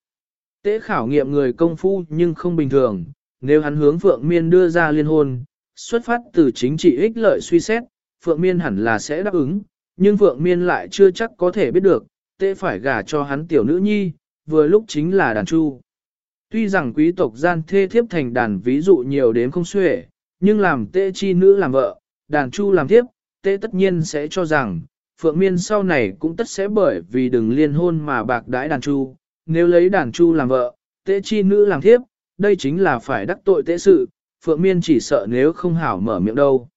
Tế khảo nghiệm người công phu nhưng không bình thường, nếu hắn hướng Phượng Miên đưa ra liên hôn, xuất phát từ chính trị ích lợi suy xét, Phượng Miên hẳn là sẽ đáp ứng, nhưng Phượng Miên lại chưa chắc có thể biết được, tế phải gả cho hắn tiểu nữ nhi, vừa lúc chính là đàn chu. Tuy rằng quý tộc gian thê thiếp thành đàn ví dụ nhiều đến không xuể, nhưng làm tệ chi nữ làm vợ, đàn chu làm thiếp, tệ tất nhiên sẽ cho rằng, Phượng Miên sau này cũng tất sẽ bởi vì đừng liên hôn mà bạc đãi đàn chu, nếu lấy đàn chu làm vợ, tệ chi nữ làm thiếp, đây chính là phải đắc tội tệ sự, Phượng Miên chỉ sợ nếu không hảo mở miệng đâu.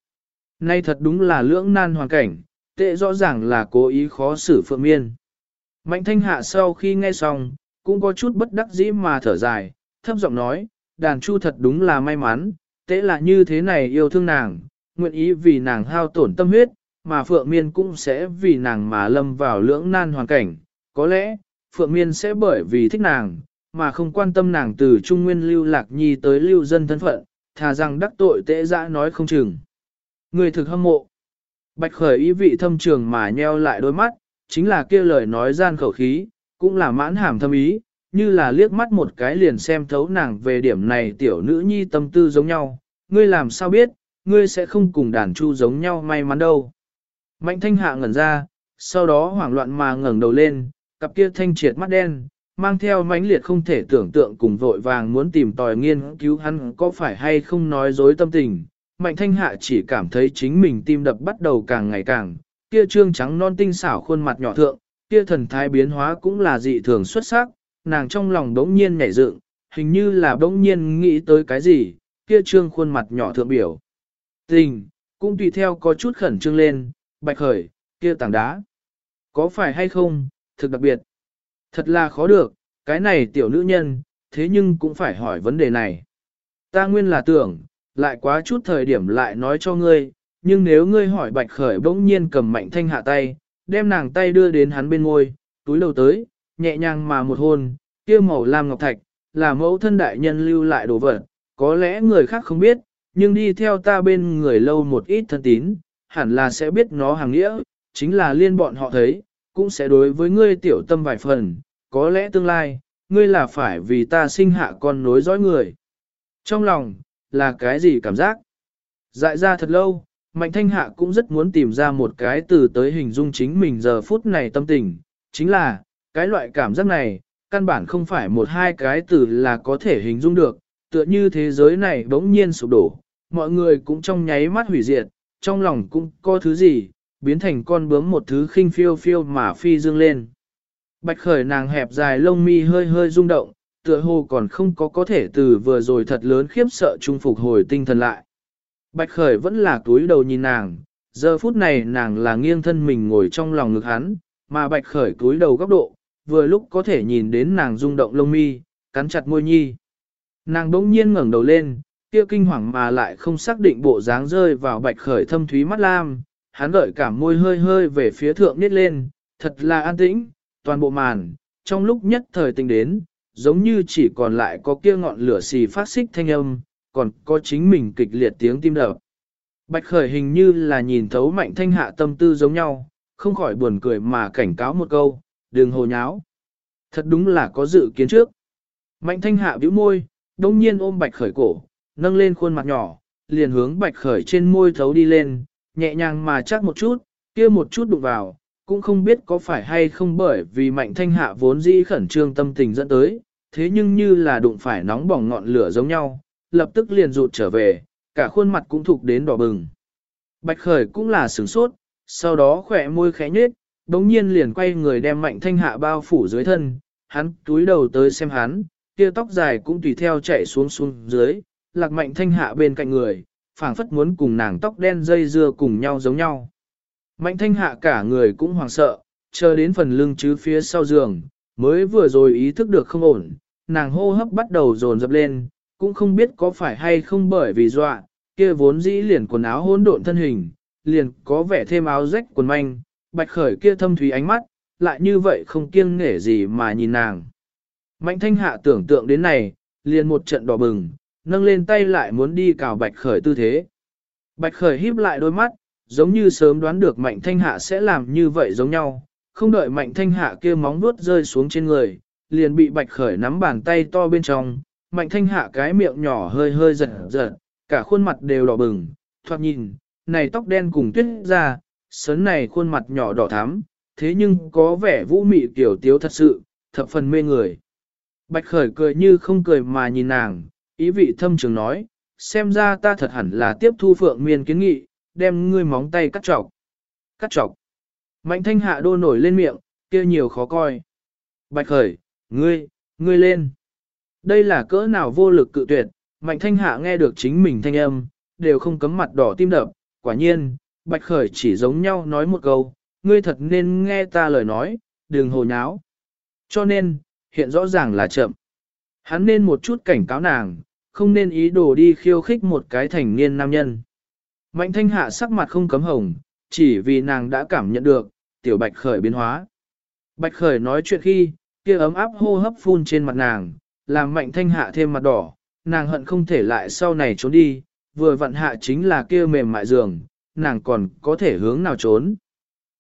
Nay thật đúng là lưỡng nan hoàn cảnh, tệ rõ ràng là cố ý khó xử Phượng Miên. Mạnh thanh hạ sau khi nghe xong, cũng có chút bất đắc dĩ mà thở dài, thấp giọng nói, đàn chu thật đúng là may mắn, tệ là như thế này yêu thương nàng, nguyện ý vì nàng hao tổn tâm huyết, mà Phượng Miên cũng sẽ vì nàng mà lâm vào lưỡng nan hoàn cảnh. Có lẽ, Phượng Miên sẽ bởi vì thích nàng, mà không quan tâm nàng từ Trung Nguyên lưu lạc nhi tới lưu dân thân phận, thà rằng đắc tội tệ dã nói không chừng. Người thực hâm mộ. Bạch khởi ý vị thâm trường mà nheo lại đôi mắt, chính là kia lời nói gian khẩu khí, cũng là mãn hàm thâm ý, như là liếc mắt một cái liền xem thấu nàng về điểm này tiểu nữ nhi tâm tư giống nhau. Ngươi làm sao biết, ngươi sẽ không cùng đàn chu giống nhau may mắn đâu. Mạnh thanh hạ ngẩn ra, sau đó hoảng loạn mà ngẩng đầu lên, cặp kia thanh triệt mắt đen, mang theo mãnh liệt không thể tưởng tượng cùng vội vàng muốn tìm tòi nghiên cứu hắn có phải hay không nói dối tâm tình. Mạnh thanh hạ chỉ cảm thấy chính mình tim đập bắt đầu càng ngày càng, kia trương trắng non tinh xảo khuôn mặt nhỏ thượng, kia thần thái biến hóa cũng là dị thường xuất sắc, nàng trong lòng đống nhiên nhảy dựng, hình như là đống nhiên nghĩ tới cái gì, kia trương khuôn mặt nhỏ thượng biểu. Tình, cũng tùy theo có chút khẩn trương lên, bạch khởi, kia tảng đá. Có phải hay không, thực đặc biệt. Thật là khó được, cái này tiểu nữ nhân, thế nhưng cũng phải hỏi vấn đề này. Ta nguyên là tưởng, lại quá chút thời điểm lại nói cho ngươi, nhưng nếu ngươi hỏi bạch khởi bỗng nhiên cầm mạnh thanh hạ tay, đem nàng tay đưa đến hắn bên ngôi, túi đầu tới, nhẹ nhàng mà một hôn, kia màu lam ngọc thạch, là mẫu thân đại nhân lưu lại đồ vật, có lẽ người khác không biết, nhưng đi theo ta bên người lâu một ít thân tín, hẳn là sẽ biết nó hàng nghĩa, chính là liên bọn họ thấy, cũng sẽ đối với ngươi tiểu tâm vài phần, có lẽ tương lai, ngươi là phải vì ta sinh hạ con nối dõi người. Trong lòng, là cái gì cảm giác? Dại ra thật lâu, Mạnh Thanh Hạ cũng rất muốn tìm ra một cái từ tới hình dung chính mình giờ phút này tâm tình, chính là, cái loại cảm giác này, căn bản không phải một hai cái từ là có thể hình dung được, tựa như thế giới này bỗng nhiên sụp đổ, mọi người cũng trong nháy mắt hủy diệt, trong lòng cũng có thứ gì, biến thành con bướm một thứ khinh phiêu phiêu mà phi dương lên. Bạch khởi nàng hẹp dài lông mi hơi hơi rung động, tựa hồ còn không có có thể từ vừa rồi thật lớn khiếp sợ trung phục hồi tinh thần lại. Bạch khởi vẫn là túi đầu nhìn nàng, giờ phút này nàng là nghiêng thân mình ngồi trong lòng ngực hắn, mà bạch khởi túi đầu góc độ, vừa lúc có thể nhìn đến nàng rung động lông mi, cắn chặt môi nhi. Nàng đỗng nhiên ngẩng đầu lên, kia kinh hoàng mà lại không xác định bộ dáng rơi vào bạch khởi thâm thúy mắt lam, hắn gợi cả môi hơi hơi về phía thượng nít lên, thật là an tĩnh, toàn bộ màn, trong lúc nhất thời tình đến, giống như chỉ còn lại có kia ngọn lửa xì phát xích thanh âm, còn có chính mình kịch liệt tiếng tim đập. Bạch khởi hình như là nhìn thấu mạnh thanh hạ tâm tư giống nhau, không khỏi buồn cười mà cảnh cáo một câu, đừng hồ nháo. Thật đúng là có dự kiến trước. Mạnh thanh hạ bĩu môi, đông nhiên ôm bạch khởi cổ, nâng lên khuôn mặt nhỏ, liền hướng bạch khởi trên môi thấu đi lên, nhẹ nhàng mà chắc một chút, kia một chút đụng vào, cũng không biết có phải hay không bởi vì mạnh thanh hạ vốn dĩ khẩn trương tâm tình dẫn tới, thế nhưng như là đụng phải nóng bỏng ngọn lửa giống nhau, lập tức liền rụt trở về, cả khuôn mặt cũng thục đến đỏ bừng. Bạch khởi cũng là sửng sốt, sau đó khỏe môi khẽ nhếch, đống nhiên liền quay người đem mạnh thanh hạ bao phủ dưới thân, hắn túi đầu tới xem hắn, kia tóc dài cũng tùy theo chạy xuống xuống dưới, lạc mạnh thanh hạ bên cạnh người, phảng phất muốn cùng nàng tóc đen dây dưa cùng nhau giống nhau. Mạnh thanh hạ cả người cũng hoảng sợ, chờ đến phần lưng chứ phía sau giường, mới vừa rồi ý thức được không ổn, nàng hô hấp bắt đầu dồn dập lên, cũng không biết có phải hay không bởi vì dọa, kia vốn dĩ liền quần áo hỗn độn thân hình, liền có vẻ thêm áo rách quần manh, bạch khởi kia thâm thúy ánh mắt, lại như vậy không kiêng nể gì mà nhìn nàng. Mạnh thanh hạ tưởng tượng đến này, liền một trận đỏ bừng, nâng lên tay lại muốn đi cào bạch khởi tư thế. Bạch khởi híp lại đôi mắt, giống như sớm đoán được mạnh thanh hạ sẽ làm như vậy giống nhau, không đợi mạnh thanh hạ kia móng vuốt rơi xuống trên người, liền bị bạch khởi nắm bàn tay to bên trong, mạnh thanh hạ cái miệng nhỏ hơi hơi giật giật, cả khuôn mặt đều đỏ bừng, thoạt nhìn, này tóc đen cùng tuyết ra, sấn này khuôn mặt nhỏ đỏ thắm, thế nhưng có vẻ vũ mị tiểu tiếu thật sự, thập phần mê người. Bạch khởi cười như không cười mà nhìn nàng, ý vị thâm trường nói, xem ra ta thật hẳn là tiếp thu phượng miên kiến nghị, đem ngươi móng tay cắt trọc. Cắt trọc. Mạnh thanh hạ đô nổi lên miệng, kia nhiều khó coi. Bạch khởi, ngươi, ngươi lên. Đây là cỡ nào vô lực cự tuyệt, mạnh thanh hạ nghe được chính mình thanh âm, đều không cấm mặt đỏ tim đập, quả nhiên, bạch khởi chỉ giống nhau nói một câu, ngươi thật nên nghe ta lời nói, đừng hồ nháo. Cho nên, hiện rõ ràng là chậm. Hắn nên một chút cảnh cáo nàng, không nên ý đồ đi khiêu khích một cái thành niên nam nhân. Mạnh thanh hạ sắc mặt không cấm hồng, chỉ vì nàng đã cảm nhận được, tiểu bạch khởi biến hóa. Bạch khởi nói chuyện khi, kia ấm áp hô hấp phun trên mặt nàng, làm mạnh thanh hạ thêm mặt đỏ, nàng hận không thể lại sau này trốn đi, vừa vặn hạ chính là kia mềm mại giường, nàng còn có thể hướng nào trốn.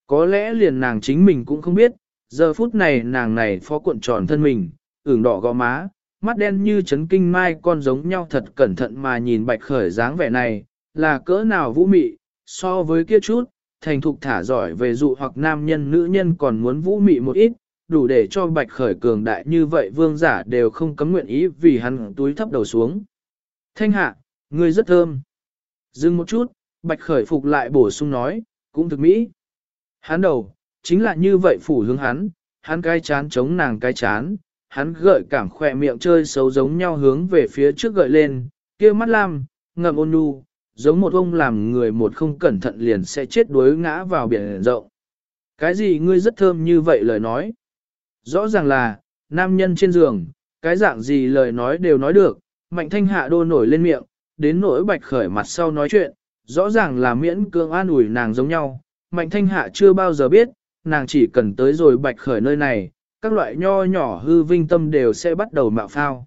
Có lẽ liền nàng chính mình cũng không biết, giờ phút này nàng này phó cuộn tròn thân mình, ửng đỏ gò má, mắt đen như chấn kinh mai con giống nhau thật cẩn thận mà nhìn bạch khởi dáng vẻ này, là cỡ nào vũ mị, so với kia chút, thành thục thả giỏi về dụ hoặc nam nhân nữ nhân còn muốn vũ mị một ít, đủ để cho bạch khởi cường đại như vậy vương giả đều không cấm nguyện ý vì hắn túi thấp đầu xuống. Thanh hạ, ngươi rất thơm. Dừng một chút, bạch khởi phục lại bổ sung nói, cũng thực mỹ. Hắn đầu, chính là như vậy phủ hướng hắn, hắn cái chán chống nàng cái chán, hắn gợi cảm khỏe miệng chơi xấu giống nhau hướng về phía trước gợi lên, kia mắt lam, ngậm ôn nhu, giống một ông làm người một không cẩn thận liền sẽ chết đuối ngã vào biển rộng. Cái gì ngươi rất thơm như vậy lời nói? Rõ ràng là, nam nhân trên giường, cái dạng gì lời nói đều nói được, mạnh thanh hạ đô nổi lên miệng, đến nỗi bạch khởi mặt sau nói chuyện, rõ ràng là miễn cương an ủi nàng giống nhau, mạnh thanh hạ chưa bao giờ biết, nàng chỉ cần tới rồi bạch khởi nơi này, các loại nho nhỏ hư vinh tâm đều sẽ bắt đầu mạo phao.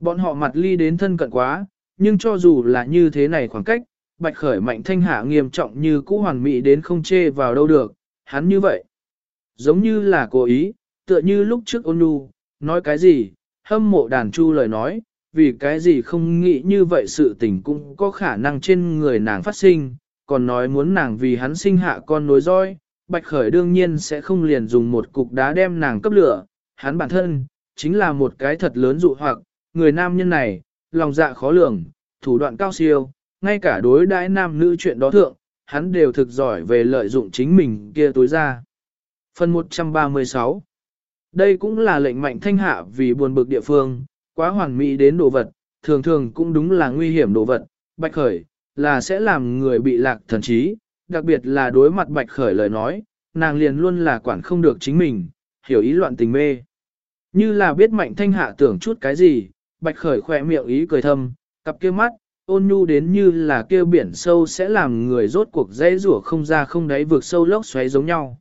Bọn họ mặt ly đến thân cận quá, nhưng cho dù là như thế này khoảng cách, bạch khởi mạnh thanh hạ nghiêm trọng như cũ hoàn mỹ đến không chê vào đâu được, hắn như vậy. Giống như là cố ý, tựa như lúc trước ôn nhu, nói cái gì, hâm mộ đàn chu lời nói, vì cái gì không nghĩ như vậy sự tình cũng có khả năng trên người nàng phát sinh, còn nói muốn nàng vì hắn sinh hạ con nối roi, Bạch Khởi đương nhiên sẽ không liền dùng một cục đá đem nàng cấp lửa, hắn bản thân, chính là một cái thật lớn dụ hoặc, người nam nhân này, lòng dạ khó lường, thủ đoạn cao siêu, ngay cả đối đãi nam nữ chuyện đó thượng, hắn đều thực giỏi về lợi dụng chính mình kia tối ra. Phần 136 Đây cũng là lệnh mạnh thanh hạ vì buồn bực địa phương, quá hoàn mỹ đến đồ vật, thường thường cũng đúng là nguy hiểm đồ vật, bạch khởi, là sẽ làm người bị lạc thần trí, đặc biệt là đối mặt bạch khởi lời nói, nàng liền luôn là quản không được chính mình, hiểu ý loạn tình mê. Như là biết mạnh thanh hạ tưởng chút cái gì, bạch khởi khỏe miệng ý cười thâm, cặp kia mắt, ôn nhu đến như là kêu biển sâu sẽ làm người rốt cuộc dễ rủa không ra không đáy vượt sâu lốc xoáy giống nhau.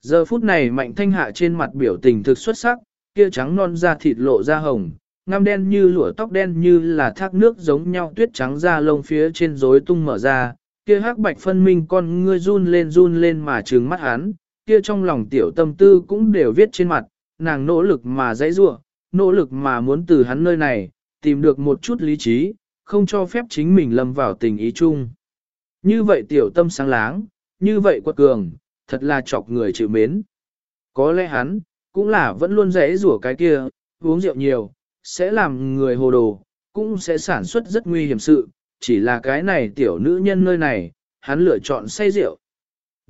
Giờ phút này mạnh thanh hạ trên mặt biểu tình thực xuất sắc, kia trắng non da thịt lộ da hồng, ngăm đen như lụa tóc đen như là thác nước giống nhau tuyết trắng da lông phía trên rối tung mở ra, kia hắc bạch phân minh con ngươi run lên run lên mà trừng mắt hắn, kia trong lòng tiểu tâm tư cũng đều viết trên mặt, nàng nỗ lực mà dãy rủa, nỗ lực mà muốn từ hắn nơi này, tìm được một chút lý trí, không cho phép chính mình lâm vào tình ý chung. Như vậy tiểu tâm sáng láng, như vậy quật cường, thật là chọc người chịu mến. Có lẽ hắn, cũng là vẫn luôn dãy rủa cái kia, uống rượu nhiều, sẽ làm người hồ đồ, cũng sẽ sản xuất rất nguy hiểm sự, chỉ là cái này tiểu nữ nhân nơi này, hắn lựa chọn say rượu.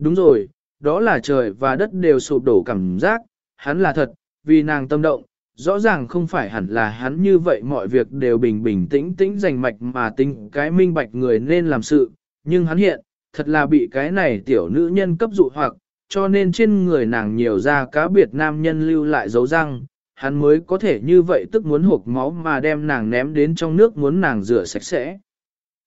Đúng rồi, đó là trời và đất đều sụp đổ cảm giác, hắn là thật, vì nàng tâm động, rõ ràng không phải hẳn là hắn như vậy mọi việc đều bình bình tĩnh tĩnh dành mạch mà tính cái minh bạch người nên làm sự, nhưng hắn hiện, thật là bị cái này tiểu nữ nhân cấp dụ hoặc, cho nên trên người nàng nhiều ra cá biệt nam nhân lưu lại dấu răng, hắn mới có thể như vậy tức muốn hộp máu mà đem nàng ném đến trong nước muốn nàng rửa sạch sẽ.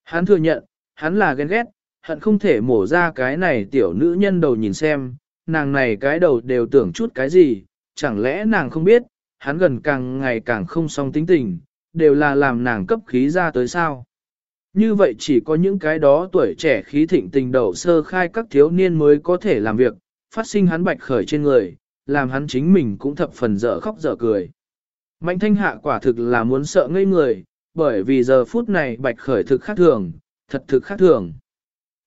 Hắn thừa nhận, hắn là ghen ghét, hận không thể mổ ra cái này tiểu nữ nhân đầu nhìn xem, nàng này cái đầu đều tưởng chút cái gì, chẳng lẽ nàng không biết, hắn gần càng ngày càng không song tính tình, đều là làm nàng cấp khí ra tới sao. Như vậy chỉ có những cái đó tuổi trẻ khí thịnh tình đầu sơ khai các thiếu niên mới có thể làm việc, phát sinh hắn bạch khởi trên người, làm hắn chính mình cũng thập phần dở khóc dở cười. Mạnh thanh hạ quả thực là muốn sợ ngây người, bởi vì giờ phút này bạch khởi thực khác thường, thật thực khác thường.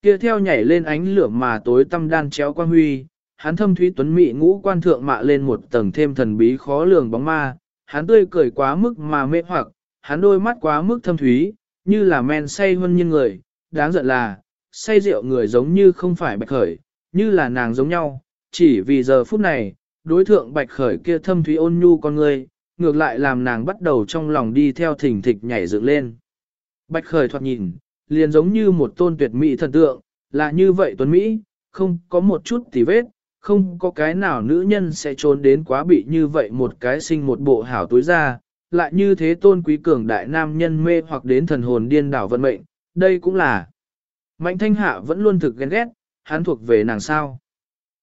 Kia theo nhảy lên ánh lửa mà tối tâm đan chéo quan huy, hắn thâm thúy tuấn mị ngũ quan thượng mạ lên một tầng thêm thần bí khó lường bóng ma, hắn tươi cười quá mức mà mê hoặc, hắn đôi mắt quá mức thâm thúy, như là men say hơn như người, đáng giận là, say rượu người giống như không phải bạch khởi, như là nàng giống nhau, chỉ vì giờ phút này, đối thượng bạch khởi kia thâm thúy ôn nhu con người, ngược lại làm nàng bắt đầu trong lòng đi theo thỉnh thịch nhảy dựng lên. Bạch khởi thoạt nhìn, liền giống như một tôn tuyệt mỹ thần tượng, là như vậy tuấn Mỹ, không có một chút tì vết, không có cái nào nữ nhân sẽ trốn đến quá bị như vậy một cái sinh một bộ hảo túi ra, lại như thế tôn quý cường đại nam nhân mê hoặc đến thần hồn điên đảo vận mệnh, đây cũng là. Mạnh thanh hạ vẫn luôn thực ghen ghét, hắn thuộc về nàng sao?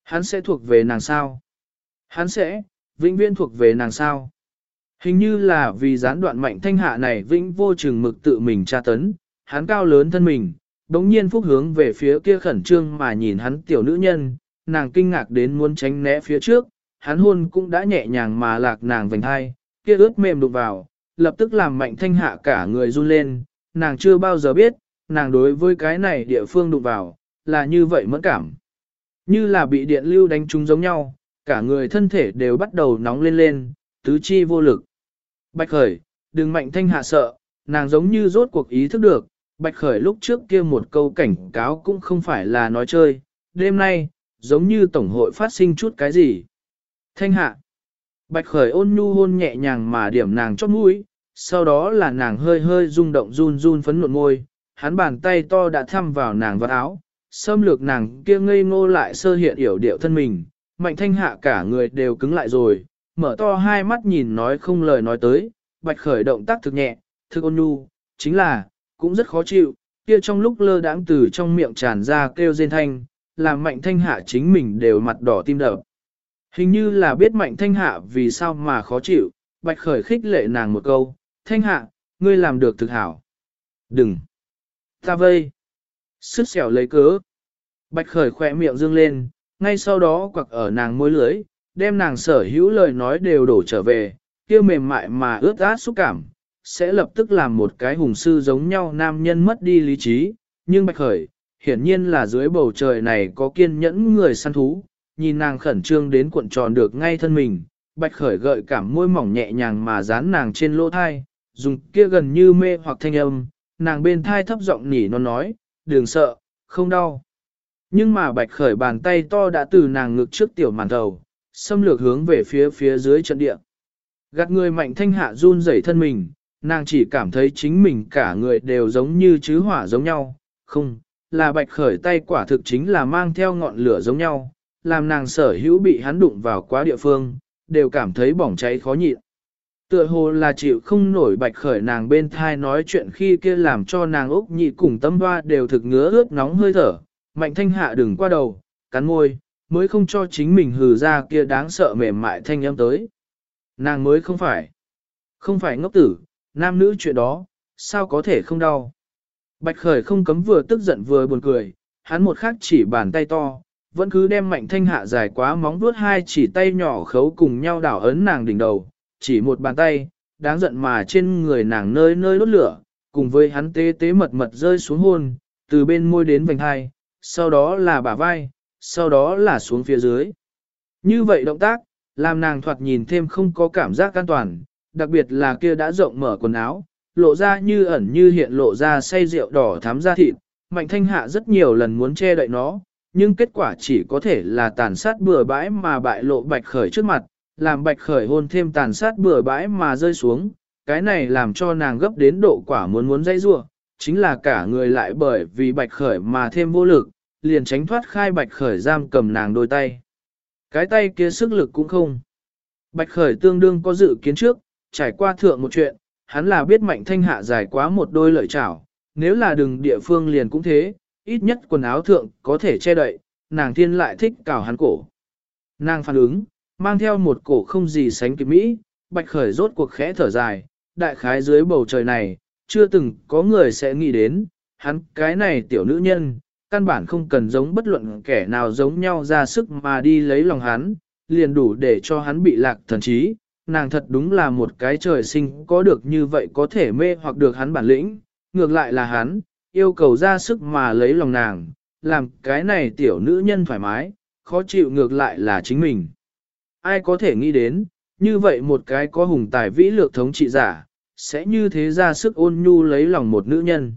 Hắn sẽ thuộc về nàng sao? Hắn sẽ, vĩnh viễn thuộc về nàng sao? Hình như là vì gián đoạn mạnh thanh hạ này vĩnh vô chừng mực tự mình tra tấn, hắn cao lớn thân mình, đống nhiên phúc hướng về phía kia khẩn trương mà nhìn hắn tiểu nữ nhân, nàng kinh ngạc đến muốn tránh né phía trước, hắn hôn cũng đã nhẹ nhàng mà lạc nàng vành hai, kia ướt mềm đụng vào, lập tức làm mạnh thanh hạ cả người run lên, nàng chưa bao giờ biết, nàng đối với cái này địa phương đụng vào, là như vậy mẫn cảm. Như là bị điện lưu đánh trúng giống nhau, cả người thân thể đều bắt đầu nóng lên lên, tứ chi vô lực. Bạch khởi, đừng mạnh thanh hạ sợ, nàng giống như rốt cuộc ý thức được, bạch khởi lúc trước kia một câu cảnh cáo cũng không phải là nói chơi, đêm nay, giống như tổng hội phát sinh chút cái gì. Thanh hạ, bạch khởi ôn nhu hôn nhẹ nhàng mà điểm nàng chót mũi, sau đó là nàng hơi hơi rung động run run phấn nộn môi, hắn bàn tay to đã thăm vào nàng vật áo, xâm lược nàng kia ngây ngô lại sơ hiện yểu điệu thân mình, mạnh thanh hạ cả người đều cứng lại rồi, mở to hai mắt nhìn nói không lời nói tới, bạch khởi động tác thực nhẹ, thực ôn nhu, chính là, cũng rất khó chịu, kia trong lúc lơ đãng từ trong miệng tràn ra kêu rên thanh, làm mạnh thanh hạ chính mình đều mặt đỏ tim đập. Hình như là biết mạnh thanh hạ vì sao mà khó chịu, bạch khởi khích lệ nàng một câu, thanh hạ, ngươi làm được thực hảo. Đừng! Ta vây! Sức xẻo lấy cớ. Bạch khởi khỏe miệng dương lên, ngay sau đó quặc ở nàng môi lưới, đem nàng sở hữu lời nói đều đổ trở về, kia mềm mại mà ướt át xúc cảm, sẽ lập tức làm một cái hùng sư giống nhau nam nhân mất đi lý trí, nhưng bạch khởi, hiển nhiên là dưới bầu trời này có kiên nhẫn người săn thú, nhìn nàng khẩn trương đến cuộn tròn được ngay thân mình, bạch khởi gợi cảm môi mỏng nhẹ nhàng mà dán nàng trên lỗ thai, dùng kia gần như mê hoặc thanh âm, nàng bên thai thấp giọng nỉ nó nói, đừng sợ, không đau. Nhưng mà bạch khởi bàn tay to đã từ nàng ngực trước tiểu màn đầu xâm lược hướng về phía phía dưới trận địa. Gạt người mạnh thanh hạ run rẩy thân mình, nàng chỉ cảm thấy chính mình cả người đều giống như chứ hỏa giống nhau, không, là bạch khởi tay quả thực chính là mang theo ngọn lửa giống nhau, làm nàng sở hữu bị hắn đụng vào quá địa phương, đều cảm thấy bỏng cháy khó nhịn. Tựa hồ là chịu không nổi bạch khởi nàng bên thai nói chuyện khi kia làm cho nàng ốc nhị cùng tâm hoa đều thực ngứa ướt nóng hơi thở, mạnh thanh hạ đừng qua đầu, cắn môi, mới không cho chính mình hừ ra kia đáng sợ mềm mại thanh âm tới. Nàng mới không phải, không phải ngốc tử, nam nữ chuyện đó, sao có thể không đau. Bạch khởi không cấm vừa tức giận vừa buồn cười, hắn một khắc chỉ bàn tay to, vẫn cứ đem mạnh thanh hạ dài quá móng vuốt hai chỉ tay nhỏ khấu cùng nhau đảo ấn nàng đỉnh đầu, chỉ một bàn tay, đáng giận mà trên người nàng nơi nơi đốt lửa, cùng với hắn tế tế mật mật rơi xuống hôn, từ bên môi đến vành hai, sau đó là bả vai, sau đó là xuống phía dưới. Như vậy động tác, làm nàng thoạt nhìn thêm không có cảm giác an toàn, đặc biệt là kia đã rộng mở quần áo, lộ ra như ẩn như hiện lộ ra say rượu đỏ thắm da thịt, mạnh thanh hạ rất nhiều lần muốn che đậy nó, nhưng kết quả chỉ có thể là tàn sát bừa bãi mà bại lộ bạch khởi trước mặt, làm bạch khởi hôn thêm tàn sát bừa bãi mà rơi xuống, cái này làm cho nàng gấp đến độ quả muốn muốn dây rua, chính là cả người lại bởi vì bạch khởi mà thêm vô lực, liền tránh thoát khai bạch khởi giam cầm nàng đôi tay. Cái tay kia sức lực cũng không. Bạch khởi tương đương có dự kiến trước, trải qua thượng một chuyện, hắn là biết mạnh thanh hạ dài quá một đôi lợi chảo, nếu là đừng địa phương liền cũng thế, ít nhất quần áo thượng có thể che đậy, nàng thiên lại thích cào hắn cổ. Nàng phản ứng, mang theo một cổ không gì sánh kịp mỹ, bạch khởi rốt cuộc khẽ thở dài, đại khái dưới bầu trời này, chưa từng có người sẽ nghĩ đến, hắn cái này tiểu nữ nhân, căn bản không cần giống bất luận kẻ nào giống nhau ra sức mà đi lấy lòng hắn, liền đủ để cho hắn bị lạc thần trí. Nàng thật đúng là một cái trời sinh có được như vậy có thể mê hoặc được hắn bản lĩnh, ngược lại là hắn, yêu cầu ra sức mà lấy lòng nàng, làm cái này tiểu nữ nhân thoải mái, khó chịu ngược lại là chính mình. Ai có thể nghĩ đến, như vậy một cái có hùng tài vĩ lược thống trị giả, sẽ như thế ra sức ôn nhu lấy lòng một nữ nhân.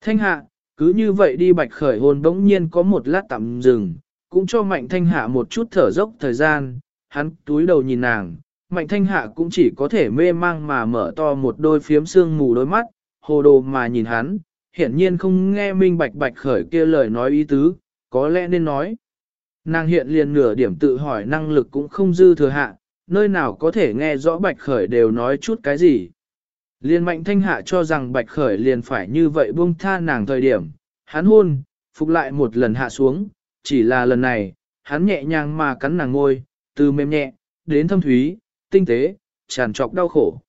Thanh hạ, cứ như vậy đi bạch khởi hôn bỗng nhiên có một lát tạm dừng, cũng cho mạnh thanh hạ một chút thở dốc thời gian, hắn túi đầu nhìn nàng, mạnh thanh hạ cũng chỉ có thể mê mang mà mở to một đôi phiếm xương mù đôi mắt, hồ đồ mà nhìn hắn, hiển nhiên không nghe minh bạch bạch khởi kia lời nói ý tứ, có lẽ nên nói. Nàng hiện liền nửa điểm tự hỏi năng lực cũng không dư thừa hạ, nơi nào có thể nghe rõ bạch khởi đều nói chút cái gì. Liên mạnh thanh hạ cho rằng bạch khởi liền phải như vậy buông tha nàng thời điểm, hắn hôn, phục lại một lần hạ xuống, chỉ là lần này, hắn nhẹ nhàng mà cắn nàng ngôi, từ mềm nhẹ, đến thâm thúy, tinh tế, tràn trọc đau khổ.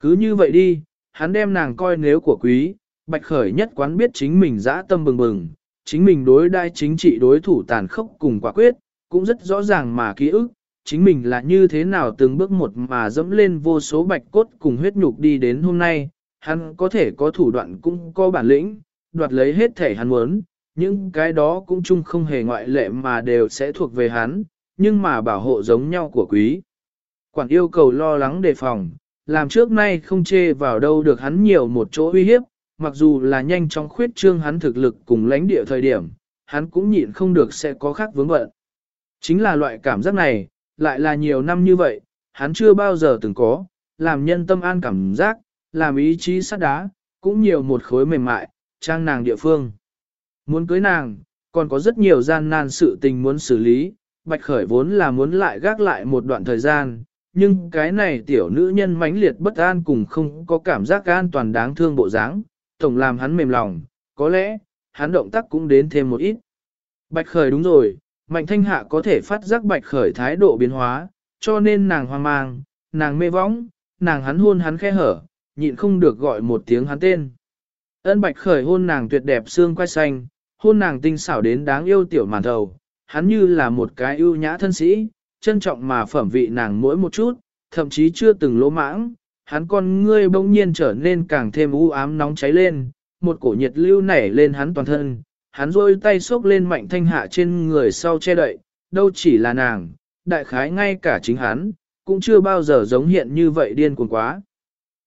Cứ như vậy đi, hắn đem nàng coi nếu của quý, bạch khởi nhất quán biết chính mình dã tâm bừng bừng, chính mình đối đai chính trị đối thủ tàn khốc cùng quả quyết, cũng rất rõ ràng mà ký ức, chính mình là như thế nào từng bước một mà dẫm lên vô số bạch cốt cùng huyết nhục đi đến hôm nay, hắn có thể có thủ đoạn cũng có bản lĩnh, đoạt lấy hết thể hắn muốn, những cái đó cũng chung không hề ngoại lệ mà đều sẽ thuộc về hắn, nhưng mà bảo hộ giống nhau của quý. Quản yêu cầu lo lắng đề phòng, làm trước nay không chê vào đâu được hắn nhiều một chỗ uy hiếp, mặc dù là nhanh chóng khuyết trương hắn thực lực cùng lãnh địa thời điểm, hắn cũng nhịn không được sẽ có khác vướng bận. Chính là loại cảm giác này, lại là nhiều năm như vậy, hắn chưa bao giờ từng có, làm nhân tâm an cảm giác, làm ý chí sắt đá, cũng nhiều một khối mềm mại, trang nàng địa phương. Muốn cưới nàng, còn có rất nhiều gian nan sự tình muốn xử lý, Bạch Khởi vốn là muốn lại gác lại một đoạn thời gian, nhưng cái này tiểu nữ nhân mãnh liệt bất an cùng không có cảm giác an toàn đáng thương bộ dáng, tổng làm hắn mềm lòng, có lẽ, hắn động tác cũng đến thêm một ít. Bạch Khởi đúng rồi, Mạnh Thanh Hạ có thể phát giác Bạch Khởi thái độ biến hóa, cho nên nàng hoang mang, nàng mê võng, nàng hắn hôn hắn khẽ hở, nhịn không được gọi một tiếng hắn tên. Ân Bạch Khởi hôn nàng tuyệt đẹp xương quai xanh, hôn nàng tinh xảo đến đáng yêu tiểu màn thầu, hắn như là một cái ưu nhã thân sĩ, trân trọng mà phẩm vị nàng mỗi một chút, thậm chí chưa từng lỗ mãng, hắn con ngươi bỗng nhiên trở nên càng thêm u ám nóng cháy lên, một cổ nhiệt lưu nảy lên hắn toàn thân, hắn rôi tay xốc lên mạnh thanh hạ trên người sau che đậy, đâu chỉ là nàng, đại khái ngay cả chính hắn, cũng chưa bao giờ giống hiện như vậy điên cuồng quá.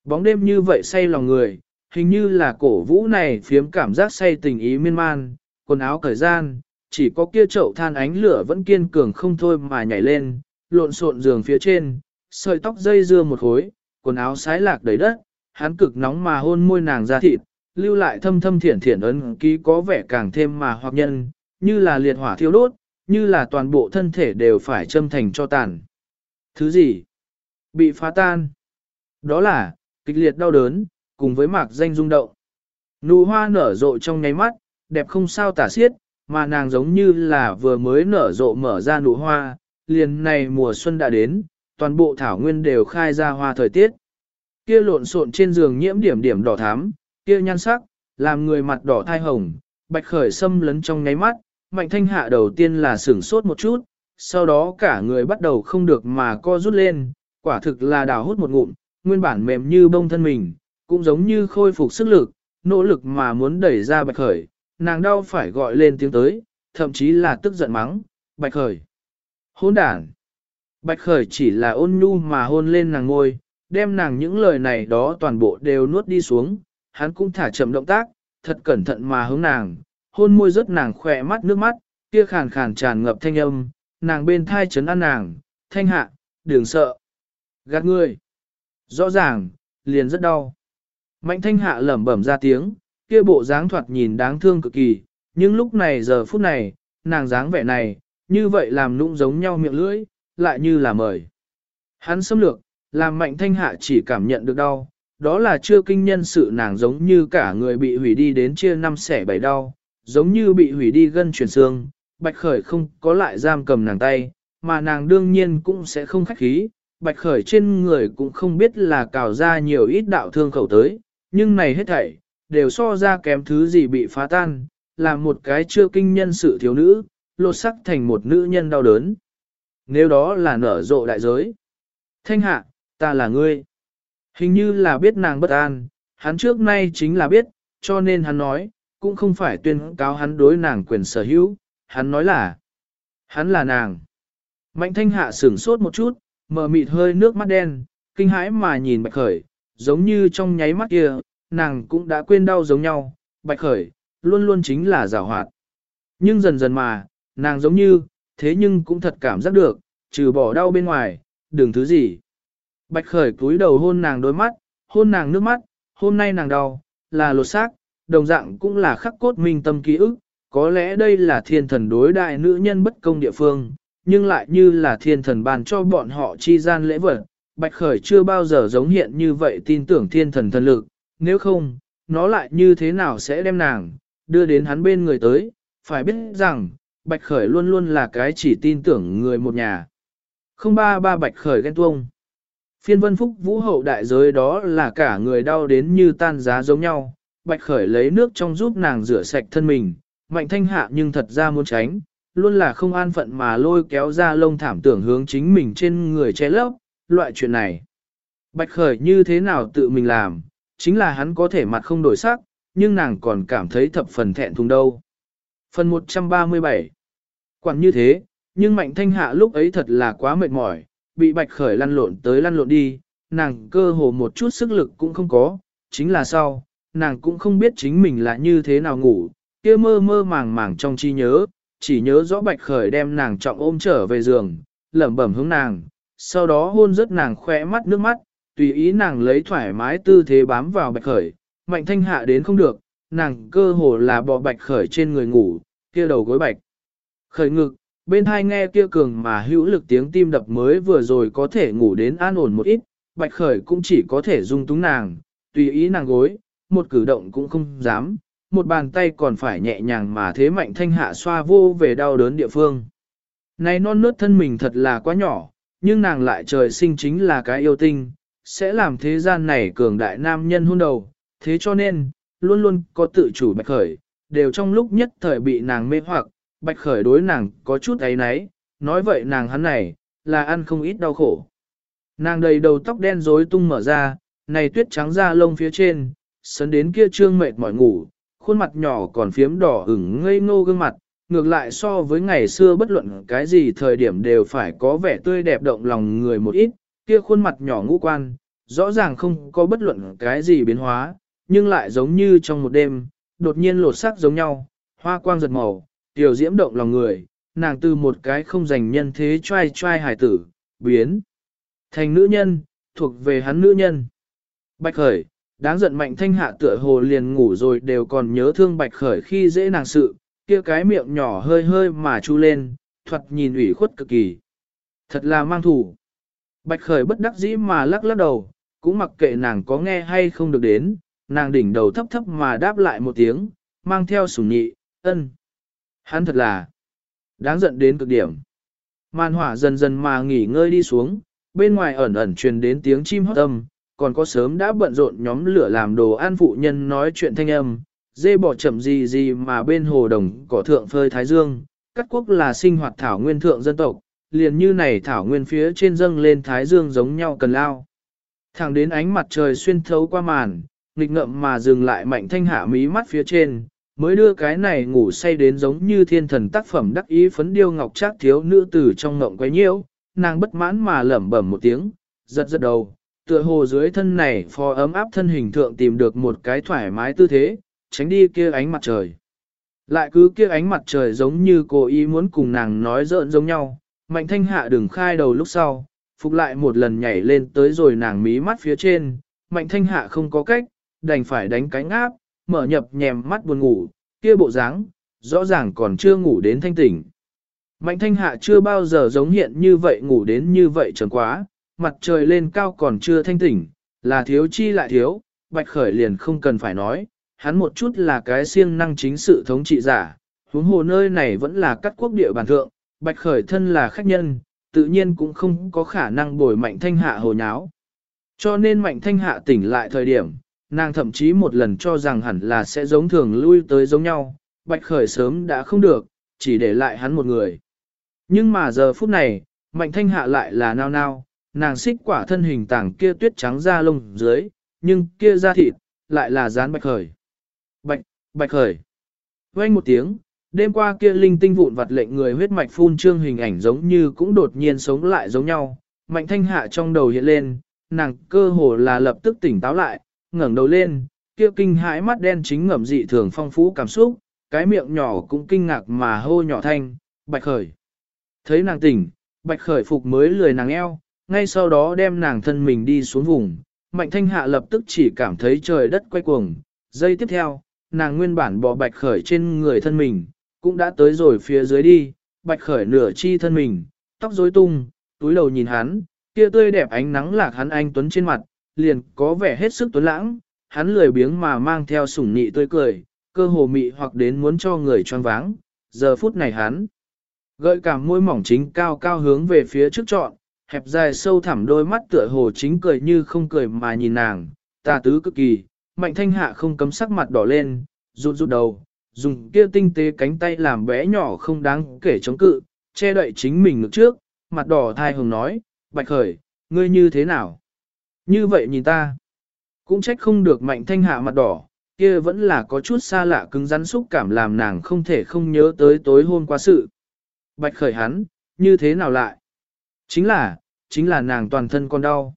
Bóng đêm như vậy say lòng người, hình như là cổ vũ này phiếm cảm giác say tình ý miên man, quần áo cởi gian, chỉ có kia chậu than ánh lửa vẫn kiên cường không thôi mà nhảy lên, lộn xộn giường phía trên, sợi tóc dây dưa một khối, quần áo sái lạc đầy đất, hắn cực nóng mà hôn môi nàng ra thịt, lưu lại thâm thâm thiển thiển ấn ký có vẻ càng thêm mà hoặc nhân, như là liệt hỏa thiêu đốt, như là toàn bộ thân thể đều phải châm thành cho tàn. Thứ gì? Bị phá tan. Đó là, kịch liệt đau đớn, cùng với mạc danh rung động. Nụ hoa nở rộ trong nháy mắt, đẹp không sao tả xiết, mà nàng giống như là vừa mới nở rộ mở ra nụ hoa, liền này mùa xuân đã đến, toàn bộ thảo nguyên đều khai ra hoa thời tiết. Kia lộn xộn trên giường nhiễm điểm điểm đỏ thắm, kia nhan sắc, làm người mặt đỏ thai hồng, bạch khởi xâm lấn trong nháy mắt, mạnh thanh hạ đầu tiên là sửng sốt một chút, sau đó cả người bắt đầu không được mà co rút lên, quả thực là đào hút một ngụm, nguyên bản mềm như bông thân mình, cũng giống như khôi phục sức lực, nỗ lực mà muốn đẩy ra bạch khởi, nàng đau phải gọi lên tiếng tới, thậm chí là tức giận mắng, bạch khởi. Hôn đản. Bạch khởi chỉ là ôn nhu mà hôn lên nàng ngôi, đem nàng những lời này đó toàn bộ đều nuốt đi xuống, hắn cũng thả chậm động tác, thật cẩn thận mà hướng nàng, hôn môi rất nàng khỏe mắt nước mắt, kia khàn khàn tràn ngập thanh âm, nàng bên thai chấn an nàng, thanh hạ, đừng sợ. Gạt ngươi. Rõ ràng, liền rất đau. Mạnh thanh hạ lẩm bẩm ra tiếng, kia bộ dáng thoạt nhìn đáng thương cực kỳ, nhưng lúc này giờ phút này, nàng dáng vẻ này, như vậy làm nũng giống nhau miệng lưỡi, lại như là mời. Hắn xâm lược, làm mạnh thanh hạ chỉ cảm nhận được đau, đó là chưa kinh nhân sự nàng giống như cả người bị hủy đi đến chia năm xẻ bảy đau, giống như bị hủy đi gân chuyển xương, bạch khởi không có lại giam cầm nàng tay, mà nàng đương nhiên cũng sẽ không khách khí, bạch khởi trên người cũng không biết là cào ra nhiều ít đạo thương khẩu tới, nhưng này hết thảy, đều so ra kém thứ gì bị phá tan, là một cái chưa kinh nhân sự thiếu nữ, lột sắc thành một nữ nhân đau đớn. Nếu đó là nở rộ đại giới. Thanh hạ, ta là ngươi. Hình như là biết nàng bất an, hắn trước nay chính là biết, cho nên hắn nói, cũng không phải tuyên cáo hắn đối nàng quyền sở hữu, hắn nói là, hắn là nàng. Mạnh thanh hạ sửng sốt một chút, mở mịt hơi nước mắt đen, kinh hãi mà nhìn bạch khởi, giống như trong nháy mắt kia, nàng cũng đã quên đau giống nhau, bạch khởi, luôn luôn chính là giảo hoạt. Nhưng dần dần mà, nàng giống như, thế nhưng cũng thật cảm giác được, trừ bỏ đau bên ngoài, đừng thứ gì. Bạch khởi cúi đầu hôn nàng đôi mắt, hôn nàng nước mắt, hôm nay nàng đau, là lột xác, đồng dạng cũng là khắc cốt minh tâm ký ức, có lẽ đây là thiên thần đối đại nữ nhân bất công địa phương, nhưng lại như là thiên thần ban cho bọn họ chi gian lễ vật. Bạch Khởi chưa bao giờ giống hiện như vậy tin tưởng thiên thần thần lực, nếu không, nó lại như thế nào sẽ đem nàng, đưa đến hắn bên người tới, phải biết rằng, Bạch Khởi luôn luôn là cái chỉ tin tưởng người một nhà. Không ba ba Bạch Khởi ghen tuông. Phiên vân phúc vũ hậu đại giới đó là cả người đau đến như tan giá giống nhau, Bạch Khởi lấy nước trong giúp nàng rửa sạch thân mình, mạnh thanh hạ nhưng thật ra muốn tránh, luôn là không an phận mà lôi kéo ra lông thảm tưởng hướng chính mình trên người che lấp, loại chuyện này. Bạch Khởi như thế nào tự mình làm, chính là hắn có thể mặt không đổi sắc, nhưng nàng còn cảm thấy thập phần thẹn thùng đâu. Phần 137 Quản như thế, nhưng mạnh thanh hạ lúc ấy thật là quá mệt mỏi, bị Bạch Khởi lăn lộn tới lăn lộn đi, nàng cơ hồ một chút sức lực cũng không có, chính là sau, nàng cũng không biết chính mình là như thế nào ngủ, kia mơ mơ màng màng trong chi nhớ, chỉ nhớ rõ bạch khởi đem nàng trọng ôm trở về giường, lẩm bẩm hướng nàng, sau đó hôn rất nàng khỏe mắt nước mắt, tùy ý nàng lấy thoải mái tư thế bám vào bạch khởi, mạnh thanh hạ đến không được, nàng cơ hồ là bò bạch khởi trên người ngủ, kia đầu gối bạch. Khởi ngực, bên hai nghe kia cường mà hữu lực tiếng tim đập mới vừa rồi có thể ngủ đến an ổn một ít, bạch khởi cũng chỉ có thể dung túng nàng, tùy ý nàng gối, một cử động cũng không dám, một bàn tay còn phải nhẹ nhàng mà thế mạnh thanh hạ xoa vô về đau đớn địa phương. Này non nớt thân mình thật là quá nhỏ, nhưng nàng lại trời sinh chính là cái yêu tinh, sẽ làm thế gian này cường đại nam nhân hôn đầu, thế cho nên, luôn luôn có tự chủ bạch khởi, đều trong lúc nhất thời bị nàng mê hoặc, bạch khởi đối nàng có chút ấy náy, nói vậy nàng hắn này, là ăn không ít đau khổ. Nàng đầy đầu tóc đen rối tung mở ra, này tuyết trắng da lông phía trên, sấn đến kia trương mệt mỏi ngủ, khuôn mặt nhỏ còn phiếm đỏ ửng ngây ngô gương mặt, ngược lại so với ngày xưa bất luận cái gì thời điểm đều phải có vẻ tươi đẹp động lòng người một ít, kia khuôn mặt nhỏ ngũ quan, rõ ràng không có bất luận cái gì biến hóa, nhưng lại giống như trong một đêm, đột nhiên lột sắc giống nhau, hoa quang giật màu, tiểu diễm động lòng người, nàng từ một cái không dành nhân thế trai trai hải tử, biến thành nữ nhân, thuộc về hắn nữ nhân. Bạch khởi, đáng giận mạnh thanh hạ tựa hồ liền ngủ rồi đều còn nhớ thương bạch khởi khi dễ nàng sự, kia cái miệng nhỏ hơi hơi mà chu lên, thuật nhìn ủy khuất cực kỳ. Thật là mang thủ. Bạch khởi bất đắc dĩ mà lắc lắc đầu, cũng mặc kệ nàng có nghe hay không được đến, nàng đỉnh đầu thấp thấp mà đáp lại một tiếng, mang theo sủng nhị, ân. Hắn thật là đáng giận đến cực điểm. Màn hỏa dần dần mà nghỉ ngơi đi xuống, bên ngoài ẩn ẩn truyền đến tiếng chim hót âm, còn có sớm đã bận rộn nhóm lửa làm đồ ăn phụ nhân nói chuyện thanh âm, dê bỏ chậm gì gì mà bên hồ đồng cỏ thượng phơi thái dương, cắt quốc là sinh hoạt thảo nguyên thượng dân tộc, liền như này thảo nguyên phía trên dâng lên thái dương giống nhau cần lao. Thẳng đến ánh mặt trời xuyên thấu qua màn, nghịch ngậm mà dừng lại mạnh thanh hạ mí mắt phía trên, mới đưa cái này ngủ say đến giống như thiên thần tác phẩm đắc ý phấn điêu ngọc trác thiếu nữ tử trong ngộng quấy nhiễu, nàng bất mãn mà lẩm bẩm một tiếng, giật giật đầu, tựa hồ dưới thân này phò ấm áp thân hình thượng tìm được một cái thoải mái tư thế, tránh đi kia ánh mặt trời. Lại cứ kia ánh mặt trời giống như cô ý muốn cùng nàng nói giỡn giống nhau, mạnh thanh hạ đừng khai đầu lúc sau, phục lại một lần nhảy lên tới rồi nàng mí mắt phía trên, mạnh thanh hạ không có cách, đành phải đánh cánh áp, mở nhập nhèm mắt buồn ngủ, kia bộ dáng rõ ràng còn chưa ngủ đến thanh tỉnh. Mạnh thanh hạ chưa bao giờ giống hiện như vậy ngủ đến như vậy trần quá, mặt trời lên cao còn chưa thanh tỉnh, là thiếu chi lại thiếu, bạch khởi liền không cần phải nói, hắn một chút là cái siêng năng chính sự thống trị giả, huống hồ nơi này vẫn là cắt quốc địa bàn thượng, bạch khởi thân là khách nhân, tự nhiên cũng không có khả năng bồi mạnh thanh hạ hồ nháo. Cho nên mạnh thanh hạ tỉnh lại thời điểm, nàng thậm chí một lần cho rằng hẳn là sẽ giống thường lui tới giống nhau, bạch khởi sớm đã không được, chỉ để lại hắn một người. Nhưng mà giờ phút này, mạnh thanh hạ lại là nao nao, nàng xích quả thân hình tảng kia tuyết trắng da lông dưới, nhưng kia da thịt, lại là dán bạch khởi. Bạch, bạch khởi. Quanh một tiếng, đêm qua kia linh tinh vụn vặt lệnh người huyết mạch phun trương hình ảnh giống như cũng đột nhiên sống lại giống nhau, mạnh thanh hạ trong đầu hiện lên, nàng cơ hồ là lập tức tỉnh táo lại, ngẩng đầu lên, kia kinh hãi mắt đen chính ngậm dị thường phong phú cảm xúc, cái miệng nhỏ cũng kinh ngạc mà hô nhỏ thanh, bạch khởi. Thấy nàng tỉnh, bạch khởi phục mới lười nàng eo, ngay sau đó đem nàng thân mình đi xuống vùng, mạnh thanh hạ lập tức chỉ cảm thấy trời đất quay cuồng. Giây tiếp theo, nàng nguyên bản bỏ bạch khởi trên người thân mình, cũng đã tới rồi phía dưới đi, bạch khởi nửa chi thân mình, tóc rối tung, túi đầu nhìn hắn, kia tươi đẹp ánh nắng lạc hắn anh tuấn trên mặt, liền có vẻ hết sức tuấn lãng, hắn lười biếng mà mang theo sủng nị tươi cười, cơ hồ mị hoặc đến muốn cho người choáng váng, giờ phút này hắn gợi cảm môi mỏng chính cao cao hướng về phía trước trọn, hẹp dài sâu thẳm đôi mắt tựa hồ chính cười như không cười mà nhìn nàng, tà tứ cực kỳ, mạnh thanh hạ không cấm sắc mặt đỏ lên, rụt rụt đầu, dùng kia tinh tế cánh tay làm bé nhỏ không đáng kể chống cự, che đậy chính mình ngực trước, mặt đỏ thai hồng nói, bạch khởi, ngươi như thế nào? Như vậy nhìn ta, cũng trách không được mạnh thanh hạ mặt đỏ, kia vẫn là có chút xa lạ cứng rắn xúc cảm làm nàng không thể không nhớ tới tối hôm qua sự. Bạch khởi hắn, như thế nào lại? Chính là, chính là nàng toàn thân con đau.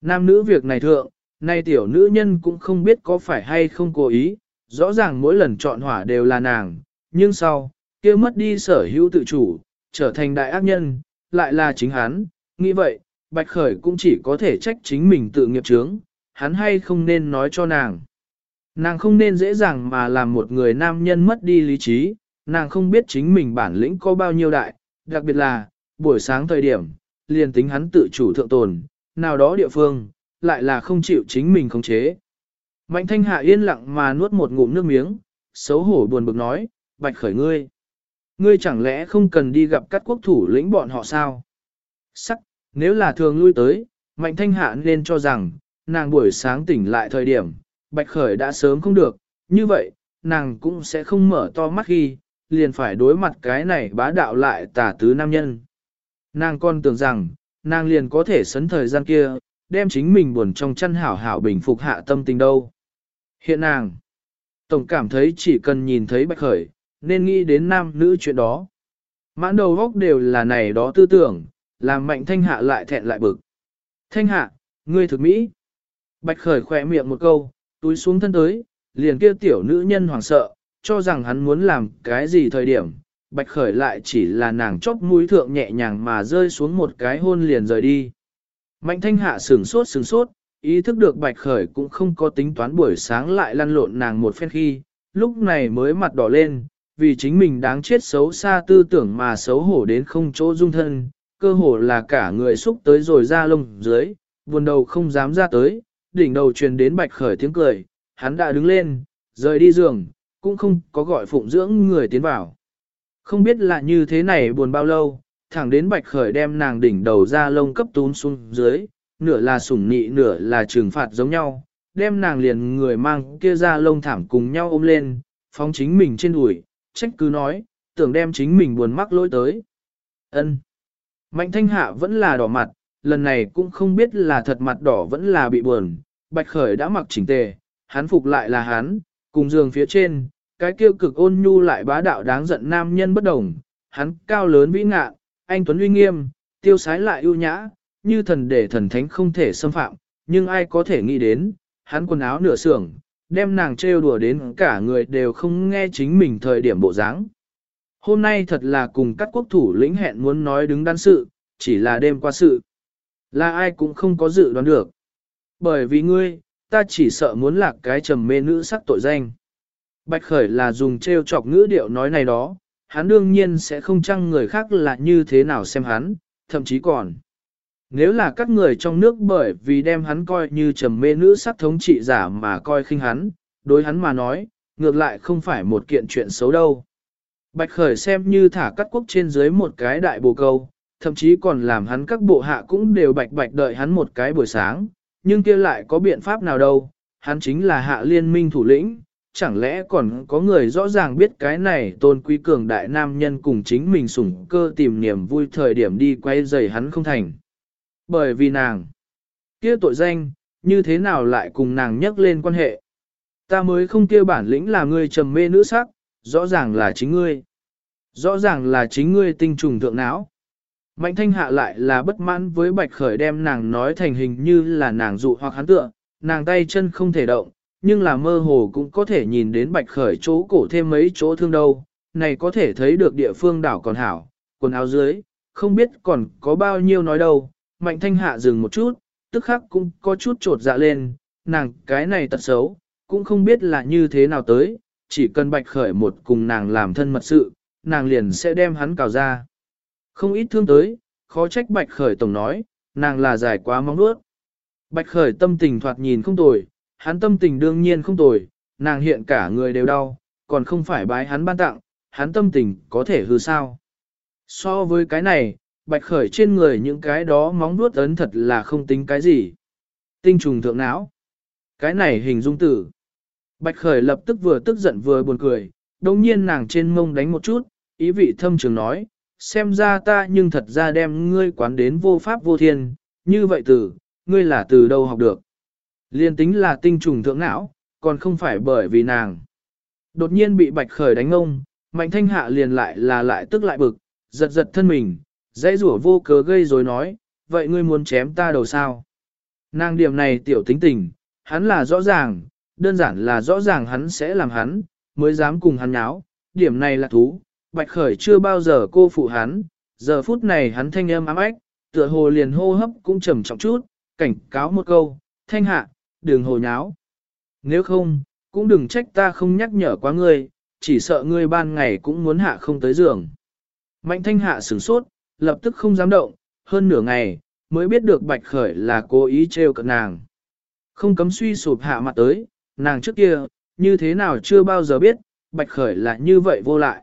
Nam nữ việc này thượng, nay tiểu nữ nhân cũng không biết có phải hay không cố ý, rõ ràng mỗi lần chọn hỏa đều là nàng, nhưng sau, kia mất đi sở hữu tự chủ, trở thành đại ác nhân, lại là chính hắn, nghĩ vậy, Bạch Khởi cũng chỉ có thể trách chính mình tự nghiệp chướng, hắn hay không nên nói cho nàng. Nàng không nên dễ dàng mà làm một người nam nhân mất đi lý trí, nàng không biết chính mình bản lĩnh có bao nhiêu đại, đặc biệt là, buổi sáng thời điểm, liền tính hắn tự chủ thượng tồn, nào đó địa phương, lại là không chịu chính mình khống chế. Mạnh thanh hạ yên lặng mà nuốt một ngụm nước miếng, xấu hổ buồn bực nói, bạch khởi ngươi. Ngươi chẳng lẽ không cần đi gặp các quốc thủ lĩnh bọn họ sao? Sắc, nếu là thường lui tới, mạnh thanh hạ nên cho rằng, nàng buổi sáng tỉnh lại thời điểm, bạch khởi đã sớm không được, như vậy, nàng cũng sẽ không mở to mắt khi, liền phải đối mặt cái này bá đạo lại tả tứ nam nhân. Nàng còn tưởng rằng, nàng liền có thể sấn thời gian kia, đem chính mình buồn trong chăn hảo hảo bình phục hạ tâm tình đâu. Hiện nàng, tổng cảm thấy chỉ cần nhìn thấy bạch khởi, nên nghĩ đến nam nữ chuyện đó. Mãn đầu góc đều là này đó tư tưởng, làm mạnh thanh hạ lại thẹn lại bực. Thanh hạ, ngươi thực mỹ. Bạch khởi khỏe miệng một câu, túi xuống thân tới, liền kia tiểu nữ nhân hoảng sợ, cho rằng hắn muốn làm cái gì thời điểm, bạch khởi lại chỉ là nàng chóc mũi thượng nhẹ nhàng mà rơi xuống một cái hôn liền rời đi. Mạnh thanh hạ sửng sốt sửng sốt, ý thức được bạch khởi cũng không có tính toán buổi sáng lại lăn lộn nàng một phen khi, lúc này mới mặt đỏ lên, vì chính mình đáng chết xấu xa tư tưởng mà xấu hổ đến không chỗ dung thân, cơ hồ là cả người xúc tới rồi ra lông dưới, buồn đầu không dám ra tới, đỉnh đầu truyền đến bạch khởi tiếng cười, hắn đã đứng lên, rời đi giường, cũng không có gọi phụng dưỡng người tiến vào. Không biết là như thế này buồn bao lâu, thẳng đến bạch khởi đem nàng đỉnh đầu ra lông cấp tún xuống dưới, nửa là sủng nị nửa là trừng phạt giống nhau, đem nàng liền người mang kia ra lông thảm cùng nhau ôm lên, phóng chính mình trên đùi, trách cứ nói, tưởng đem chính mình buồn mắc lỗi tới. ân Mạnh thanh hạ vẫn là đỏ mặt, lần này cũng không biết là thật mặt đỏ vẫn là bị buồn, bạch khởi đã mặc chỉnh tề, hắn phục lại là hắn, cùng giường phía trên, cái kia cực ôn nhu lại bá đạo đáng giận nam nhân bất đồng, hắn cao lớn vĩ ngạ, anh Tuấn uy nghiêm, tiêu sái lại ưu nhã, như thần để thần thánh không thể xâm phạm, nhưng ai có thể nghĩ đến, hắn quần áo nửa sưởng, đem nàng trêu đùa đến cả người đều không nghe chính mình thời điểm bộ dáng. Hôm nay thật là cùng các quốc thủ lĩnh hẹn muốn nói đứng đắn sự, chỉ là đêm qua sự. Là ai cũng không có dự đoán được. Bởi vì ngươi, ta chỉ sợ muốn lạc cái trầm mê nữ sắc tội danh. Bạch Khởi là dùng trêu chọc ngữ điệu nói này đó, hắn đương nhiên sẽ không chăng người khác là như thế nào xem hắn, thậm chí còn. Nếu là các người trong nước bởi vì đem hắn coi như trầm mê nữ sắc thống trị giả mà coi khinh hắn, đối hắn mà nói, ngược lại không phải một kiện chuyện xấu đâu. Bạch Khởi xem như thả cắt quốc trên dưới một cái đại bồ câu, thậm chí còn làm hắn các bộ hạ cũng đều bạch bạch đợi hắn một cái buổi sáng, nhưng kia lại có biện pháp nào đâu, hắn chính là hạ liên minh thủ lĩnh, chẳng lẽ còn có người rõ ràng biết cái này tôn quý cường đại nam nhân cùng chính mình sủng cơ tìm niềm vui thời điểm đi quay giày hắn không thành. Bởi vì nàng, kia tội danh, như thế nào lại cùng nàng nhắc lên quan hệ. Ta mới không kia bản lĩnh là người trầm mê nữ sắc, rõ ràng là chính ngươi. Rõ ràng là chính ngươi tinh trùng thượng não. Mạnh thanh hạ lại là bất mãn với bạch khởi đem nàng nói thành hình như là nàng dụ hoặc hắn tựa, nàng tay chân không thể động, nhưng là mơ hồ cũng có thể nhìn đến bạch khởi chỗ cổ thêm mấy chỗ thương đâu, này có thể thấy được địa phương đảo còn hảo, quần áo dưới, không biết còn có bao nhiêu nói đâu, mạnh thanh hạ dừng một chút, tức khắc cũng có chút trột dạ lên, nàng cái này tật xấu, cũng không biết là như thế nào tới, chỉ cần bạch khởi một cùng nàng làm thân mật sự, nàng liền sẽ đem hắn cào ra. Không ít thương tới, khó trách bạch khởi tổng nói, nàng là dài quá mong nuốt. Bạch khởi tâm tình thoạt nhìn không tồi, hắn tâm tình đương nhiên không tồi, nàng hiện cả người đều đau, còn không phải bái hắn ban tặng, hắn tâm tình có thể hư sao. So với cái này, bạch khởi trên người những cái đó móng nuốt ấn thật là không tính cái gì. Tinh trùng thượng não. Cái này hình dung tử. Bạch khởi lập tức vừa tức giận vừa buồn cười, đồng nhiên nàng trên mông đánh một chút, ý vị thâm trường nói, xem ra ta nhưng thật ra đem ngươi quán đến vô pháp vô thiên, như vậy từ, ngươi là từ đâu học được. Liên tính là tinh trùng thượng não, còn không phải bởi vì nàng. Đột nhiên bị bạch khởi đánh ông, mạnh thanh hạ liền lại là lại tức lại bực, giật giật thân mình, dãy rủa vô cớ gây rồi nói, vậy ngươi muốn chém ta đầu sao? Nàng điểm này tiểu tính tình, hắn là rõ ràng, đơn giản là rõ ràng hắn sẽ làm hắn, mới dám cùng hắn nháo, điểm này là thú, bạch khởi chưa bao giờ cô phụ hắn, giờ phút này hắn thanh âm ám ách, tựa hồ liền hô hấp cũng trầm trọng chút, cảnh cáo một câu, thanh hạ, đừng hồ nháo. Nếu không, cũng đừng trách ta không nhắc nhở quá ngươi, chỉ sợ ngươi ban ngày cũng muốn hạ không tới giường. Mạnh thanh hạ sửng sốt, lập tức không dám động, hơn nửa ngày, mới biết được bạch khởi là cố ý trêu cận nàng. Không cấm suy sụp hạ mặt tới, nàng trước kia, như thế nào chưa bao giờ biết, bạch khởi là như vậy vô lại.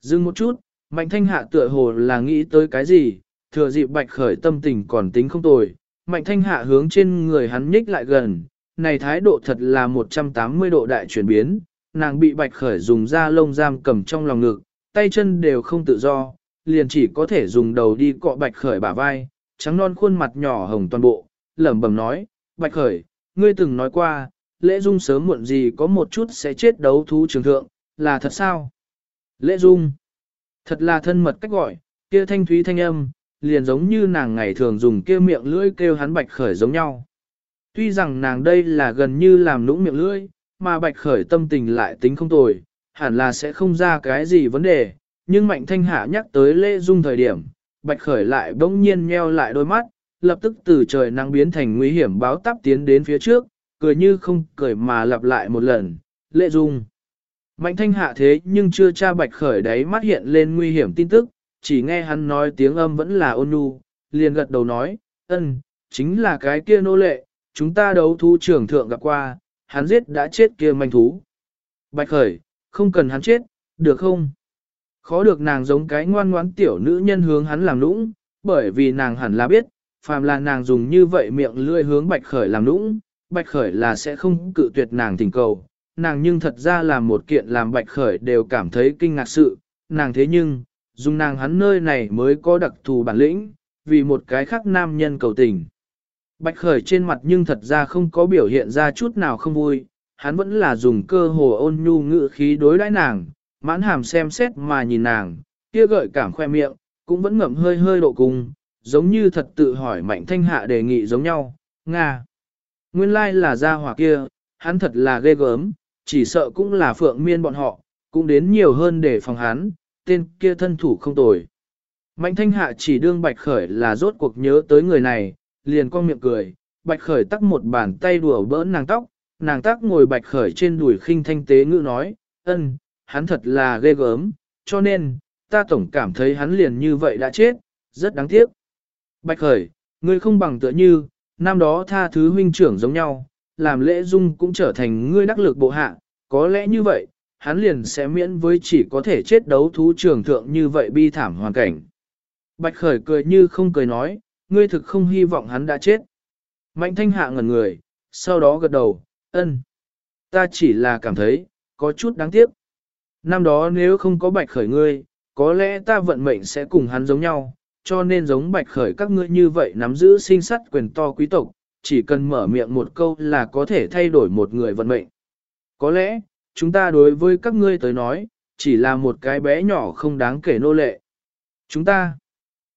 Dừng một chút, mạnh thanh hạ tựa hồ là nghĩ tới cái gì, thừa dịp bạch khởi tâm tình còn tính không tồi, mạnh thanh hạ hướng trên người hắn nhích lại gần, này thái độ thật là 180 độ đại chuyển biến, nàng bị bạch khởi dùng da lông giam cầm trong lòng ngực, tay chân đều không tự do, liền chỉ có thể dùng đầu đi cọ bạch khởi bả vai, trắng non khuôn mặt nhỏ hồng toàn bộ, lẩm bẩm nói, bạch khởi, ngươi từng nói qua, lễ dung sớm muộn gì có một chút sẽ chết đấu thú trường thượng, là thật sao? Lễ dung, thật là thân mật cách gọi, kia thanh thúy thanh âm, liền giống như nàng ngày thường dùng kia miệng lưỡi kêu hắn bạch khởi giống nhau. Tuy rằng nàng đây là gần như làm nũng miệng lưỡi, mà bạch khởi tâm tình lại tính không tồi, hẳn là sẽ không ra cái gì vấn đề, nhưng mạnh thanh hạ nhắc tới lễ dung thời điểm, bạch khởi lại bỗng nhiên nheo lại đôi mắt, lập tức từ trời nắng biến thành nguy hiểm báo táp tiến đến phía trước, cười như không cười mà lặp lại một lần, lệ dung. Mạnh thanh hạ thế nhưng chưa tra bạch khởi đấy mắt hiện lên nguy hiểm tin tức, chỉ nghe hắn nói tiếng âm vẫn là ôn nhu, liền gật đầu nói, ân, chính là cái kia nô lệ, chúng ta đấu thú trưởng thượng gặp qua, hắn giết đã chết kia manh thú. Bạch khởi, không cần hắn chết, được không? Khó được nàng giống cái ngoan ngoãn tiểu nữ nhân hướng hắn làm nũng, bởi vì nàng hẳn là biết, phàm là nàng dùng như vậy miệng lươi hướng bạch khởi làm nũng, bạch khởi là sẽ không cự tuyệt nàng tình cầu. Nàng nhưng thật ra là một kiện làm bạch khởi đều cảm thấy kinh ngạc sự, nàng thế nhưng, dùng nàng hắn nơi này mới có đặc thù bản lĩnh, vì một cái khác nam nhân cầu tình. Bạch khởi trên mặt nhưng thật ra không có biểu hiện ra chút nào không vui, hắn vẫn là dùng cơ hồ ôn nhu ngữ khí đối đãi nàng, mãn hàm xem xét mà nhìn nàng, kia gợi cảm khoe miệng, cũng vẫn ngậm hơi hơi độ cung, giống như thật tự hỏi mạnh thanh hạ đề nghị giống nhau, Nga. Nguyên lai là gia hỏa kia, hắn thật là ghê gớm, chỉ sợ cũng là phượng miên bọn họ, cũng đến nhiều hơn để phòng hắn, tên kia thân thủ không tồi. Mạnh thanh hạ chỉ đương bạch khởi là rốt cuộc nhớ tới người này, liền con miệng cười, bạch khởi tắc một bàn tay đùa bỡn nàng tóc, nàng tắc ngồi bạch khởi trên đùi khinh thanh tế ngữ nói, ân, hắn thật là ghê gớm, cho nên, ta tổng cảm thấy hắn liền như vậy đã chết, rất đáng tiếc. Bạch khởi, ngươi không bằng tựa như, năm đó tha thứ huynh trưởng giống nhau, làm lễ dung cũng trở thành ngươi đắc lực bộ hạ, có lẽ như vậy, hắn liền sẽ miễn với chỉ có thể chết đấu thú trường thượng như vậy bi thảm hoàn cảnh. Bạch khởi cười như không cười nói, ngươi thực không hy vọng hắn đã chết. Mạnh thanh hạ ngẩn người, sau đó gật đầu, ân. Ta chỉ là cảm thấy, có chút đáng tiếc. Năm đó nếu không có bạch khởi ngươi, có lẽ ta vận mệnh sẽ cùng hắn giống nhau, cho nên giống bạch khởi các ngươi như vậy nắm giữ sinh sắt quyền to quý tộc, chỉ cần mở miệng một câu là có thể thay đổi một người vận mệnh. Có lẽ, chúng ta đối với các ngươi tới nói, chỉ là một cái bé nhỏ không đáng kể nô lệ. Chúng ta,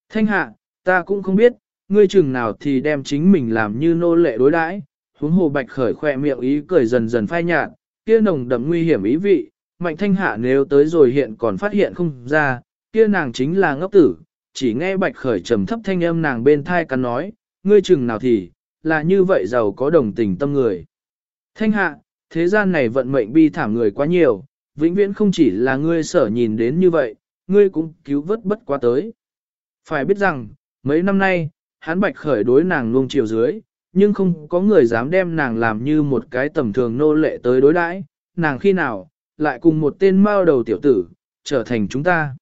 Thanh hạ, ta cũng không biết, ngươi chừng nào thì đem chính mình làm như nô lệ đối đãi. Huống hồ bạch khởi khoe miệng ý cười dần dần phai nhạt, kia nồng đậm nguy hiểm ý vị, mạnh thanh hạ nếu tới rồi hiện còn phát hiện không ra, kia nàng chính là ngốc tử, chỉ nghe bạch khởi trầm thấp thanh âm nàng bên thai cắn nói, ngươi chừng nào thì, là như vậy giàu có đồng tình tâm người. Thanh hạ, thế gian này vận mệnh bi thảm người quá nhiều, vĩnh viễn không chỉ là ngươi sở nhìn đến như vậy, ngươi cũng cứu vớt bất quá tới. Phải biết rằng, mấy năm nay, hắn bạch khởi đối nàng luôn chiều dưới, nhưng không có người dám đem nàng làm như một cái tầm thường nô lệ tới đối đãi, nàng khi nào, lại cùng một tên mao đầu tiểu tử, trở thành chúng ta.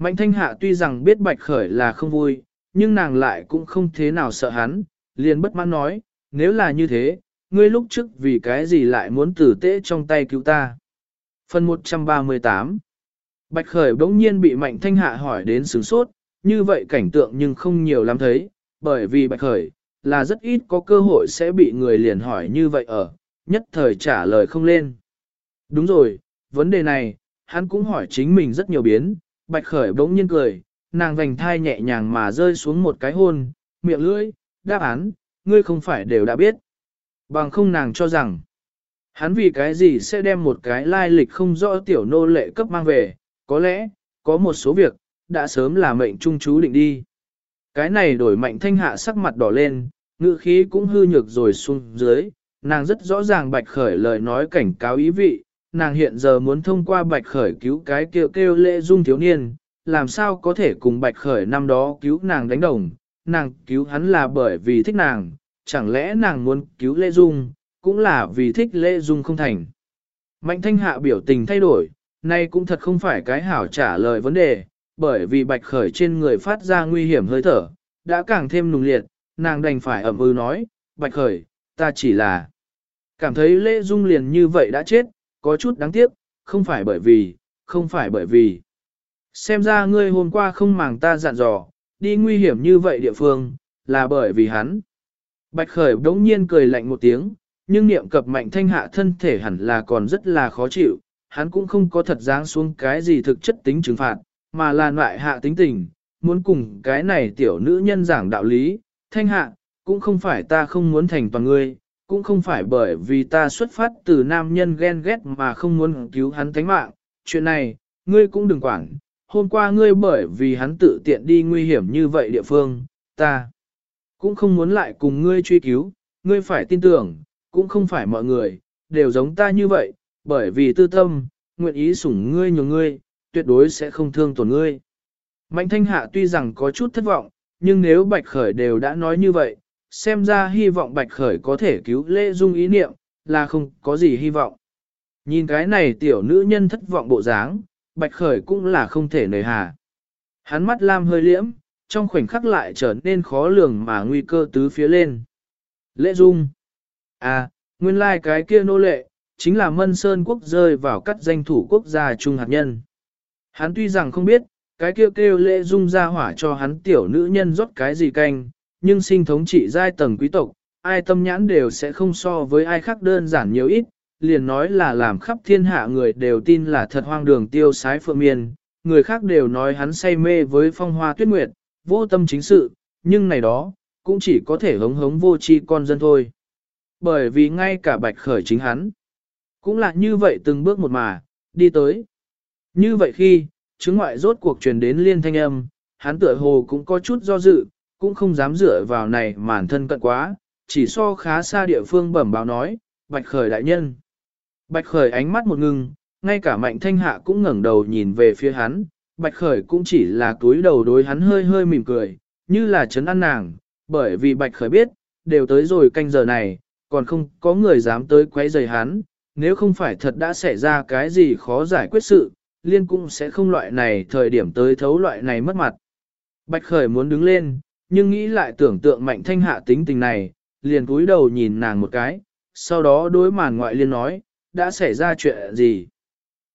Mạnh thanh hạ tuy rằng biết bạch khởi là không vui, nhưng nàng lại cũng không thế nào sợ hắn, liền bất mãn nói, nếu là như thế, ngươi lúc trước vì cái gì lại muốn tử tế trong tay cứu ta. Phần 138 Bạch khởi bỗng nhiên bị mạnh thanh hạ hỏi đến sướng sốt, như vậy cảnh tượng nhưng không nhiều lắm thấy, bởi vì bạch khởi, là rất ít có cơ hội sẽ bị người liền hỏi như vậy ở, nhất thời trả lời không lên. Đúng rồi, vấn đề này, hắn cũng hỏi chính mình rất nhiều biến, bạch khởi bỗng nhiên cười, nàng vành thai nhẹ nhàng mà rơi xuống một cái hôn, miệng lưỡi, đáp án, ngươi không phải đều đã biết. Bằng không nàng cho rằng, hắn vì cái gì sẽ đem một cái lai lịch không rõ tiểu nô lệ cấp mang về, có lẽ, có một số việc, đã sớm là mệnh trung chú định đi. Cái này đổi mạnh thanh hạ sắc mặt đỏ lên, ngữ khí cũng hư nhược rồi xuống dưới, nàng rất rõ ràng bạch khởi lời nói cảnh cáo ý vị, nàng hiện giờ muốn thông qua bạch khởi cứu cái kêu kêu lệ dung thiếu niên, làm sao có thể cùng bạch khởi năm đó cứu nàng đánh đồng, nàng cứu hắn là bởi vì thích nàng, chẳng lẽ nàng muốn cứu lệ dung, cũng là vì thích lệ dung không thành. Mạnh thanh hạ biểu tình thay đổi, nay cũng thật không phải cái hảo trả lời vấn đề, bởi vì bạch khởi trên người phát ra nguy hiểm hơi thở, đã càng thêm nùng liệt, nàng đành phải ẩm ư nói, bạch khởi, ta chỉ là cảm thấy lễ dung liền như vậy đã chết, có chút đáng tiếc, không phải bởi vì, không phải bởi vì. Xem ra ngươi hôm qua không màng ta dặn dò, đi nguy hiểm như vậy địa phương, là bởi vì hắn. Bạch khởi đống nhiên cười lạnh một tiếng, nhưng niệm cập mạnh thanh hạ thân thể hẳn là còn rất là khó chịu, hắn cũng không có thật dáng xuống cái gì thực chất tính trừng phạt, mà là loại hạ tính tình, muốn cùng cái này tiểu nữ nhân giảng đạo lý, thanh hạ, cũng không phải ta không muốn thành toàn ngươi, cũng không phải bởi vì ta xuất phát từ nam nhân ghen ghét mà không muốn cứu hắn thánh mạng, chuyện này, ngươi cũng đừng quản, hôm qua ngươi bởi vì hắn tự tiện đi nguy hiểm như vậy địa phương, ta cũng không muốn lại cùng ngươi truy cứu, ngươi phải tin tưởng, cũng không phải mọi người, đều giống ta như vậy, bởi vì tư tâm, nguyện ý sủng ngươi nhường ngươi, tuyệt đối sẽ không thương tổn ngươi. Mạnh thanh hạ tuy rằng có chút thất vọng, nhưng nếu Bạch Khởi đều đã nói như vậy, xem ra hy vọng Bạch Khởi có thể cứu Lễ Dung ý niệm, là không có gì hy vọng. Nhìn cái này tiểu nữ nhân thất vọng bộ dáng, Bạch Khởi cũng là không thể nời hà. Hắn mắt lam hơi liễm, trong khoảnh khắc lại trở nên khó lường mà nguy cơ tứ phía lên. Lễ Dung À, nguyên lai like cái kia nô lệ, chính là Mân Sơn quốc rơi vào cắt danh thủ quốc gia trung hạt nhân. Hắn tuy rằng không biết, cái kêu kêu lễ dung ra hỏa cho hắn tiểu nữ nhân rót cái gì canh, nhưng sinh thống trị giai tầng quý tộc, ai tâm nhãn đều sẽ không so với ai khác đơn giản nhiều ít, liền nói là làm khắp thiên hạ người đều tin là thật hoang đường tiêu sái phượng miên, người khác đều nói hắn say mê với phong hoa tuyết nguyệt, vô tâm chính sự, nhưng này đó, cũng chỉ có thể hống hống vô chi con dân thôi. Bởi vì ngay cả bạch khởi chính hắn, cũng là như vậy từng bước một mà, đi tới. Như vậy khi, chứng ngoại rốt cuộc truyền đến liên thanh âm, hắn tựa hồ cũng có chút do dự, cũng không dám dựa vào này màn thân cận quá, chỉ so khá xa địa phương bẩm báo nói, bạch khởi đại nhân. Bạch khởi ánh mắt một ngưng, ngay cả mạnh thanh hạ cũng ngẩng đầu nhìn về phía hắn, bạch khởi cũng chỉ là túi đầu đối hắn hơi hơi mỉm cười, như là chấn an nàng, bởi vì bạch khởi biết, đều tới rồi canh giờ này, còn không có người dám tới quấy rầy hắn, nếu không phải thật đã xảy ra cái gì khó giải quyết sự, liên cũng sẽ không loại này thời điểm tới thấu loại này mất mặt. Bạch Khởi muốn đứng lên, nhưng nghĩ lại tưởng tượng mạnh thanh hạ tính tình này, liền cúi đầu nhìn nàng một cái, sau đó đối màn ngoại liên nói, đã xảy ra chuyện gì.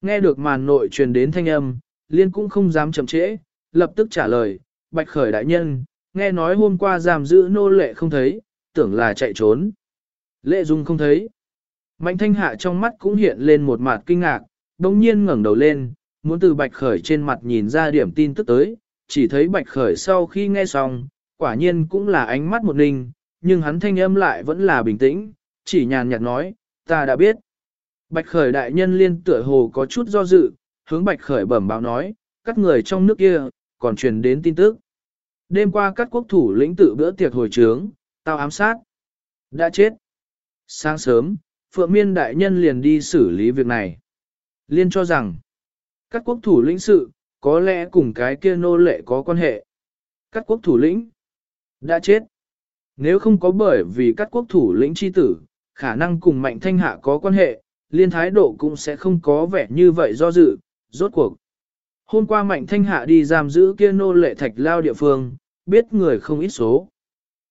Nghe được màn nội truyền đến thanh âm, liên cũng không dám chậm trễ, lập tức trả lời, Bạch Khởi đại nhân, nghe nói hôm qua giam giữ nô lệ không thấy, tưởng là chạy trốn. Lệ dung không thấy. Mạnh thanh hạ trong mắt cũng hiện lên một mặt kinh ngạc, đồng nhiên ngẩng đầu lên, muốn từ bạch khởi trên mặt nhìn ra điểm tin tức tới, chỉ thấy bạch khởi sau khi nghe xong, quả nhiên cũng là ánh mắt một ninh, nhưng hắn thanh âm lại vẫn là bình tĩnh, chỉ nhàn nhạt nói, ta đã biết. Bạch khởi đại nhân liên tựa hồ có chút do dự, hướng bạch khởi bẩm báo nói, các người trong nước kia, còn truyền đến tin tức. Đêm qua các quốc thủ lĩnh tự bữa tiệc hồi trướng, tao ám sát. Đã chết. Sáng sớm, Phượng Miên đại nhân liền đi xử lý việc này. Liên cho rằng, các quốc thủ lĩnh sự, có lẽ cùng cái kia nô lệ có quan hệ. Các quốc thủ lĩnh đã chết. Nếu không có bởi vì các quốc thủ lĩnh chi tử, khả năng cùng mạnh thanh hạ có quan hệ, liên thái độ cũng sẽ không có vẻ như vậy do dự, rốt cuộc. Hôm qua mạnh thanh hạ đi giam giữ kia nô lệ thạch lao địa phương, biết người không ít số.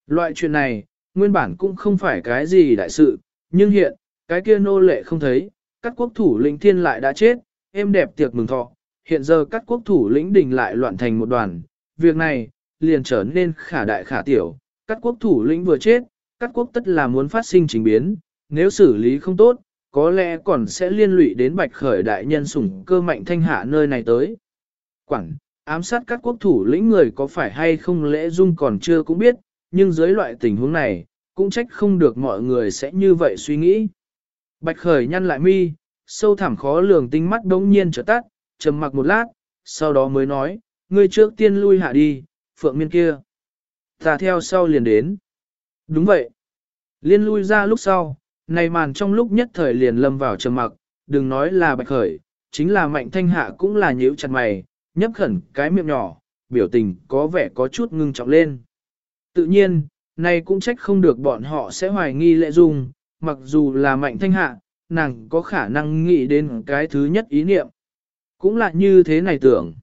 Loại chuyện này, nguyên bản cũng không phải cái gì đại sự, nhưng hiện, cái kia nô lệ không thấy, các quốc thủ lĩnh thiên lại đã chết, êm đẹp tiệc mừng thọ, hiện giờ các quốc thủ lĩnh đình lại loạn thành một đoàn, việc này, liền trở nên khả đại khả tiểu, các quốc thủ lĩnh vừa chết, các quốc tất là muốn phát sinh chính biến, nếu xử lý không tốt, có lẽ còn sẽ liên lụy đến bạch khởi đại nhân sủng cơ mạnh thanh hạ nơi này tới. Quảng, ám sát các quốc thủ lĩnh người có phải hay không lẽ dung còn chưa cũng biết, nhưng dưới loại tình huống này, cũng trách không được mọi người sẽ như vậy suy nghĩ. Bạch khởi nhăn lại mi, sâu thẳm khó lường tinh mắt đống nhiên trở tắt, trầm mặc một lát, sau đó mới nói, ngươi trước tiên lui hạ đi, phượng miên kia. Ta theo sau liền đến. Đúng vậy. Liên lui ra lúc sau, này màn trong lúc nhất thời liền lâm vào trầm mặc, đừng nói là bạch khởi, chính là mạnh thanh hạ cũng là nhíu chặt mày, nhấp khẩn cái miệng nhỏ, biểu tình có vẻ có chút ngưng trọng lên. Tự nhiên, này cũng trách không được bọn họ sẽ hoài nghi lệ dung, mặc dù là mạnh thanh hạ, nàng có khả năng nghĩ đến cái thứ nhất ý niệm. Cũng là như thế này tưởng.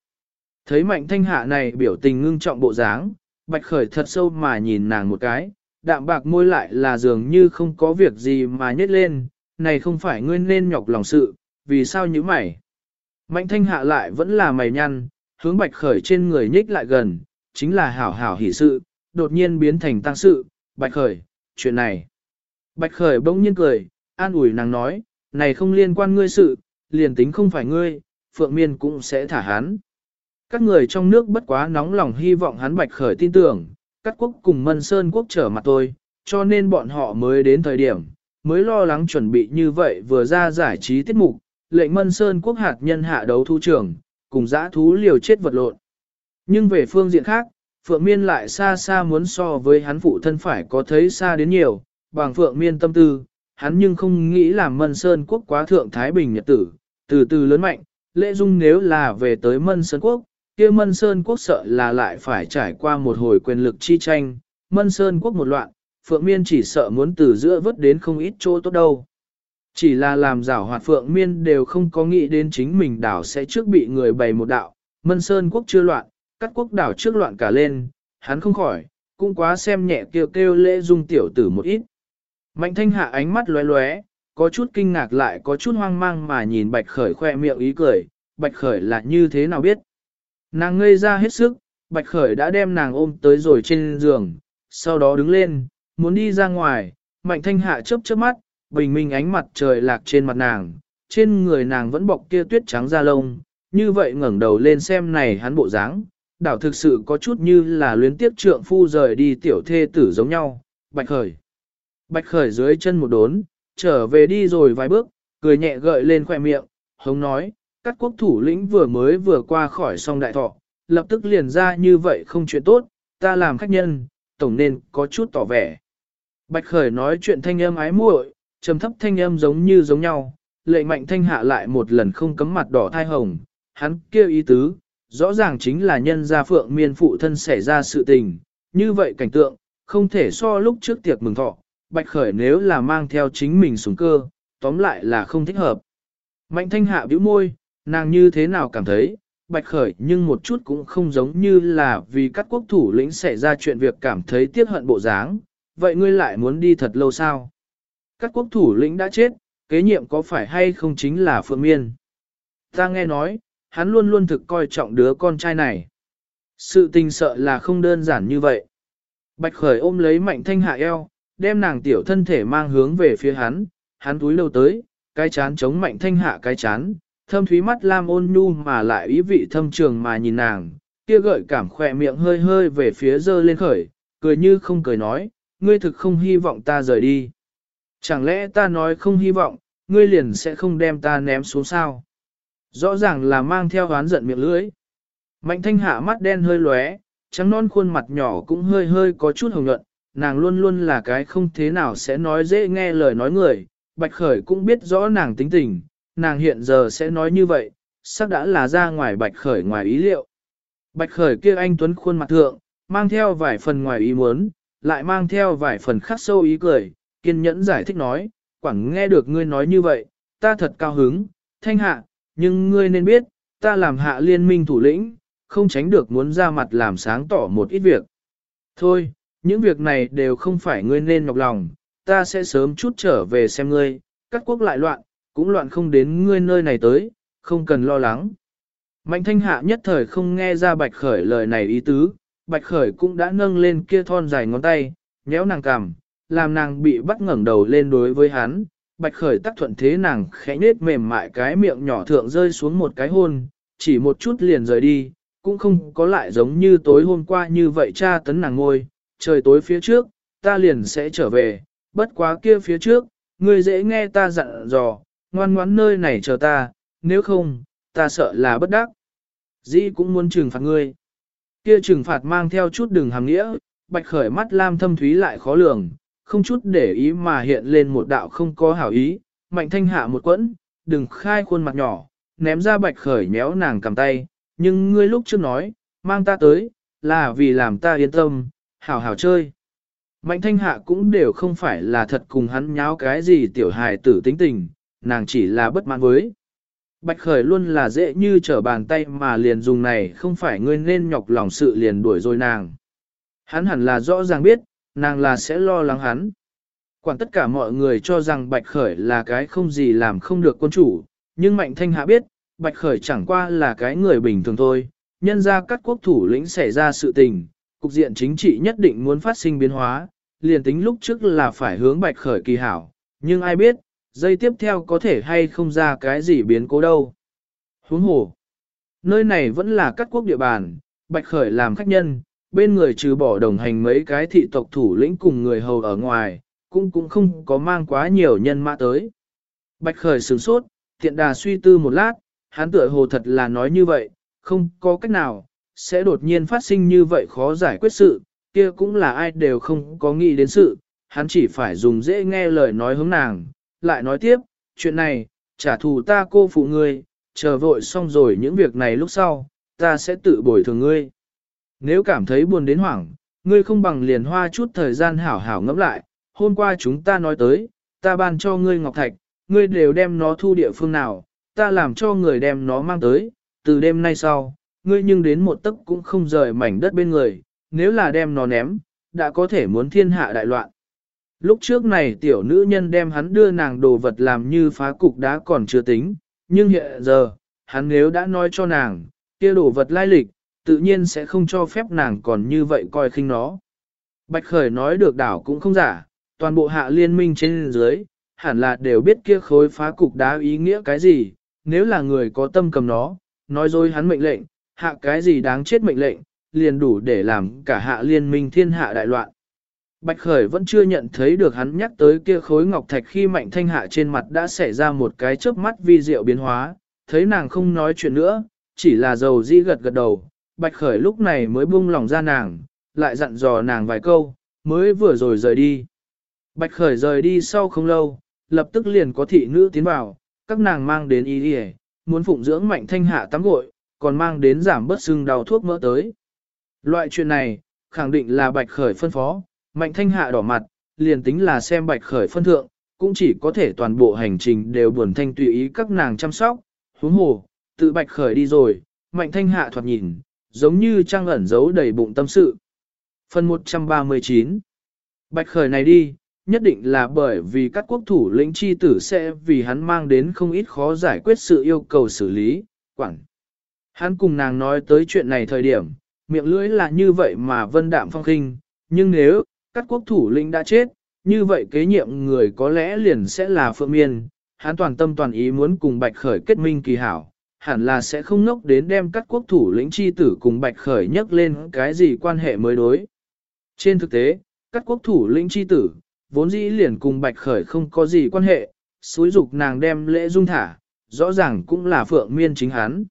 Thấy mạnh thanh hạ này biểu tình ngưng trọng bộ dáng, bạch khởi thật sâu mà nhìn nàng một cái, đạm bạc môi lại là dường như không có việc gì mà nhét lên, này không phải ngươi nên nhọc lòng sự, vì sao như mày. Mạnh thanh hạ lại vẫn là mày nhăn, hướng bạch khởi trên người nhích lại gần, chính là hảo hảo hỷ sự, đột nhiên biến thành tăng sự, bạch khởi, chuyện này. Bạch khởi bỗng nhiên cười, an ủi nàng nói, này không liên quan ngươi sự, liền tính không phải ngươi, phượng miên cũng sẽ thả hắn. Các người trong nước bất quá nóng lòng hy vọng hắn bạch khởi tin tưởng, các quốc cùng mân sơn quốc trở mặt tôi, cho nên bọn họ mới đến thời điểm, mới lo lắng chuẩn bị như vậy vừa ra giải trí tiết mục, lệnh mân sơn quốc hạt nhân hạ đấu thu trưởng, cùng giã thú liều chết vật lộn. Nhưng về phương diện khác, Phượng Miên lại xa xa muốn so với hắn phụ thân phải có thấy xa đến nhiều, bằng Phượng Miên tâm tư, hắn nhưng không nghĩ làm Mân Sơn Quốc quá thượng Thái Bình Nhật tử, từ từ lớn mạnh, lễ dung nếu là về tới Mân Sơn Quốc, kia Mân Sơn Quốc sợ là lại phải trải qua một hồi quyền lực chi tranh, Mân Sơn Quốc một loạn, Phượng Miên chỉ sợ muốn từ giữa vớt đến không ít chỗ tốt đâu. Chỉ là làm giảo hoạt Phượng Miên đều không có nghĩ đến chính mình đảo sẽ trước bị người bày một đạo, Mân Sơn Quốc chưa loạn, các quốc đảo trước loạn cả lên, hắn không khỏi, cũng quá xem nhẹ kêu kêu lễ dung tiểu tử một ít. Mạnh thanh hạ ánh mắt lóe lóe, có chút kinh ngạc lại có chút hoang mang mà nhìn bạch khởi khoe miệng ý cười, bạch khởi là như thế nào biết. Nàng ngây ra hết sức, bạch khởi đã đem nàng ôm tới rồi trên giường, sau đó đứng lên, muốn đi ra ngoài, mạnh thanh hạ chớp chớp mắt, bình minh ánh mặt trời lạc trên mặt nàng, trên người nàng vẫn bọc kia tuyết trắng da lông, như vậy ngẩng đầu lên xem này hắn bộ dáng, đảo thực sự có chút như là luyến tiếp trượng phu rời đi tiểu thê tử giống nhau, bạch khởi. Bạch khởi dưới chân một đốn, trở về đi rồi vài bước, cười nhẹ gợi lên khoẻ miệng, hống nói, các quốc thủ lĩnh vừa mới vừa qua khỏi song đại thọ, lập tức liền ra như vậy không chuyện tốt, ta làm khách nhân, tổng nên có chút tỏ vẻ. Bạch khởi nói chuyện thanh âm ái muội, trầm thấp thanh âm giống như giống nhau, lệ mạnh thanh hạ lại một lần không cấm mặt đỏ thai hồng, hắn kêu ý tứ, rõ ràng chính là nhân gia phượng miên phụ thân xảy ra sự tình, như vậy cảnh tượng, không thể so lúc trước tiệc mừng thọ, bạch khởi nếu là mang theo chính mình xuống cơ, tóm lại là không thích hợp. Mạnh thanh hạ bĩu môi, nàng như thế nào cảm thấy, bạch khởi nhưng một chút cũng không giống như là vì các quốc thủ lĩnh xảy ra chuyện việc cảm thấy tiếc hận bộ dáng, vậy ngươi lại muốn đi thật lâu sao? Các quốc thủ lĩnh đã chết, kế nhiệm có phải hay không chính là Phượng Miên? Ta nghe nói, hắn luôn luôn thực coi trọng đứa con trai này. Sự tình sợ là không đơn giản như vậy. Bạch khởi ôm lấy mạnh thanh hạ eo, đem nàng tiểu thân thể mang hướng về phía hắn, hắn túi lâu tới, cái chán chống mạnh thanh hạ cái chán, thâm thúy mắt lam ôn nhu mà lại ý vị thâm trường mà nhìn nàng, kia gợi cảm khỏe miệng hơi hơi về phía dơ lên khởi, cười như không cười nói, ngươi thực không hy vọng ta rời đi. Chẳng lẽ ta nói không hy vọng, ngươi liền sẽ không đem ta ném xuống sao? Rõ ràng là mang theo hoán giận miệng lưỡi. Mạnh thanh hạ mắt đen hơi lóe, trắng non khuôn mặt nhỏ cũng hơi hơi có chút hồng nhuận, nàng luôn luôn là cái không thế nào sẽ nói dễ nghe lời nói người, bạch khởi cũng biết rõ nàng tính tình, nàng hiện giờ sẽ nói như vậy, sắc đã là ra ngoài bạch khởi ngoài ý liệu. Bạch khởi kia anh Tuấn khuôn mặt thượng, mang theo vài phần ngoài ý muốn, lại mang theo vài phần khắc sâu ý cười, kiên nhẫn giải thích nói, quảng nghe được ngươi nói như vậy, ta thật cao hứng, thanh hạ, nhưng ngươi nên biết, ta làm hạ liên minh thủ lĩnh, không tránh được muốn ra mặt làm sáng tỏ một ít việc. Thôi, những việc này đều không phải ngươi nên nhọc lòng, ta sẽ sớm chút trở về xem ngươi, các quốc lại loạn, cũng loạn không đến ngươi nơi này tới, không cần lo lắng. Mạnh thanh hạ nhất thời không nghe ra bạch khởi lời này ý tứ, bạch khởi cũng đã nâng lên kia thon dài ngón tay, nhéo nàng cằm, làm nàng bị bắt ngẩng đầu lên đối với hắn. Bạch khởi tắc thuận thế nàng khẽ nết mềm mại cái miệng nhỏ thượng rơi xuống một cái hôn, chỉ một chút liền rời đi, cũng không có lại giống như tối hôm qua như vậy cha tấn nàng ngôi, trời tối phía trước, ta liền sẽ trở về, bất quá kia phía trước, ngươi dễ nghe ta dặn dò, ngoan ngoãn nơi này chờ ta, nếu không, ta sợ là bất đắc. Dĩ cũng muốn trừng phạt ngươi. Kia trừng phạt mang theo chút đường hàm nghĩa, bạch khởi mắt lam thâm thúy lại khó lường, không chút để ý mà hiện lên một đạo không có hảo ý, mạnh thanh hạ một quẫn, đừng khai khuôn mặt nhỏ, ném ra bạch khởi méo nàng cầm tay, nhưng ngươi lúc trước nói, mang ta tới, là vì làm ta yên tâm, hảo hảo chơi. Mạnh thanh hạ cũng đều không phải là thật cùng hắn nháo cái gì tiểu hài tử tính tình, nàng chỉ là bất mãn với. Bạch khởi luôn là dễ như trở bàn tay mà liền dùng này không phải ngươi nên nhọc lòng sự liền đuổi rồi nàng. Hắn hẳn là rõ ràng biết, nàng là sẽ lo lắng hắn. Quản tất cả mọi người cho rằng Bạch Khởi là cái không gì làm không được quân chủ, nhưng Mạnh Thanh Hạ biết, Bạch Khởi chẳng qua là cái người bình thường thôi, nhân ra các quốc thủ lĩnh xảy ra sự tình, cục diện chính trị nhất định muốn phát sinh biến hóa, liền tính lúc trước là phải hướng Bạch Khởi kỳ hảo, nhưng ai biết, dây tiếp theo có thể hay không ra cái gì biến cố đâu. Huống hồ, nơi này vẫn là các quốc địa bàn, Bạch Khởi làm khách nhân, bên người trừ bỏ đồng hành mấy cái thị tộc thủ lĩnh cùng người hầu ở ngoài, cũng cũng không có mang quá nhiều nhân mã tới. Bạch Khởi sửng sốt, tiện đà suy tư một lát, hắn tựa hồ thật là nói như vậy, không có cách nào, sẽ đột nhiên phát sinh như vậy khó giải quyết sự, kia cũng là ai đều không có nghĩ đến sự, hắn chỉ phải dùng dễ nghe lời nói hướng nàng, lại nói tiếp, chuyện này, trả thù ta cô phụ ngươi, chờ vội xong rồi những việc này lúc sau, ta sẽ tự bồi thường ngươi. Nếu cảm thấy buồn đến hoảng, ngươi không bằng liền hoa chút thời gian hảo hảo ngẫm lại, hôm qua chúng ta nói tới, ta ban cho ngươi ngọc thạch, ngươi đều đem nó thu địa phương nào, ta làm cho người đem nó mang tới, từ đêm nay sau, ngươi nhưng đến một tấc cũng không rời mảnh đất bên người, nếu là đem nó ném, đã có thể muốn thiên hạ đại loạn. Lúc trước này tiểu nữ nhân đem hắn đưa nàng đồ vật làm như phá cục đá còn chưa tính, nhưng hiện giờ, hắn nếu đã nói cho nàng, kia đồ vật lai lịch, tự nhiên sẽ không cho phép nàng còn như vậy coi khinh nó. Bạch Khởi nói được đảo cũng không giả, toàn bộ hạ liên minh trên dưới, hẳn là đều biết kia khối phá cục đá ý nghĩa cái gì, nếu là người có tâm cầm nó, nói dối hắn mệnh lệnh, hạ cái gì đáng chết mệnh lệnh, liền đủ để làm cả hạ liên minh thiên hạ đại loạn. Bạch Khởi vẫn chưa nhận thấy được hắn nhắc tới kia khối ngọc thạch khi mạnh thanh hạ trên mặt đã xảy ra một cái chớp mắt vi diệu biến hóa, thấy nàng không nói chuyện nữa, chỉ là dầu di gật gật đầu, Bạch Khởi lúc này mới buông lòng ra nàng, lại dặn dò nàng vài câu, mới vừa rồi rời đi. Bạch Khởi rời đi sau không lâu, lập tức liền có thị nữ tiến vào, các nàng mang đến y đi muốn phụng dưỡng mạnh thanh hạ tắm gội, còn mang đến giảm bớt sưng đau thuốc mỡ tới. Loại chuyện này, khẳng định là Bạch Khởi phân phó, mạnh thanh hạ đỏ mặt, liền tính là xem Bạch Khởi phân thượng, cũng chỉ có thể toàn bộ hành trình đều buồn thanh tùy ý các nàng chăm sóc, huống hồ, tự Bạch Khởi đi rồi, mạnh thanh hạ thoạt nhìn, giống như trang ẩn giấu đầy bụng tâm sự. Phần 139 Bạch khởi này đi, nhất định là bởi vì các quốc thủ lĩnh chi tử sẽ vì hắn mang đến không ít khó giải quyết sự yêu cầu xử lý, quảng. Hắn cùng nàng nói tới chuyện này thời điểm, miệng lưỡi là như vậy mà vân đạm phong khinh, nhưng nếu, các quốc thủ lĩnh đã chết, như vậy kế nhiệm người có lẽ liền sẽ là phượng miên, hắn toàn tâm toàn ý muốn cùng bạch khởi kết minh kỳ hảo, hẳn là sẽ không nốc đến đem các quốc thủ lĩnh chi tử cùng bạch khởi nhắc lên cái gì quan hệ mới đối. Trên thực tế, các quốc thủ lĩnh chi tử, vốn dĩ liền cùng bạch khởi không có gì quan hệ, xúi dục nàng đem lễ dung thả, rõ ràng cũng là phượng miên chính hắn.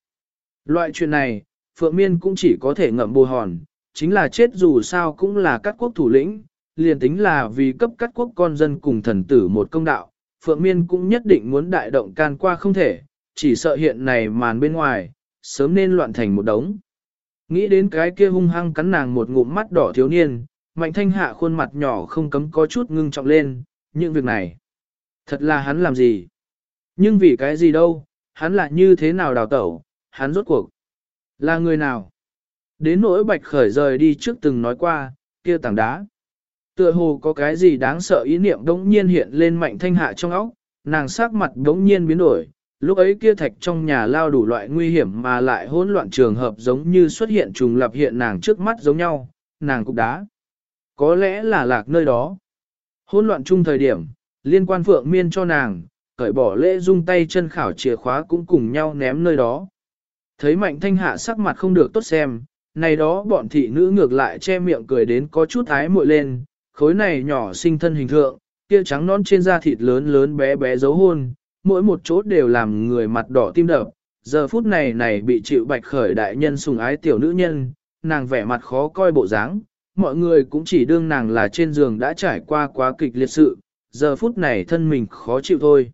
Loại chuyện này, phượng miên cũng chỉ có thể ngậm bù hòn, chính là chết dù sao cũng là các quốc thủ lĩnh, liền tính là vì cấp các quốc con dân cùng thần tử một công đạo, phượng miên cũng nhất định muốn đại động can qua không thể, chỉ sợ hiện này màn bên ngoài, sớm nên loạn thành một đống. Nghĩ đến cái kia hung hăng cắn nàng một ngụm mắt đỏ thiếu niên, mạnh thanh hạ khuôn mặt nhỏ không cấm có chút ngưng trọng lên, những việc này. Thật là hắn làm gì? Nhưng vì cái gì đâu, hắn là như thế nào đào tẩu, hắn rốt cuộc. Là người nào? Đến nỗi bạch khởi rời đi trước từng nói qua, kia tảng đá. Tựa hồ có cái gì đáng sợ ý niệm đống nhiên hiện lên mạnh thanh hạ trong óc, nàng sắc mặt đống nhiên biến đổi, lúc ấy kia thạch trong nhà lao đủ loại nguy hiểm mà lại hỗn loạn trường hợp giống như xuất hiện trùng lập hiện nàng trước mắt giống nhau, nàng cục đá. Có lẽ là lạc nơi đó. Hỗn loạn chung thời điểm, liên quan phượng miên cho nàng, cởi bỏ lễ dung tay chân khảo chìa khóa cũng cùng nhau ném nơi đó. Thấy mạnh thanh hạ sắc mặt không được tốt xem, này đó bọn thị nữ ngược lại che miệng cười đến có chút ái muội lên, khối này nhỏ sinh thân hình thượng, kia trắng non trên da thịt lớn lớn bé bé dấu hôn, mỗi một chỗ đều làm người mặt đỏ tim đập. Giờ phút này này bị chịu bạch khởi đại nhân sùng ái tiểu nữ nhân, nàng vẻ mặt khó coi bộ dáng, mọi người cũng chỉ đương nàng là trên giường đã trải qua quá kịch liệt sự, giờ phút này thân mình khó chịu thôi.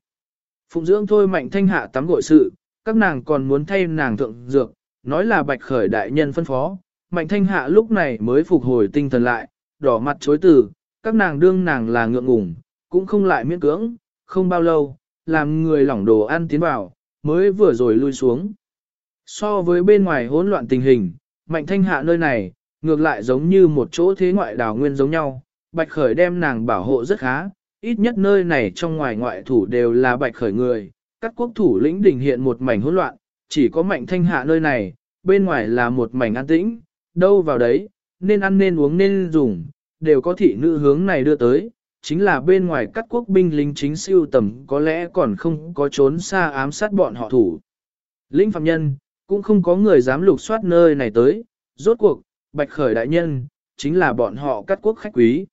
Phụng dưỡng thôi mạnh thanh hạ tắm gội sự, các nàng còn muốn thay nàng thượng dược, nói là bạch khởi đại nhân phân phó, mạnh thanh hạ lúc này mới phục hồi tinh thần lại, đỏ mặt chối từ, các nàng đương nàng là ngượng ngùng, cũng không lại miễn cưỡng, không bao lâu, làm người lỏng đồ ăn tiến vào, mới vừa rồi lui xuống. So với bên ngoài hỗn loạn tình hình, mạnh thanh hạ nơi này, ngược lại giống như một chỗ thế ngoại đảo nguyên giống nhau, bạch khởi đem nàng bảo hộ rất khá, ít nhất nơi này trong ngoài ngoại thủ đều là bạch khởi người, các quốc thủ lĩnh đỉnh hiện một mảnh hỗn loạn, chỉ có mạnh thanh hạ nơi này, bên ngoài là một mảnh an tĩnh, đâu vào đấy, nên ăn nên uống nên dùng, đều có thị nữ hướng này đưa tới, chính là bên ngoài các quốc binh lính chính siêu tầm có lẽ còn không có trốn xa ám sát bọn họ thủ. Linh phạm nhân, cũng không có người dám lục soát nơi này tới, rốt cuộc, bạch khởi đại nhân, chính là bọn họ các quốc khách quý.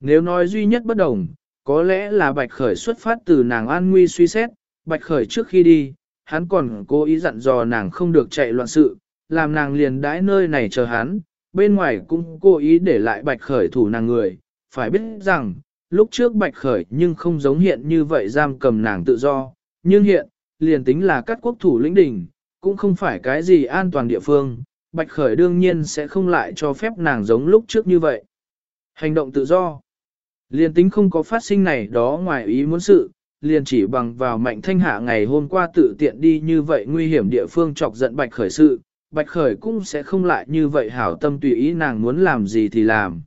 Nếu nói duy nhất bất đồng, có lẽ là bạch khởi xuất phát từ nàng an nguy suy xét, bạch khởi trước khi đi, hắn còn cố ý dặn dò nàng không được chạy loạn sự, làm nàng liền đãi nơi này chờ hắn, bên ngoài cũng cố ý để lại bạch khởi thủ nàng người, phải biết rằng, lúc trước bạch khởi nhưng không giống hiện như vậy giam cầm nàng tự do, nhưng hiện, liền tính là các quốc thủ lĩnh đỉnh, cũng không phải cái gì an toàn địa phương, bạch khởi đương nhiên sẽ không lại cho phép nàng giống lúc trước như vậy. Hành động tự do, liền tính không có phát sinh này đó ngoài ý muốn sự, liền chỉ bằng vào mạnh thanh hạ ngày hôm qua tự tiện đi như vậy nguy hiểm địa phương chọc giận bạch khởi sự, bạch khởi cũng sẽ không lại như vậy hảo tâm tùy ý nàng muốn làm gì thì làm.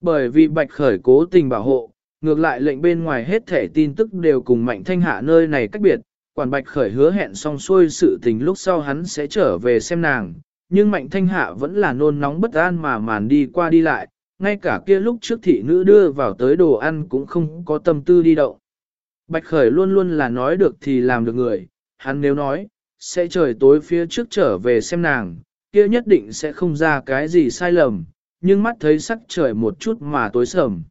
Bởi vì bạch khởi cố tình bảo hộ, ngược lại lệnh bên ngoài hết thể tin tức đều cùng mạnh thanh hạ nơi này cách biệt, quản bạch khởi hứa hẹn xong xuôi sự tình lúc sau hắn sẽ trở về xem nàng, nhưng mạnh thanh hạ vẫn là nôn nóng bất an mà màn đi qua đi lại, ngay cả kia lúc trước thị nữ đưa vào tới đồ ăn cũng không có tâm tư đi động. Bạch khởi luôn luôn là nói được thì làm được người, hắn nếu nói, sẽ trời tối phía trước trở về xem nàng, kia nhất định sẽ không ra cái gì sai lầm, nhưng mắt thấy sắc trời một chút mà tối sầm.